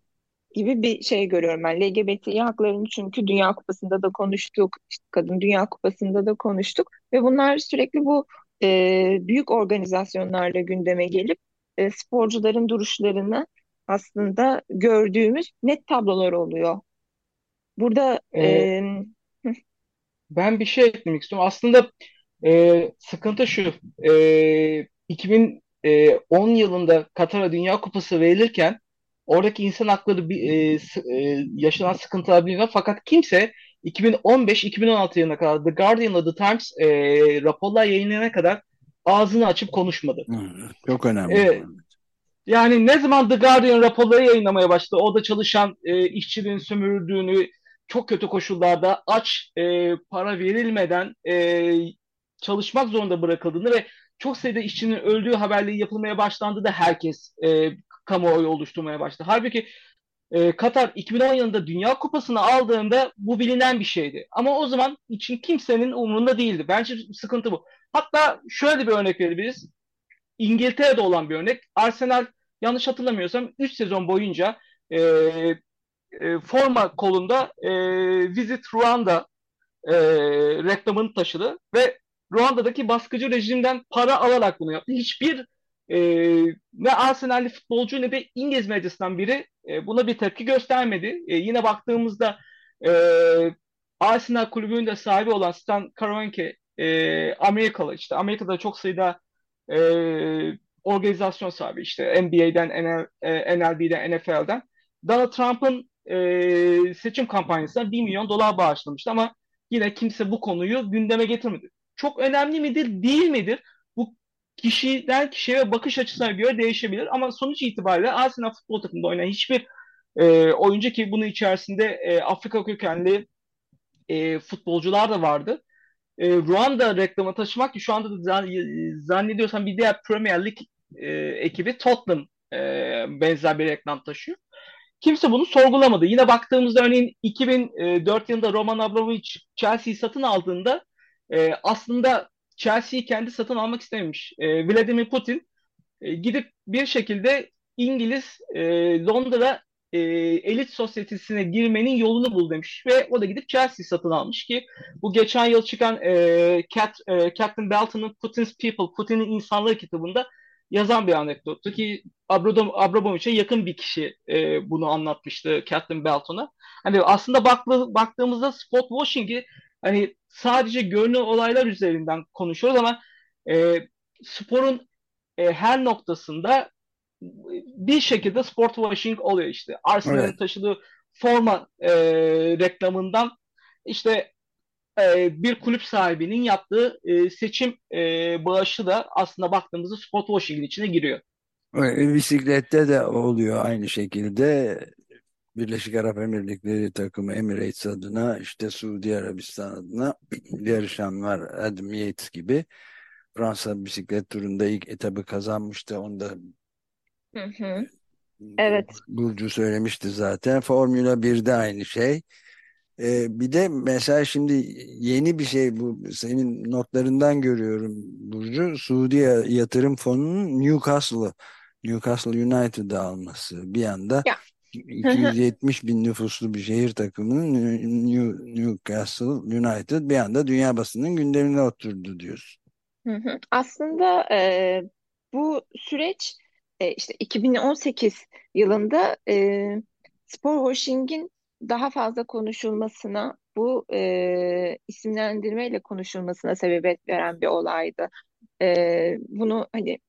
gibi bir şey görüyorum ben. LGBTİ haklarını çünkü Dünya Kupası'nda da konuştuk, işte Kadın Dünya Kupası'nda da konuştuk ve bunlar sürekli bu e, büyük organizasyonlarla gündeme gelip e, sporcuların duruşlarını aslında gördüğümüz net tablolar oluyor. Burada e, ben bir şey eklemek istiyorum. Aslında e, sıkıntı şu. E, 2010 yılında Katar'a Dünya Kupası verilirken oradaki insan hakları bir, e, e, yaşanan sıkıntılar biliniyor fakat kimse 2015-2016 yılına kadar The Guardian'la The Times e, raporlar yayınlayana kadar ağzını açıp konuşmadı. Çok önemli. Evet. Yani ne zaman The Guardian raporları yayınlamaya başladı, orada çalışan e, işçinin sömürüldüğünü, çok kötü koşullarda aç e, para verilmeden e, çalışmak zorunda bırakıldığını ve çok sayıda işçinin öldüğü haberleri yapılmaya başlandı da herkes e, kamuoyu oluşturmaya başladı. Halbuki e, Katar 2010 yılında Dünya Kupası'nı aldığında bu bilinen bir şeydi. Ama o zaman için kimsenin umurunda değildi. Bence sıkıntı bu. Hatta şöyle bir örnek verebiliriz. İngiltere'de olan bir örnek. Arsenal yanlış hatırlamıyorsam 3 sezon boyunca e, e, forma kolunda e, Visit Rwanda e, reklamını taşıdı ve Ruanda'daki baskıcı rejimden para alarak bunu yaptı. Hiçbir e, ne Arsenal'li futbolcu ne de İngiliz medyasından biri e, buna bir tepki göstermedi. E, yine baktığımızda e, Arsenal kulübünün de sahibi olan Stan Kroenke e, Amerikalı işte Amerika'da çok sayıda e, organizasyon sahibi işte NBA'den, NL, e, NLB'den, NFL'den Donald Trump'ın e, seçim kampanyasına 1 milyon dolar bağışlamıştı ama yine kimse bu konuyu gündeme getirmedi. Çok önemli midir, değil midir? Bu kişiden kişiye bakış açısına göre değişebilir ama sonuç itibariyle Arsenal futbol takımında oynayan hiçbir e, oyuncu ki bunun içerisinde e, Afrika kökenli e, futbolcular da vardı. E, Ruanda reklamı taşımak ki şu anda da zannediyorsam bir diğer Premier Lig e, ekibi Tottenham e, benzer bir reklam taşıyor. Kimse bunu sorgulamadı. Yine baktığımızda örneğin 2004 yılında Roman Abramovich Chelsea'yi satın aldığında e, aslında Chelsea'yi kendi satın almak istememiş. E, Vladimir Putin e, gidip bir şekilde İngiliz e, Londra e, elit sosyetesine girmenin yolunu bul demiş ve o da gidip Chelsea satın almış ki bu geçen yıl çıkan e, Cat, e, Captain Belton'un Putin's People, Putin'in İnsanları kitabında yazan bir anekdottu ki Abramovich'e yakın bir kişi e, bunu anlatmıştı Captain Belton'a. Hani aslında baklı, baktığımızda spot washing'i hani sadece görünür olaylar üzerinden konuşuyoruz ama e, sporun e, her noktasında bir şekilde sport washing oluyor işte. Arsenal'ın evet. taşıdığı forma e, reklamından işte e, bir kulüp sahibinin yaptığı e, seçim e, bağışı da aslında baktığımızda sport washing'in içine giriyor. Evet, bisiklette de oluyor aynı şekilde. Birleşik Arap Emirlikleri takımı Emirates adına işte Suudi Arabistan adına yarışan var Adam Yates gibi. Fransa bisiklet turunda ilk etabı kazanmıştı. Onda Hı hı. Evet. Burcu söylemişti zaten. Formula 1'de aynı şey. Ee, bir de mesela şimdi yeni bir şey bu senin notlarından görüyorum Burcu. Suudi Yatırım Fonu'nun Newcastle'ı Newcastle United'ı alması bir anda ya. 270 bin nüfuslu bir şehir takımının New, Newcastle United bir anda dünya basının gündemine oturdu diyorsun. Hı hı. Aslında e, bu süreç e, işte 2018 yılında e, spor washing'in daha fazla konuşulmasına, bu e, isimlendirmeyle konuşulmasına sebebiyet veren bir olaydı. E, bunu hani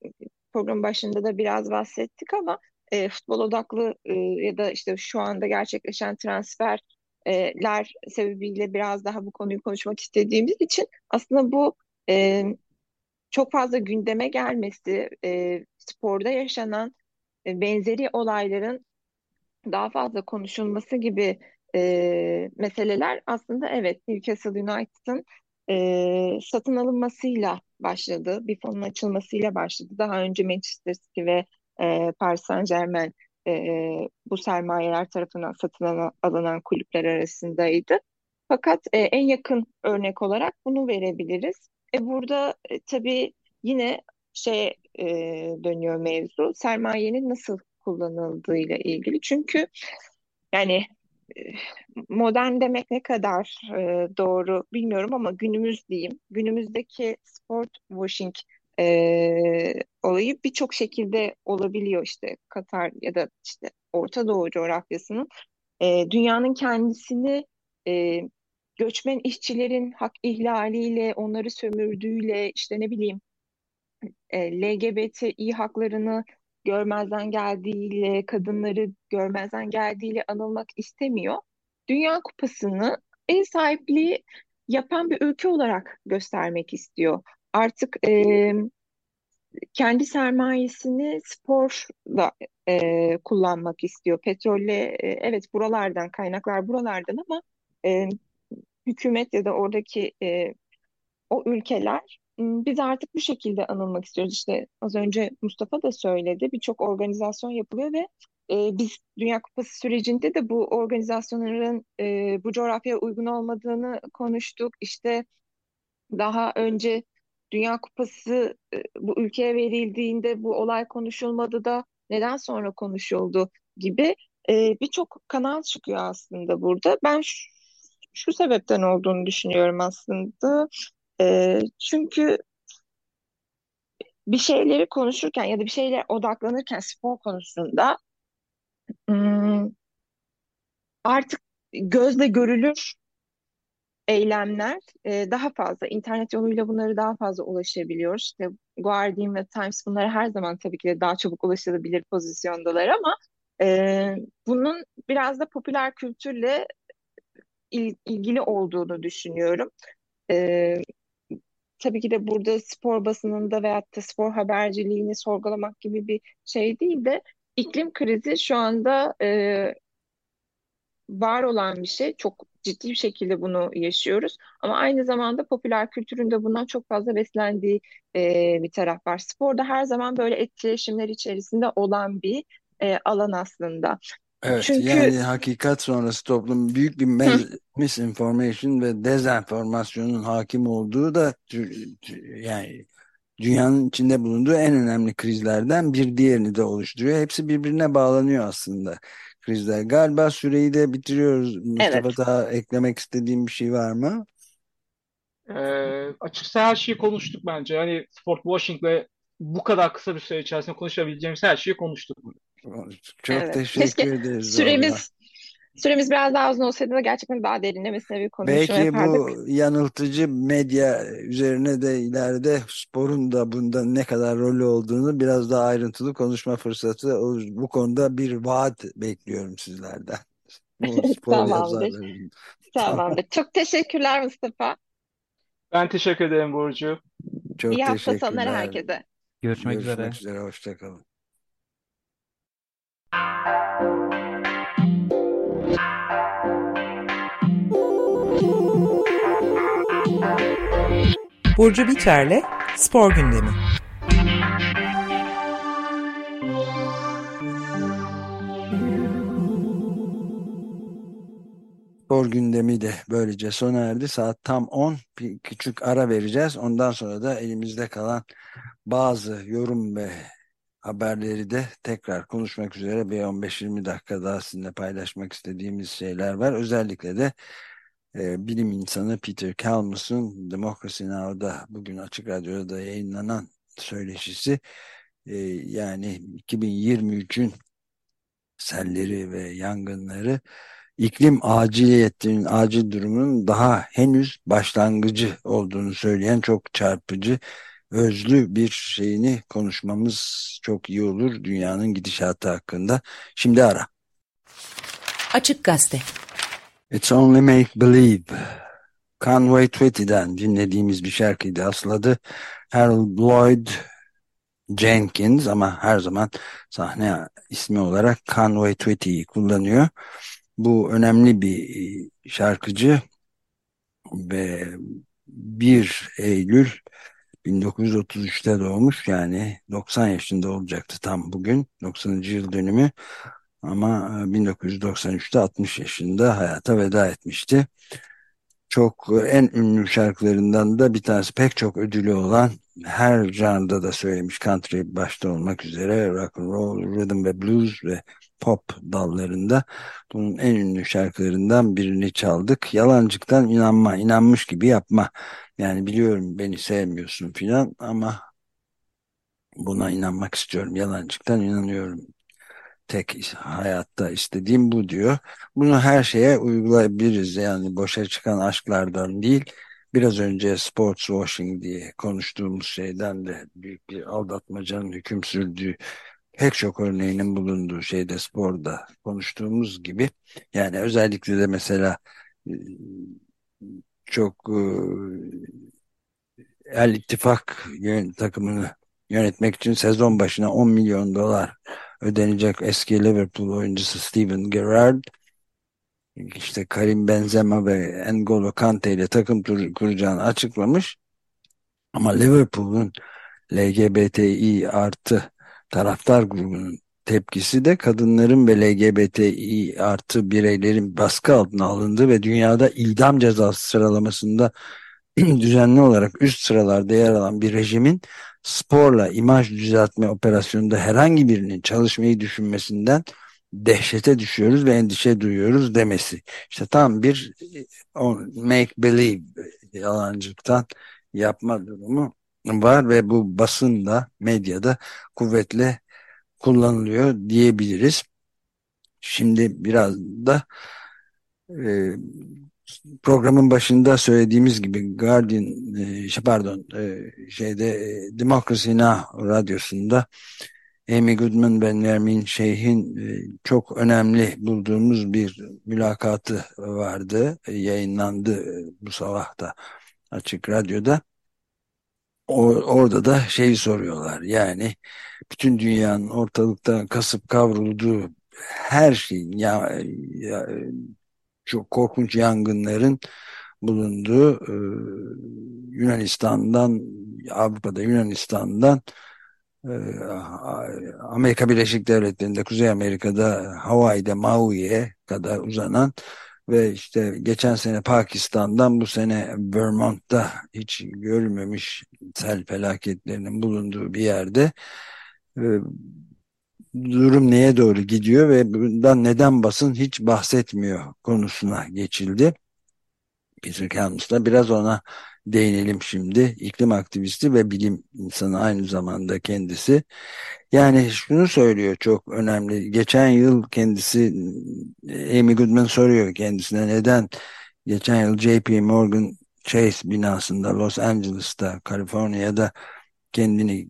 program başında da biraz bahsettik ama e, futbol odaklı e, ya da işte şu anda gerçekleşen transferler sebebiyle biraz daha bu konuyu konuşmak istediğimiz için aslında bu e, çok fazla gündeme gelmesi, e, sporda yaşanan e, benzeri olayların daha fazla konuşulması gibi e, meseleler aslında evet Newcastle United'ın e, satın alınmasıyla başladı. Bir fonun açılmasıyla başladı. Daha önce Manchester City ve e, Paris Saint-Germain e, bu sermayeler tarafından satın alınan kulüpler arasındaydı. Fakat e, en yakın örnek olarak bunu verebiliriz. E, burada e, tabii yine şey e, dönüyor mevzu sermayenin nasıl kullanıldığıyla ilgili. Çünkü yani e, modern demek ne kadar e, doğru bilmiyorum ama günümüz diyeyim. Günümüzdeki sport washing e, olayı birçok şekilde olabiliyor işte Katar ya da işte Orta Doğu coğrafyasının e, dünyanın kendisini e, göçmen işçilerin hak ihlaliyle, onları sömürdüğüyle, işte ne bileyim e, LGBTİ haklarını görmezden geldiğiyle, kadınları görmezden geldiğiyle anılmak istemiyor. Dünya Kupası'nı ev sahipliği yapan bir ülke olarak göstermek istiyor. Artık e, kendi sermayesini sporla e, kullanmak istiyor. Petrolle e, evet buralardan kaynaklar buralardan ama e, hükümet ya da oradaki e, o ülkeler biz artık bu şekilde anılmak istiyoruz. İşte az önce Mustafa da söyledi birçok organizasyon yapılıyor ve e, biz Dünya Kupası sürecinde de bu organizasyonların e, bu coğrafyaya uygun olmadığını konuştuk. İşte daha önce Dünya Kupası e, bu ülkeye verildiğinde bu olay konuşulmadı da neden sonra konuşuldu gibi e, birçok kanal çıkıyor aslında burada. Ben şu, şu sebepten olduğunu düşünüyorum aslında. E, çünkü bir şeyleri konuşurken ya da bir şeylere odaklanırken spor konusunda artık gözle görülür eylemler e, daha fazla. internet yoluyla bunları daha fazla ulaşabiliyoruz. İşte Guardian ve Times bunlara her zaman tabii ki de daha çabuk ulaşılabilir pozisyondalar ama e, bunun biraz da popüler kültürle il, ilgili olduğunu düşünüyorum. E, tabii ki de burada spor basınında veyahut da spor haberciliğini sorgulamak gibi bir şey değil de iklim krizi şu anda e, var olan bir şey. Çok ciddi bir şekilde bunu yaşıyoruz. Ama aynı zamanda popüler kültüründe bundan çok fazla beslendiği e, bir taraf var. Sporda her zaman böyle etkileşimler içerisinde olan bir e, alan aslında. Evet Çünkü... yani hakikat sonrası toplum büyük bir misinformation ve dezenformasyonun hakim olduğu da yani dünyanın içinde bulunduğu en önemli krizlerden bir diğerini de oluşturuyor. Hepsi birbirine bağlanıyor aslında krizler. Galiba süreyi de bitiriyoruz. Mustafa evet. daha eklemek istediğim bir şey var mı? Ee, açıkça her şeyi konuştuk bence. Hani sport washing'le bu kadar kısa bir süre içerisinde konuşabileceğimiz her şeyi konuştuk. Çok evet. teşekkür Keşke ederiz. Süremiz valla. Süremiz biraz daha uzun olsaydı da gerçekten daha derinlemesine bir konuşma Belki yapardık. bu yanıltıcı medya üzerine de ileride sporun da bunda ne kadar rolü olduğunu biraz daha ayrıntılı konuşma fırsatı olur. Bu konuda bir vaat bekliyorum sizlerden. Tamamdır. Tamamdır. Çok teşekkürler Mustafa. Ben teşekkür ederim Burcu. Çok İyi hafta sonları herkese. Görüşmek, Görüşmek üzere. üzere. Hoşçakalın. Burcu Biterle Spor Gündemi. Spor gündemi de böylece sona erdi. Saat tam 10. Bir küçük ara vereceğiz. Ondan sonra da elimizde kalan bazı yorum ve haberleri de tekrar konuşmak üzere bir 15-20 dakika daha sizinle paylaşmak istediğimiz şeyler var. Özellikle de e, bilim insanı Peter Kalmus'un Democracy Now'da bugün Açık Radyo'da da yayınlanan söyleşisi e, yani 2023'ün selleri ve yangınları iklim aciliyetinin acil durumunun daha henüz başlangıcı olduğunu söyleyen çok çarpıcı özlü bir şeyini konuşmamız çok iyi olur dünyanın gidişatı hakkında. Şimdi ara. Açık Gazete It's Only Make Believe. Conway Twitty'den dinlediğimiz bir şarkıydı. Asladı Harold Lloyd Jenkins ama her zaman sahne ismi olarak Conway Twitty'yi kullanıyor. Bu önemli bir şarkıcı ve 1 Eylül 1933'te doğmuş yani 90 yaşında olacaktı tam bugün 90. yıl dönümü ama 1993'te e, 60 yaşında hayata veda etmişti. Çok e, en ünlü şarkılarından da bir tanesi pek çok ödülü olan her janrda da söylemiş country başta olmak üzere rock and roll, rhythm ve blues ve pop dallarında bunun en ünlü şarkılarından birini çaldık. Yalancıktan inanma, inanmış gibi yapma. Yani biliyorum beni sevmiyorsun filan ama buna inanmak istiyorum. Yalancıktan inanıyorum tek hayatta istediğim bu diyor. Bunu her şeye uygulayabiliriz. Yani boşa çıkan aşklardan değil. Biraz önce sports washing diye konuştuğumuz şeyden de büyük bir aldatmacanın hüküm sürdüğü pek çok örneğinin bulunduğu şeyde sporda konuştuğumuz gibi yani özellikle de mesela e, çok e, El İttifak takımını yönetmek için sezon başına 10 milyon dolar ödenecek eski Liverpool oyuncusu Steven Gerrard işte Karim Benzema ve N'Golo Kante ile takım kuracağını açıklamış. Ama Liverpool'un LGBTİ artı taraftar grubunun tepkisi de kadınların ve LGBTİ artı bireylerin baskı altına alındığı ve dünyada idam cezası sıralamasında düzenli olarak üst sıralarda yer alan bir rejimin sporla imaj düzeltme operasyonunda herhangi birinin çalışmayı düşünmesinden dehşete düşüyoruz ve endişe duyuyoruz demesi. İşte tam bir make believe yalancılıktan yapma durumu var ve bu basında medyada kuvvetle kullanılıyor diyebiliriz. Şimdi biraz da e, programın başında söylediğimiz gibi Guardian e, şey, pardon e, şeyde e, Democracy Now radyosunda Amy Goodman ve Nermin Şeyh'in e, çok önemli bulduğumuz bir mülakatı vardı. E, yayınlandı e, bu sabah da Açık Radyo'da. O, orada da şeyi soruyorlar. Yani bütün dünyanın ortalıkta kasıp kavrulduğu her şeyin ya, ya çok korkunç yangınların bulunduğu e, Yunanistan'dan Avrupa'da Yunanistan'dan e, Amerika Birleşik Devletleri'nde Kuzey Amerika'da Hawaii'de Maui'ye kadar uzanan ve işte geçen sene Pakistan'dan bu sene Vermont'ta hiç görülmemiş sel felaketlerinin bulunduğu bir yerde e, durum neye doğru gidiyor ve bundan neden basın hiç bahsetmiyor konusuna geçildi. Peter Kalmus'la biraz ona değinelim şimdi. İklim aktivisti ve bilim insanı aynı zamanda kendisi. Yani şunu söylüyor çok önemli. Geçen yıl kendisi Amy Goodman soruyor kendisine neden geçen yıl JP Morgan Chase binasında Los Angeles'ta Kaliforniya'da kendini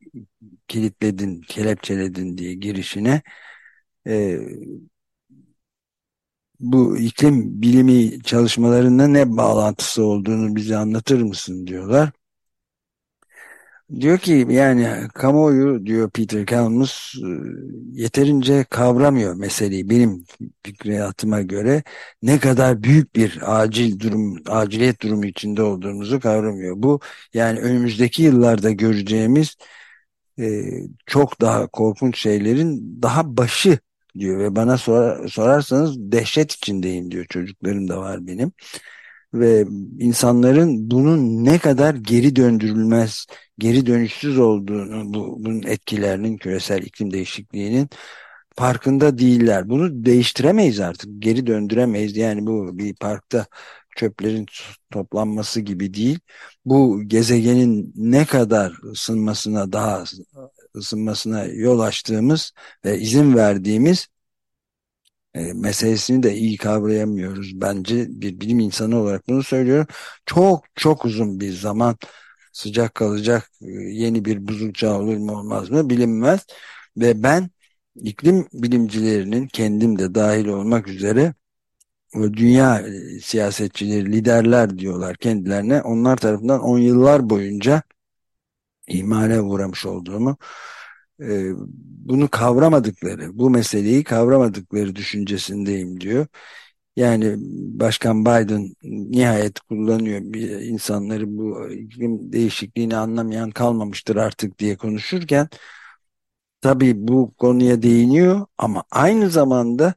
kilitledin, kelepçeledin diye girişine e, bu iklim bilimi çalışmalarında ne bağlantısı olduğunu bize anlatır mısın diyorlar. Diyor ki yani kamuoyu diyor Peter Kalmus e, yeterince kavramıyor meseleyi benim fikriyatıma göre ne kadar büyük bir acil durum aciliyet durumu içinde olduğumuzu kavramıyor. Bu yani önümüzdeki yıllarda göreceğimiz e, çok daha korkunç şeylerin daha başı diyor ve bana sor, sorarsanız dehşet içindeyim diyor çocuklarım da var benim ve insanların bunun ne kadar geri döndürülmez, geri dönüşsüz olduğunu, bu, bunun etkilerinin, küresel iklim değişikliğinin farkında değiller. Bunu değiştiremeyiz artık, geri döndüremeyiz. Yani bu bir parkta çöplerin toplanması gibi değil. Bu gezegenin ne kadar ısınmasına daha ısınmasına yol açtığımız ve izin verdiğimiz e, meselesini de iyi kavrayamıyoruz. Bence bir bilim insanı olarak bunu söylüyorum. Çok çok uzun bir zaman sıcak kalacak e, yeni bir buzul çağı olur mu olmaz mı bilinmez. Ve ben iklim bilimcilerinin kendim de dahil olmak üzere dünya e, siyasetçileri, liderler diyorlar kendilerine. Onlar tarafından on yıllar boyunca ihmale uğramış olduğumu e, bunu kavramadıkları, bu meseleyi kavramadıkları düşüncesindeyim diyor. Yani Başkan Biden nihayet kullanıyor bir insanları bu iklim değişikliğini anlamayan kalmamıştır artık diye konuşurken tabii bu konuya değiniyor ama aynı zamanda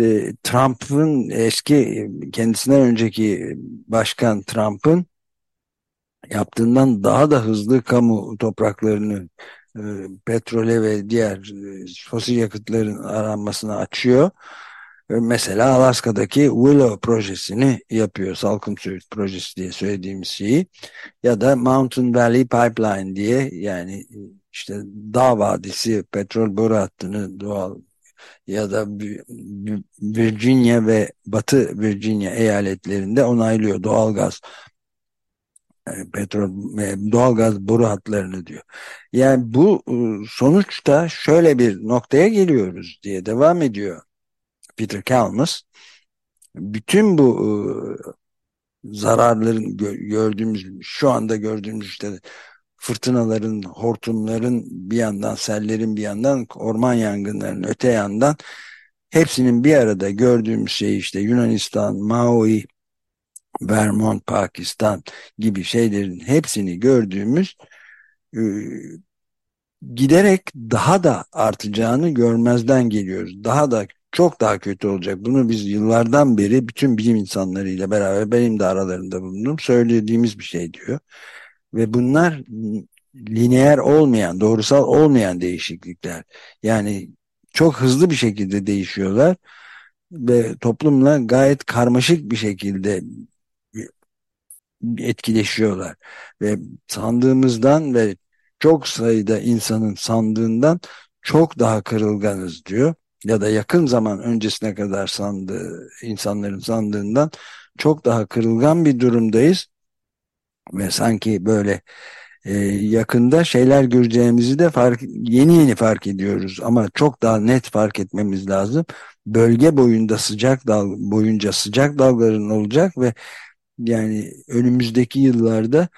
e, Trump'ın eski kendisinden önceki başkan Trump'ın yaptığından daha da hızlı kamu topraklarını e, petrole ve diğer e, fosil yakıtların aranmasını açıyor. Mesela Alaska'daki Willow projesini yapıyor. Salkım Söğüt projesi diye söylediğimiz şeyi. Ya da Mountain Valley Pipeline diye yani işte Dağ Vadisi petrol boru hattını doğal ya da Virginia ve Batı Virginia eyaletlerinde onaylıyor doğalgaz e, petrol ve doğalgaz boru hatlarını diyor. Yani bu e, sonuçta şöyle bir noktaya geliyoruz diye devam ediyor Peter Kalmus. Bütün bu e, zararların gördüğümüz şu anda gördüğümüz işte fırtınaların, hortumların bir yandan, sellerin bir yandan, orman yangınlarının öte yandan hepsinin bir arada gördüğümüz şey işte Yunanistan, Maui, Vermont, Pakistan gibi şeylerin hepsini gördüğümüz e, giderek daha da artacağını görmezden geliyoruz. Daha da çok daha kötü olacak. Bunu biz yıllardan beri bütün bilim insanlarıyla beraber benim de aralarında bulundum. Söylediğimiz bir şey diyor. Ve bunlar lineer olmayan, doğrusal olmayan değişiklikler. Yani çok hızlı bir şekilde değişiyorlar ve toplumla gayet karmaşık bir şekilde etkileşiyorlar. Ve sandığımızdan ve çok sayıda insanın sandığından çok daha kırılganız diyor. Ya da yakın zaman öncesine kadar sandığı, insanların sandığından çok daha kırılgan bir durumdayız. Ve sanki böyle e, yakında şeyler göreceğimizi de fark, yeni yeni fark ediyoruz. Ama çok daha net fark etmemiz lazım. Bölge boyunda sıcak dal boyunca sıcak dalgaların olacak ve yani önümüzdeki yıllarda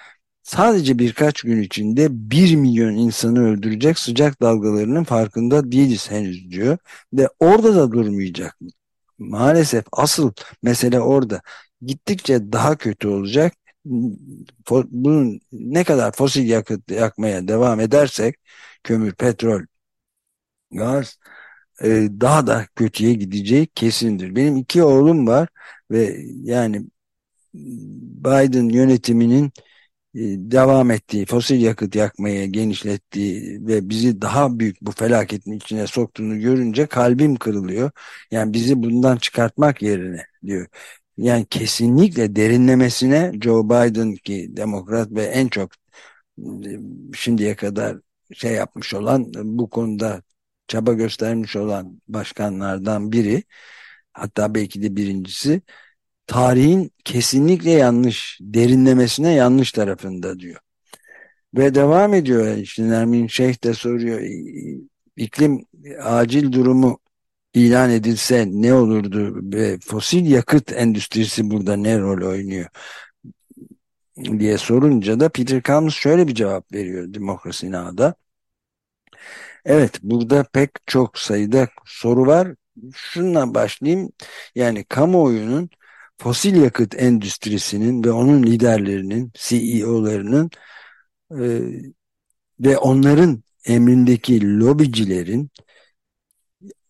sadece birkaç gün içinde bir milyon insanı öldürecek sıcak dalgalarının farkında değiliz henüz diyor. Ve orada da durmayacak. Maalesef asıl mesele orada. Gittikçe daha kötü olacak. Bunun ne kadar fosil yakıt yakmaya devam edersek kömür, petrol, gaz e, daha da kötüye gideceği kesindir. Benim iki oğlum var ve yani Biden yönetiminin e, devam ettiği, fosil yakıt yakmaya genişlettiği ve bizi daha büyük bu felaketin içine soktuğunu görünce kalbim kırılıyor. Yani bizi bundan çıkartmak yerine diyor. Yani kesinlikle derinlemesine Joe Biden ki demokrat ve en çok e, şimdiye kadar şey yapmış olan bu konuda çaba göstermiş olan başkanlardan biri hatta belki de birincisi tarihin kesinlikle yanlış, derinlemesine yanlış tarafında diyor. Ve devam ediyor işte Nermin Şeyh de soruyor iklim acil durumu ilan edilse ne olurdu ve fosil yakıt endüstrisi burada ne rol oynuyor diye sorunca da Peter Kalmus şöyle bir cevap veriyor Demokrasi Now'da. Evet burada pek çok sayıda soru var. Şundan başlayayım. Yani kamuoyunun fosil yakıt endüstrisinin ve onun liderlerinin, CEO'larının e, ve onların emrindeki lobicilerin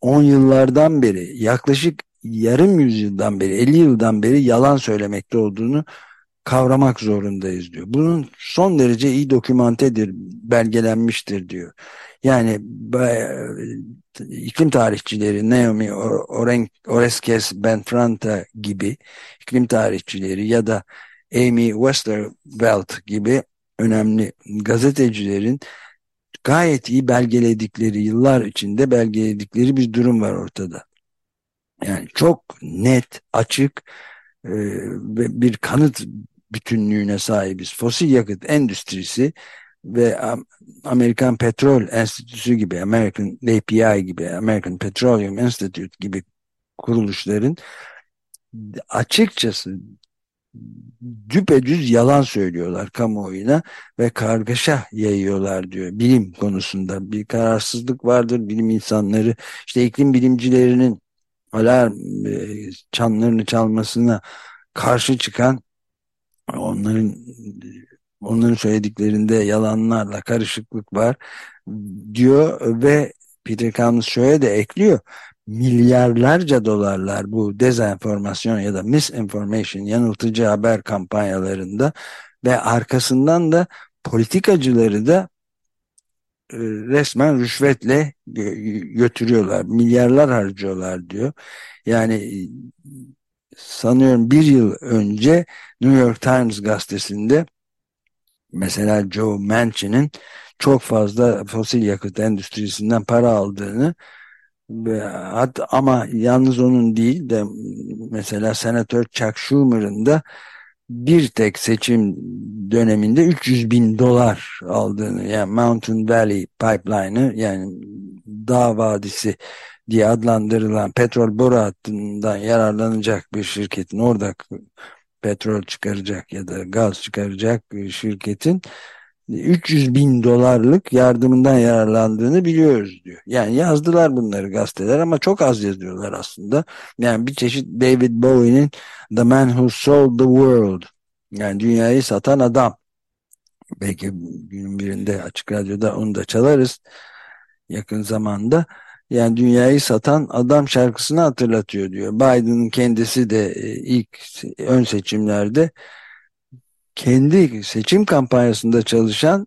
10 yıllardan beri yaklaşık yarım yüzyıldan beri 50 yıldan beri yalan söylemekte olduğunu kavramak zorundayız diyor. Bunun son derece iyi dokümantedir, belgelenmiştir diyor. Yani iklim tarihçileri Naomi Oren, Oreskes Benfranta gibi iklim tarihçileri ya da Amy Westervelt gibi önemli gazetecilerin gayet iyi belgeledikleri yıllar içinde belgeledikleri bir durum var ortada. Yani çok net, açık e, ve bir kanıt bütünlüğüne sahibiz. Fosil yakıt endüstrisi ve Amerikan Petrol Enstitüsü gibi, American API gibi, American Petroleum Institute gibi kuruluşların açıkçası düpedüz yalan söylüyorlar kamuoyuna ve kargaşa yayıyorlar diyor bilim konusunda. Bir kararsızlık vardır bilim insanları işte iklim bilimcilerinin alarm e, çanlarını çalmasına karşı çıkan onların onların söylediklerinde yalanlarla karışıklık var diyor ve Peter Kalmus şöyle de ekliyor milyarlarca dolarlar bu dezenformasyon ya da misinformation yanıltıcı haber kampanyalarında ve arkasından da politikacıları da e, resmen rüşvetle götürüyorlar. Milyarlar harcıyorlar diyor. Yani sanıyorum bir yıl önce New York Times gazetesinde mesela Joe Manchin'in çok fazla fosil yakıt endüstrisinden para aldığını hatta ama yalnız onun değil de mesela senatör Chuck Schumer'ın da bir tek seçim döneminde 300 bin dolar aldığını yani Mountain Valley Pipeline'ı yani Dağ Vadisi diye adlandırılan petrol boru hattından yararlanacak bir şirketin orada petrol çıkaracak ya da gaz çıkaracak bir şirketin 300 bin dolarlık yardımından yararlandığını biliyoruz diyor. Yani yazdılar bunları gazeteler ama çok az yazıyorlar aslında. Yani bir çeşit David Bowie'nin The Man Who Sold the World yani dünyayı satan adam. Belki günün birinde açık radyoda onu da çalarız yakın zamanda. Yani dünyayı satan adam şarkısını hatırlatıyor diyor. Biden'ın kendisi de e, ilk ön seçimlerde kendi seçim kampanyasında çalışan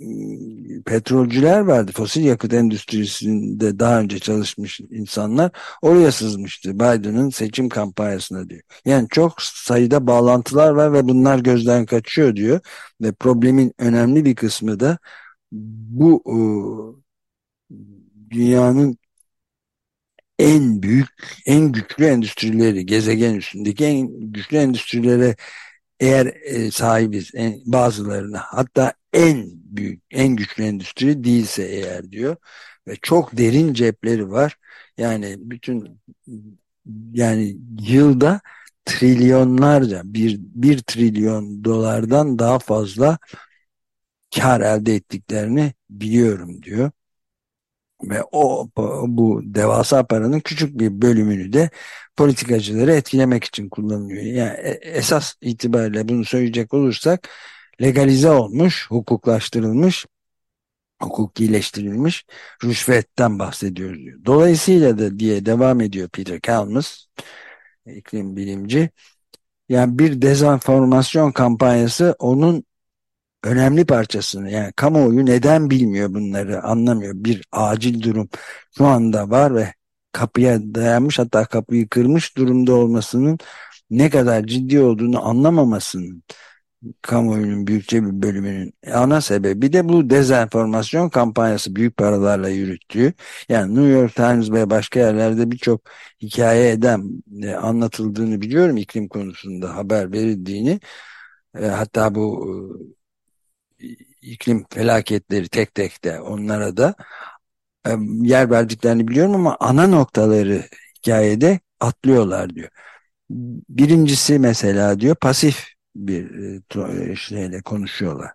ıı, petrolcüler vardı. Fosil yakıt endüstrisinde daha önce çalışmış insanlar oraya sızmıştı Biden'ın seçim kampanyasına diyor. Yani çok sayıda bağlantılar var ve bunlar gözden kaçıyor diyor. Ve problemin önemli bir kısmı da bu ıı, dünyanın en büyük, en güçlü endüstrileri, gezegen üstündeki en güçlü endüstrilere eğer e, sahibiz en, bazılarına hatta en büyük en güçlü endüstri değilse eğer diyor ve çok derin cepleri var. Yani bütün yani yılda trilyonlarca bir, bir trilyon dolardan daha fazla kar elde ettiklerini biliyorum diyor ve o bu devasa paranın küçük bir bölümünü de politikacıları etkilemek için kullanılıyor. Yani e, esas itibariyle bunu söyleyecek olursak legalize olmuş, hukuklaştırılmış, hukukileştirilmiş rüşvetten bahsediyoruz diyor. Dolayısıyla da diye devam ediyor Peter Kalmus, iklim bilimci. Yani bir dezenformasyon kampanyası onun önemli parçasını yani kamuoyu neden bilmiyor bunları anlamıyor. Bir acil durum şu anda var ve kapıya dayanmış hatta kapıyı kırmış durumda olmasının ne kadar ciddi olduğunu anlamamasının kamuoyunun büyükçe bir bölümünün ana sebebi de bu dezenformasyon kampanyası büyük paralarla yürüttüğü. Yani New York Times ve başka yerlerde birçok hikaye eden e, anlatıldığını biliyorum iklim konusunda haber verildiğini. E, hatta bu iklim felaketleri tek tek de onlara da yer verdiklerini biliyorum ama ana noktaları hikayede atlıyorlar diyor. Birincisi mesela diyor pasif bir e, e, şeyle konuşuyorlar.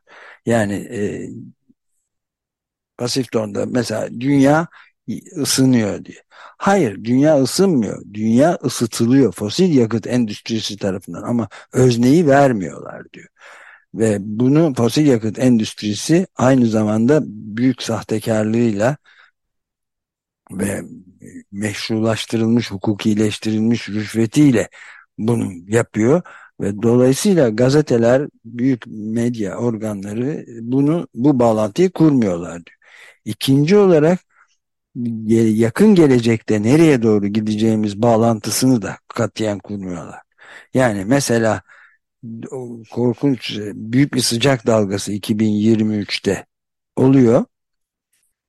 Yani e, pasif tonda mesela dünya ısınıyor diyor. Hayır dünya ısınmıyor. Dünya ısıtılıyor fosil yakıt endüstrisi tarafından ama özneyi vermiyorlar diyor. Ve bunu fosil yakıt endüstrisi aynı zamanda büyük sahtekarlığıyla ve meşrulaştırılmış, hukukileştirilmiş rüşvetiyle bunu yapıyor ve dolayısıyla gazeteler, büyük medya organları bunu bu bağlantıyı kurmuyorlar diyor. İkinci olarak yakın gelecekte nereye doğru gideceğimiz bağlantısını da katiyen kurmuyorlar. Yani mesela korkunç büyük bir sıcak dalgası 2023'te oluyor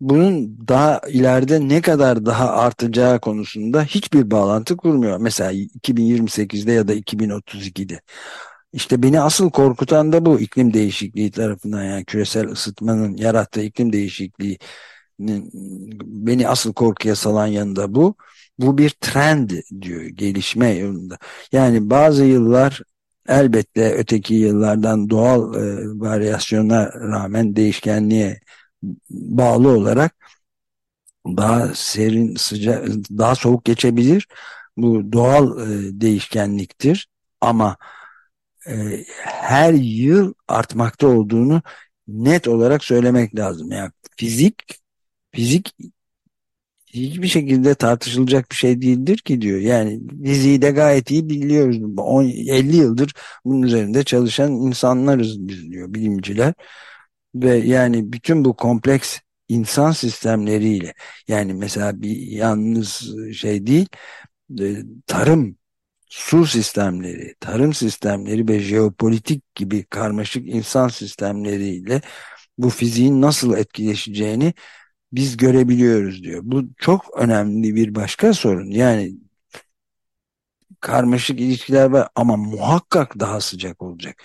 bunun daha ileride ne kadar daha artacağı konusunda hiçbir bağlantı kurmuyor. Mesela 2028'de ya da 2032'de. İşte beni asıl korkutan da bu iklim değişikliği tarafından yani küresel ısıtmanın yarattığı iklim değişikliği beni asıl korkuya salan yanında bu. Bu bir trend diyor gelişme yolunda. Yani bazı yıllar elbette öteki yıllardan doğal e, varyasyona rağmen değişkenliğe bağlı olarak daha serin, sıcak, daha soğuk geçebilir. Bu doğal e, değişkenliktir ama e, her yıl artmakta olduğunu net olarak söylemek lazım. Yani fizik fizik hiçbir şekilde tartışılacak bir şey değildir ki diyor. Yani fiziği de gayet iyi biliyoruz. 10, 50 yıldır bunun üzerinde çalışan insanlarız biz diyor bilimciler ve yani bütün bu kompleks insan sistemleriyle yani mesela bir yalnız şey değil e, tarım su sistemleri, tarım sistemleri ve jeopolitik gibi karmaşık insan sistemleriyle bu fiziğin nasıl etkileşeceğini biz görebiliyoruz diyor. Bu çok önemli bir başka sorun. Yani karmaşık ilişkiler var ama muhakkak daha sıcak olacak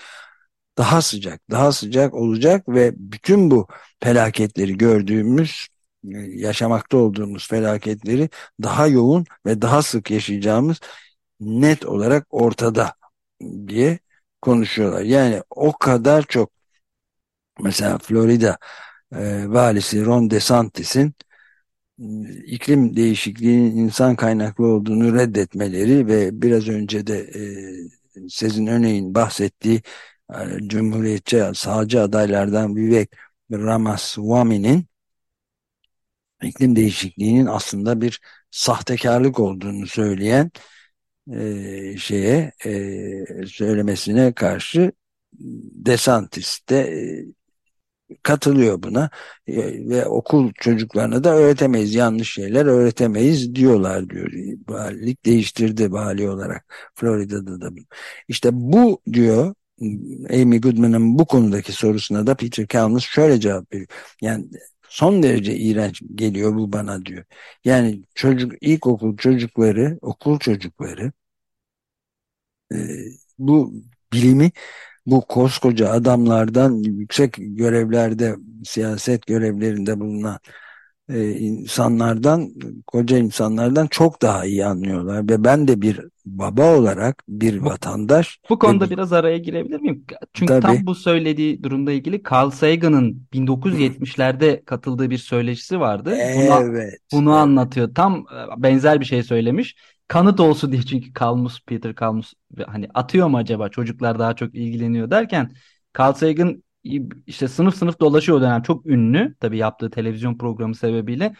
daha sıcak, daha sıcak olacak ve bütün bu felaketleri gördüğümüz, yaşamakta olduğumuz felaketleri daha yoğun ve daha sık yaşayacağımız net olarak ortada diye konuşuyorlar. Yani o kadar çok mesela Florida e, valisi Ron DeSantis'in e, iklim değişikliğinin insan kaynaklı olduğunu reddetmeleri ve biraz önce de e, sizin örneğin bahsettiği e, Cumhuriyetçi sağcı adaylardan Vivek Ramaswamy'nin iklim değişikliğinin aslında bir sahtekarlık olduğunu söyleyen e, şeye e, söylemesine karşı DeSantis de e, katılıyor buna e, ve okul çocuklarına da öğretemeyiz yanlış şeyler öğretemeyiz diyorlar diyor. Valilik değiştirdi vali olarak Florida'da da. İşte bu diyor Amy Goodman'ın bu konudaki sorusuna da Peter Kalmus şöyle cevap veriyor. Yani son derece iğrenç geliyor bu bana diyor. Yani çocuk ilkokul çocukları, okul çocukları e, bu bilimi bu koskoca adamlardan yüksek görevlerde siyaset görevlerinde bulunan e, insanlardan koca insanlardan çok daha iyi anlıyorlar ve ben de bir baba olarak bir vatandaş bu konuda ve, biraz araya girebilir miyim? Çünkü tabii, tam bu söylediği durumda ilgili Carl Sagan'ın 1970'lerde katıldığı bir söyleşisi vardı. Buna, evet, bunu evet. anlatıyor. Tam e, benzer bir şey söylemiş. Kanıt olsun diye çünkü Kalmus, Peter Kalmus hani atıyor mu acaba çocuklar daha çok ilgileniyor derken Carl Sagan işte sınıf sınıf dolaşıyor o dönem çok ünlü tabii yaptığı televizyon programı sebebiyle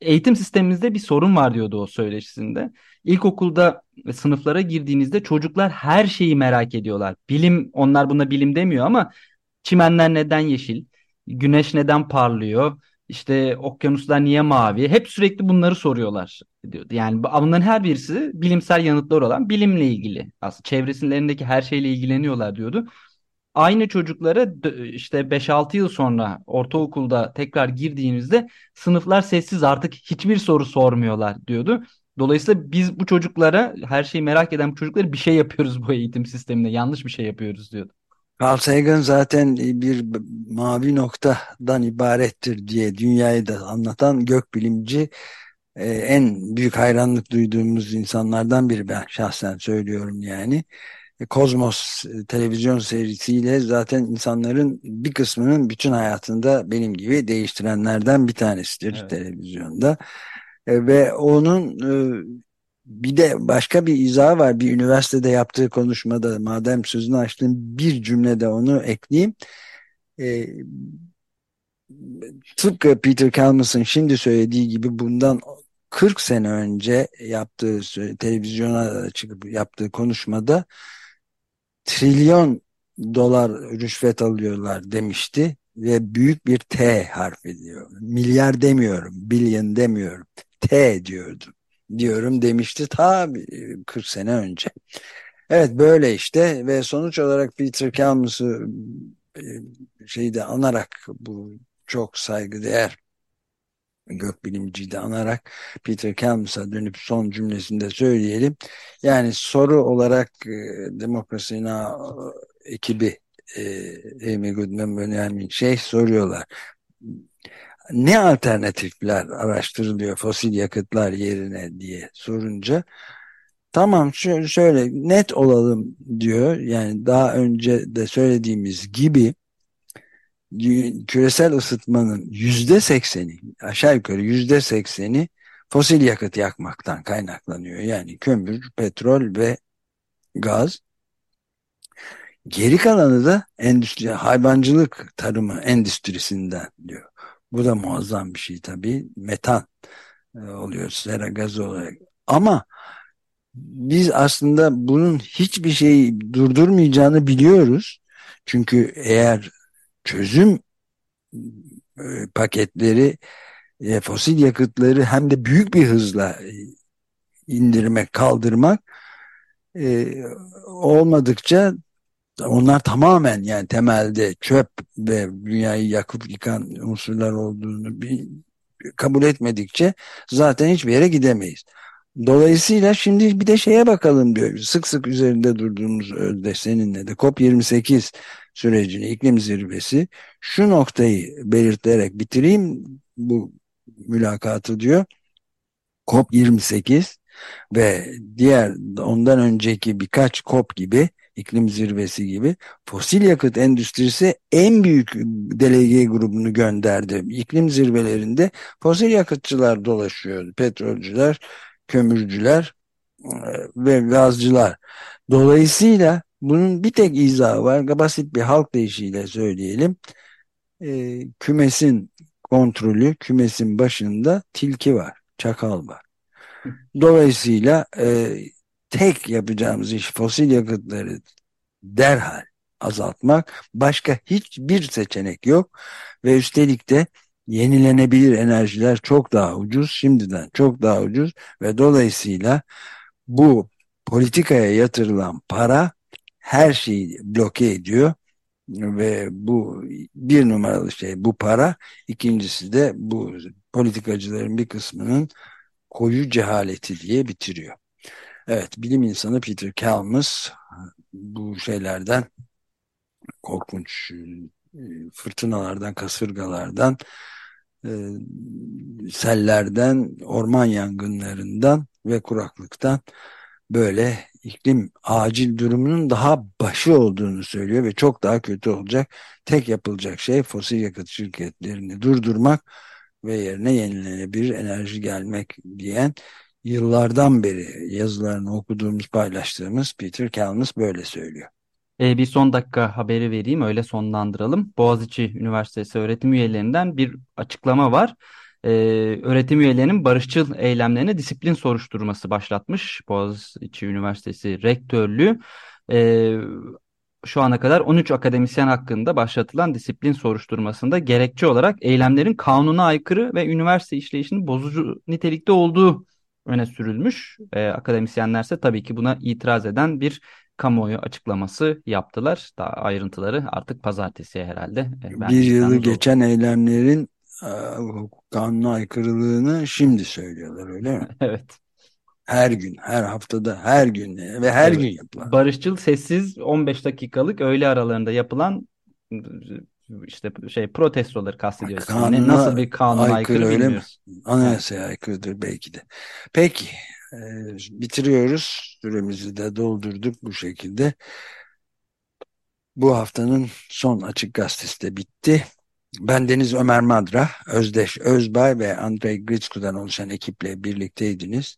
eğitim sistemimizde bir sorun var diyordu o söyleşisinde. İlkokulda sınıflara girdiğinizde çocuklar her şeyi merak ediyorlar. Bilim onlar buna bilim demiyor ama çimenler neden yeşil? Güneş neden parlıyor? İşte okyanuslar niye mavi? Hep sürekli bunları soruyorlar diyordu. Yani bunların her birisi bilimsel yanıtlar olan bilimle ilgili. Aslında çevresinlerindeki her şeyle ilgileniyorlar diyordu aynı çocuklara işte 5-6 yıl sonra ortaokulda tekrar girdiğinizde sınıflar sessiz artık hiçbir soru sormuyorlar diyordu. Dolayısıyla biz bu çocuklara her şeyi merak eden bu çocuklara bir şey yapıyoruz bu eğitim sisteminde yanlış bir şey yapıyoruz diyordu. Carl Sagan zaten bir mavi noktadan ibarettir diye dünyayı da anlatan gökbilimci en büyük hayranlık duyduğumuz insanlardan biri ben şahsen söylüyorum yani. Kozmos e, televizyon serisiyle zaten insanların bir kısmının bütün hayatında benim gibi değiştirenlerden bir tanesidir evet. televizyonda. E, ve onun e, bir de başka bir izahı var. Bir üniversitede yaptığı konuşmada madem sözünü açtım bir cümlede onu ekleyeyim. E, tıpkı Peter Kalmus'un şimdi söylediği gibi bundan 40 sene önce yaptığı televizyona çıkıp yaptığı konuşmada trilyon dolar rüşvet alıyorlar demişti ve büyük bir T harfi diyor. Milyar demiyorum, billion demiyorum. T diyordum. Diyorum demişti ta 40 sene önce. Evet böyle işte ve sonuç olarak Peter Kalmus'u e, şeyde anarak bu çok saygıdeğer gökbilimciyi de anarak Peter Kalmus'a dönüp son cümlesinde söyleyelim. Yani soru olarak e, Demokrasi Now ekibi e, Amy Goodman önemli şey soruyorlar. Ne alternatifler araştırılıyor fosil yakıtlar yerine diye sorunca tamam şöyle net olalım diyor. Yani daha önce de söylediğimiz gibi küresel ısıtmanın yüzde sekseni aşağı yukarı yüzde sekseni fosil yakıt yakmaktan kaynaklanıyor. Yani kömür, petrol ve gaz. Geri kalanı da endüstri, hayvancılık tarımı endüstrisinden diyor. Bu da muazzam bir şey tabii. Metan e, oluyor sera gazı olarak. Ama biz aslında bunun hiçbir şeyi durdurmayacağını biliyoruz. Çünkü eğer çözüm e, paketleri e, fosil yakıtları hem de büyük bir hızla indirmek, kaldırmak olmadıkça onlar tamamen yani temelde çöp ve dünyayı yakıp yıkan unsurlar olduğunu bir, kabul etmedikçe zaten hiçbir yere gidemeyiz. Dolayısıyla şimdi bir de şeye bakalım diyor. Sık sık üzerinde durduğumuz özde seninle de COP28 sürecini, iklim zirvesi şu noktayı belirterek bitireyim bu mülakatı diyor. COP28 ve diğer ondan önceki birkaç COP gibi iklim zirvesi gibi fosil yakıt endüstrisi en büyük delege grubunu gönderdi. İklim zirvelerinde fosil yakıtçılar dolaşıyor. Petrolcüler, kömürcüler e, ve gazcılar. Dolayısıyla bunun bir tek izahı var. Basit bir halk deyişiyle söyleyelim. E, kümesin kontrolü, kümesin başında tilki var, çakal var. Dolayısıyla e, tek yapacağımız iş fosil yakıtları derhal azaltmak. Başka hiçbir seçenek yok ve üstelik de yenilenebilir enerjiler çok daha ucuz, şimdiden çok daha ucuz ve dolayısıyla bu politikaya yatırılan para her şeyi bloke ediyor ve bu bir numaralı şey bu para ikincisi de bu politikacıların bir kısmının koyu cehaleti diye bitiriyor. Evet bilim insanı Peter Kalmus bu şeylerden korkunç e, fırtınalardan kasırgalardan e, sellerden orman yangınlarından ve kuraklıktan böyle iklim acil durumunun daha başı olduğunu söylüyor ve çok daha kötü olacak. Tek yapılacak şey fosil yakıt şirketlerini durdurmak ve yerine yenilenebilir enerji gelmek diyen yıllardan beri yazılarını okuduğumuz, paylaştığımız Peter Kalmus böyle söylüyor. E, bir son dakika haberi vereyim, öyle sonlandıralım. Boğaziçi Üniversitesi öğretim üyelerinden bir açıklama var e, öğretim üyelerinin barışçıl eylemlerine disiplin soruşturması başlatmış Boğaziçi Üniversitesi Rektörlüğü. E, şu ana kadar 13 akademisyen hakkında başlatılan disiplin soruşturmasında gerekçe olarak eylemlerin kanuna aykırı ve üniversite işleyişinin bozucu nitelikte olduğu öne sürülmüş. E, akademisyenlerse tabii ki buna itiraz eden bir kamuoyu açıklaması yaptılar. Daha ayrıntıları artık pazartesiye herhalde. E, bir yılı geçen eylemlerin kanuna aykırılığını şimdi söylüyorlar öyle mi? Evet. Her gün, her haftada, her gün ve her evet. gün yapılan. Barışçıl, sessiz 15 dakikalık öğle aralarında yapılan işte şey protestoları kastediyoruz. Kanuna yani nasıl bir kanuna aykırı, aykırı öyle bilmiyoruz. Mi? Anayasaya aykırıdır belki de. Peki, e, bitiriyoruz. Süremizi de doldurduk bu şekilde. Bu haftanın son açık gazetesi de bitti. Ben Deniz Ömer Madra, Özdeş Özbay ve Andrei Gritsku'dan oluşan ekiple birlikteydiniz.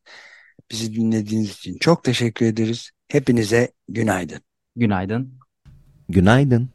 Bizi dinlediğiniz için çok teşekkür ederiz. Hepinize günaydın. Günaydın. Günaydın.